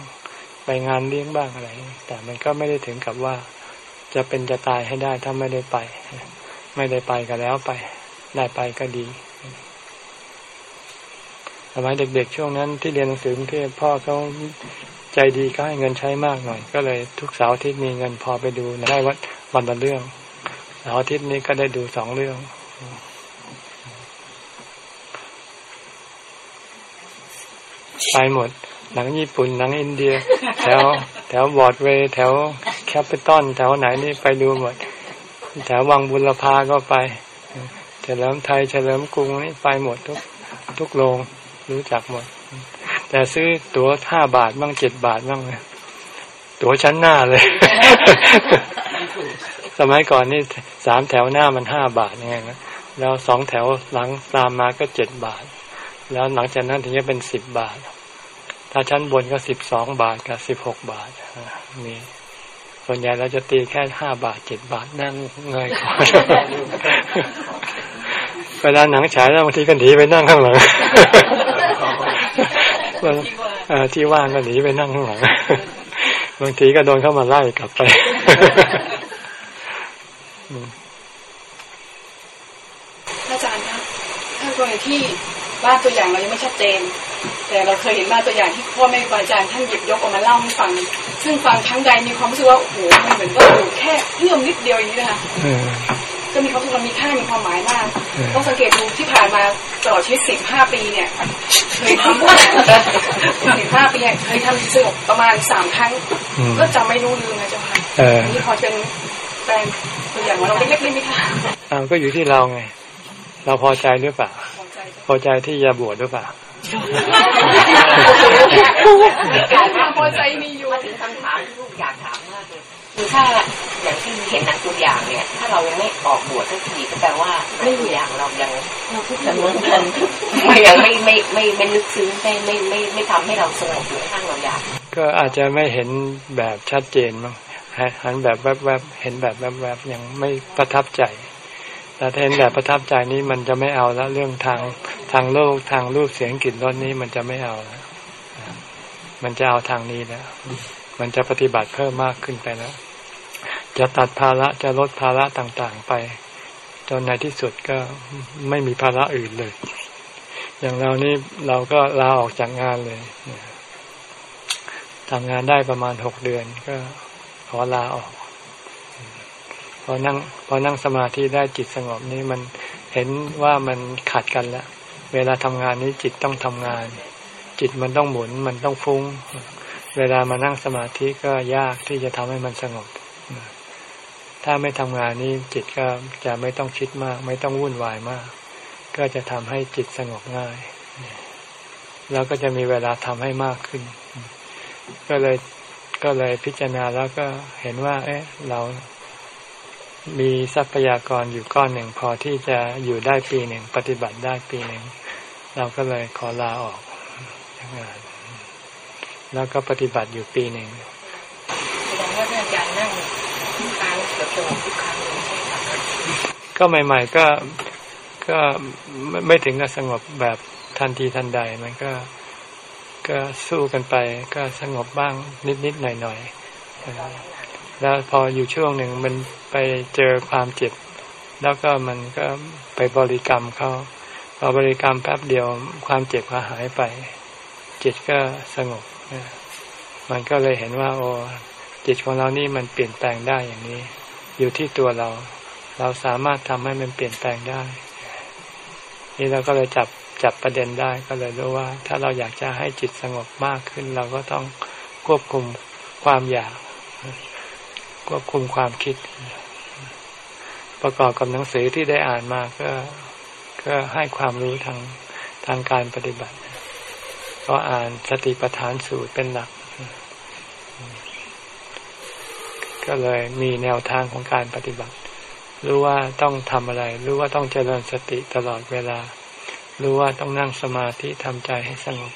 ไปงานเลี้ยงบ้างอะไร แต่มันก็ไม่ได้ถึงกับว่าจะเป็นจะตายให้ได้ถ้าไม่ได้ไป ไม่ได้ไปก็แล้วไป ได้ไปก็ดีสมัยเด็กๆช่วงนั้นที่เรียนหนังสือกรุงเทพพ่อเขาใจดีก็ให้เงินใช้มากหน่อย ก็เลยทุกเสาร์อาทิตย์มีเงินพอไปดูได้วัดวันละเรื่องเสาร์อาทิตย์นี้ก็ได้ดูสองเรื่องไปหมด หนังญี่ปุ่นหนังอินเดีย แถว แถวบรอดเวย์แถวแคปิตอลแถวไหนนี่ไปดูหมด แถววังบุรพาก็ไปเฉลิมไทยเฉลิมกรุงนี่ไปหมดทุกทุกโรงรู้จักหมด แต่ซื้อตั๋วห้าบาทบ้างเจ็ดบาทบ้างเลยตั๋วชั้นหน้าเลย สมัยก่อนนี่สามแถวหน้ามันห้าบาทยังไงนะแล้วสองแถวหลังตามมาก็เจ็ดบาท แล้วหลังจากนั้นถึงจะเป็นสิบบาท ถ้าชั้นบนก็สิบสองบาทกับสิบหกบาทมี ส่วนใหญ่เราจะตีแค่ห้าบาทเจ็ดบาทนั่งเงยคอเวลาหนังฉายแล้วบางทีก็หนีไปนั่งข้างหลังที่ว่างก็หนีไปนั่งข้างหลังบางทีก็โดนเข้ามาไล่กลับไปอาจารย์ครับถ้ากรณีที่บ้านตัวอย่างเรายังไม่ชัดเจน แต่เราเคยเห็นบ้านตัวอย่างที่พ่อแม่ครูอาจารย์ท่านหยิบยกออกมาเล่าให้ฟัง ซึ่งฟังครั้งใดมีความรู้สึกว่าโอ้โหมันเหมือนก็อยู่แค่เรื่องนิดเดียวอย่างนี้นะคะก็มีความรู้สึกมีค่ามีความหมายมากต้องสังเกตดูที่ผ่านมาตลอดชีวิตสิบห้าปีเนี่ยเคยทำสิบห้าปีเคยทำสงบประมาณสามครั้ง ก็จำไม่รู้ลืมนะเจ้าค่ะนี่พอเป็นแปลงตัวอย่างว่าเราเล็กๆได้ไหมคะก็อยู่ที่เราไง เราพอใจหรือเปล่า พอใจพอใจที่จะบวชหรือเปล่า ความพอใจมีอยู่มาถึงคำถามที่ลูกอยากถามมากเลยคือถ้าอย่างที่เห็นนังตัวอย่างเนี่ย ถ้าเรายังไม่ออกบวชสักทีก็แปลว่าหนังตัวอย่างเรายังเราก็ยังยังไม่ยังไม่ไม่ไม่ไม่ลึกซึ้งไม่ไม่ไม่ไม่ทำให้เราสงบหรือข้างเราอยาก ก็อาจจะไม่เห็นแบบชัดเจนมั้งหันแบบแวบๆเห็นแบบแวบๆยังไม่ประทับใจ แต่เห็นแบบประทับใจนี้มันจะไม่เอาแล้วเรื่องทางทางโลกทางรูปเสียงกลิ่นรสนี้มันจะไม่เอาแล้วมันจะเอาทางนี้แล้วมันจะปฏิบัติเพิ่มมากขึ้นไปแล้ว จะตัดภาระจะลดภาระต่างๆไป จนในที่สุดก็ไม่มีภาระอื่นเลย อย่างเรานี่เราก็ลาออกจากงานเลยทำงานได้ประมาณหกเดือนก็ขอลาออก พอนั่งพอนั่งสมาธิได้จิตสงบนี้มันเห็นว่ามันขัดกันล้วเวลาทำงานนี้จิตต้องทำงาน จิตมันต้องหมุนมันต้องฟุ้ง เวลามานั่งสมาธิก็ยากที่จะทำให้มันสงบ ถ้าไม่ทำงานนี้จิตก็จะไม่ต้องคิดมาก ไม่ต้องวุ่นวายมาก ก็จะทำให้จิตสงบง่าย แล้วก็จะมีเวลาทำให้มากขึ้น ก็เลยก็เลยพิจารณาแล้วก็เห็นว่า เอ๊ะเรา มีทรัพยากรอยู่ก้อนหนึ่งพอที่จะอยู่ได้ปีหนึ่งปฏิบัติได้ปีหนึ่งเราก็เลยขอลาออกจากงานแล้วก็ปฏิบัติอยู่ปีหนึ่งแสดงว่าอาจารย์นั่งทุกครั้งเกือบสงบทุกครั้งเลยใช่ไหมครับก็ใหม่ ๆ ก็ก็ไม่ถึงกับสงบแบบทันทีทันใด มันก็ก็สู้กันไป ก็สงบบ้างนิดๆหน่อยๆ แล้วพออยู่ช่วงหนึ่งมันไปเจอความเจ็บ แล้วก็มันก็ไปบริกรรมเขาพอบริกรรมแป๊บเดียวความเจ็บก็หายไป จิตก็สงบมันก็เลยเห็นว่า โอ้จิตของเรานี่มันเปลี่ยนแปลงได้อย่างนี้ อยู่ที่ตัวเรา เราสามารถทำให้มันเปลี่ยนแปลงได้ นี่เราก็เลยจับจับประเด็นได้ก็เลยรู้ว่า ถ้าเราอยากจะให้จิตสงบมากขึ้น เราก็ต้องควบคุมความอยาก ควบคุมความคิด ประกอบกับหนังสือที่ได้อ่านมาก็ก็ให้ความรู้ทางทางการปฏิบัติ ก็อ่านสติปัฏฐานสูตรเป็นหลัก ก็เลยมีแนวทางของการปฏิบัติ รู้ว่าต้องทำอะไร รู้ว่าต้องเจริญสติตลอดเวลา รู้ว่าต้องนั่งสมาธิทำใจให้สงบ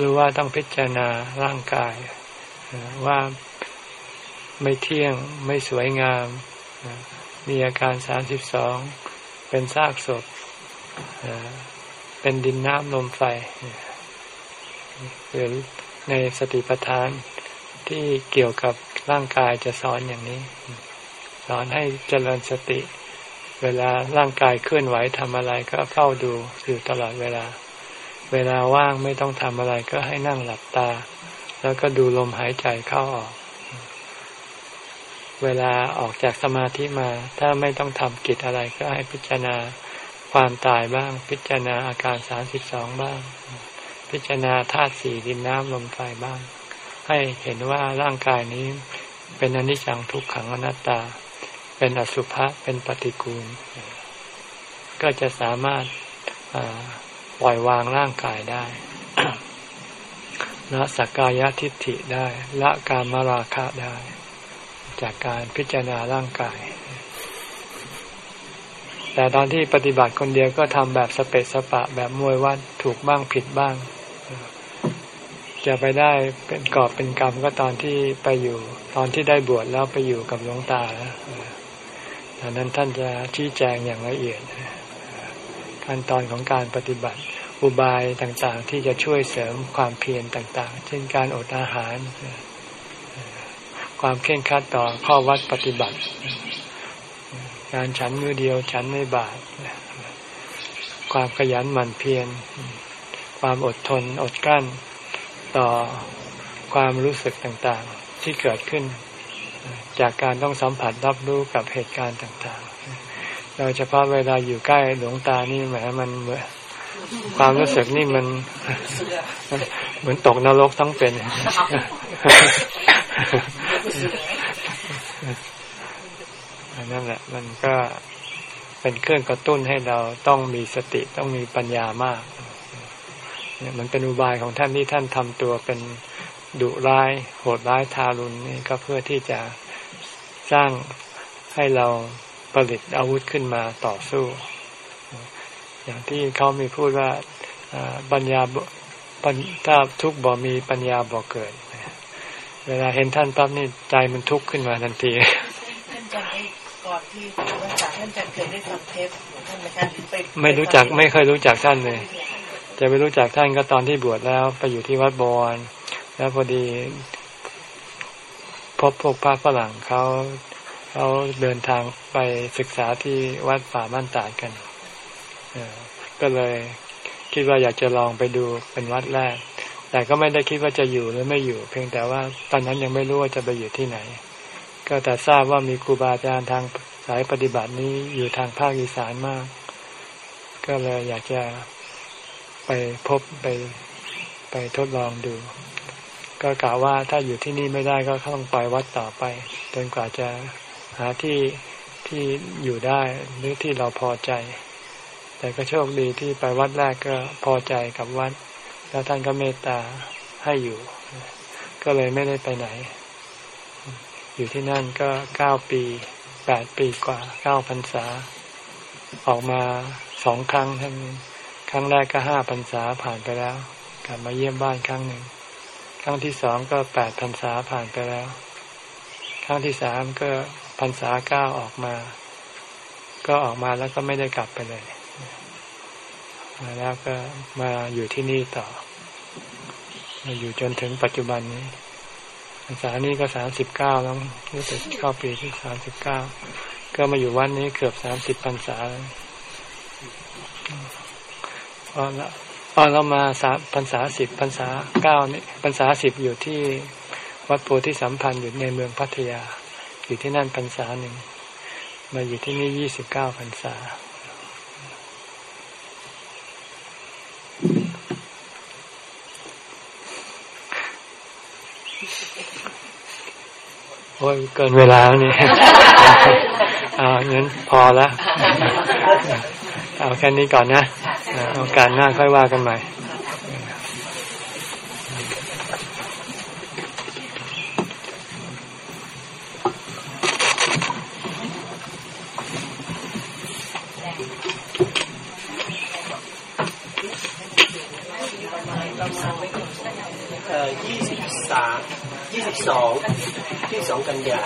รู้ว่าต้องพิจารณาร่างกายว่า ไม่เที่ยงไม่สวยงามมีอาการสามสิบสองเป็นซากศพเป็นดินน้ำลมไฟหรือในสติปัฏฐานที่เกี่ยวกับร่างกายจะสอนอย่างนี้ สอนให้เจริญสติ เวลาร่างกายเคลื่อนไหวทำอะไรก็เฝ้าดูอยู่ตลอดเวลา เวลาว่างไม่ต้องทำอะไรก็ให้นั่งหลับตา แล้วก็ดูลมหายใจเข้าออก เวลาออกจากสมาธิมา ถ้าไม่ต้องทำกิจอะไรก็ให้พิจารณาความตายบ้าง พิจารณาอาการสามสิบสองบ้าง พิจารณาธาตุสี่ดินน้ำลมไฟบ้าง ให้เห็นว่าร่างกายนี้เป็นอนิจจังทุกขังอนัตตา เป็นอสุภะเป็นปฏิกูล ก็จะสามารถปล่อยวางร่างกายได้ละสักกายทิฏฐิได้ ละกามราคะได้ จากการพิจารณาร่างกาย แต่ตอนที่ปฏิบัติคนเดียวก็ทำแบบสเปะสปะแบบมวยวัดถูกบ้างผิดบ้าง จะไปได้เป็นกอบเป็นกรรมก็ตอนที่ไปอยู่ ตอนที่ได้บวชแล้วไปอยู่กับหลวงตาแล้วตอนนั้นท่านจะชี้แจงอย่างละเอียดขั้นตอนของการปฏิบัติอุบายต่างๆ ที่จะช่วยเสริมความเพียรต่างๆ เช่นการอดอาหาร ความเข่งคัดต่อข้อวัดปฏิบัติ การฉันมือเดียวฉันไม่บาทความขยันหมั่นเพียรความอดทนอดกั้นต่อความรู้สึกต่างๆ ที่เกิดขึ้น จากการต้องสัมผัสรับรู้กับเหตุการณ์ต่างๆ โดยเฉพาะเวลาอยู่ใกล้หลวงตานี่แหมมันความรู้สึกนี่มัน เหมือนตกนรกทั้งเป็น นั่นแหละ มันก็เป็นเครื่องกระตุ้นให้เราต้องมีสติต้องมีปัญญามากเนี่ยมันเป็นอุบายของท่านที่ท่านทำตัวเป็นดุร้ายโหดร้ายทารุณนี่ก็เพื่อที่จะสร้างให้เราผลิตอาวุธขึ้นมาต่อสู้ อย่างที่เขามีพูดว่าปัญญาถ้าทุกบ่มีปัญญาบ่เกิด เวลาเห็นท่านปั๊บนี่ใจมันทุกข์ขึ้นมาทันที ท่านจันก่อนที่ภาท่านจันเคยได้ฟังเทปของท่านไหมคะไม่รู้จักไม่เคยรู้จักท่านเลย จะไปรู้จักท่านก็ตอนที่บวชแล้วไปอยู่ที่วัดบวรแล้วพอดี พบพวกพระฝรั่งเขาเขาเดินทางไปศึกษาที่วัดป่าบ้านตาดกันก็เลยคิดว่าอยากจะลองไปดูเป็นวัดแรก แต่ก็ไม่ได้คิดว่าจะอยู่หรือไม่อยู่ เพียงแต่ว่าตอนนั้นยังไม่รู้ว่าจะไปอยู่ที่ไหน ก็แต่ทราบว่ามีครูบาอาจารย์ทางสายปฏิบัตินี้อยู่ทางภาคอีสานมาก ก็เลยอยากจะไปพบไปไปทดลองดู ก็กล่าวว่าถ้าอยู่ที่นี่ไม่ได้ก็ต้องไปวัดต่อไปจนกว่าจะหาที่ที่อยู่ได้หรือที่เราพอใจ แต่ก็โชคดีที่ไปวัดแรกก็พอใจกับวัด แล้วท่านก็เมตตาให้อยู่ ก็เลยไม่ได้ไปไหน อยู่ที่นั่นก็เก้าปีแปดปีกว่าเก้าพรรษา ออกมาสองครั้งท่านครั้งแรกก็ห้าพรรษาผ่านไปแล้ว กลับมาเยี่ยมบ้านครั้งหนึ่ง ครั้งที่สองก็แปดพรรษาผ่านไปแล้ว ครั้งที่สามก็พรรษาเก้าออกมา ก็ออกมาแล้วก็ไม่ได้กลับไปเลยมาแล้วก็มาอยู่ที่นี่ต่อ มาอยู่จนถึงปัจจุบันนี้ พรรษานี้ก็สามสิบเก้าแล้วรู้สึกเข้าปีที่สามสิบเก้าก็มาอยู่วันนี้เกือบสามสิบพรรษาแล้วพอละพอเรามาสามพรรษาสิบพรรษาเก้านี่พรรษาสิบอยู่ที่วัดโพธิสัมพันธ์อยู่ในเมืองพัทยา อยู่ที่นั่นพรรษาหนึ่งมาอยู่ที่นี่ยี่สิบเก้าพรรษา โอ้ยเกินเวลาแล้วนี่เอางั้นพอแล้วเอาแค่นี้ก่อนนะเอาการหน้าค่อยว่ากันใหม่ยี่สิบสาม ที่สิบสองที่สองกันยา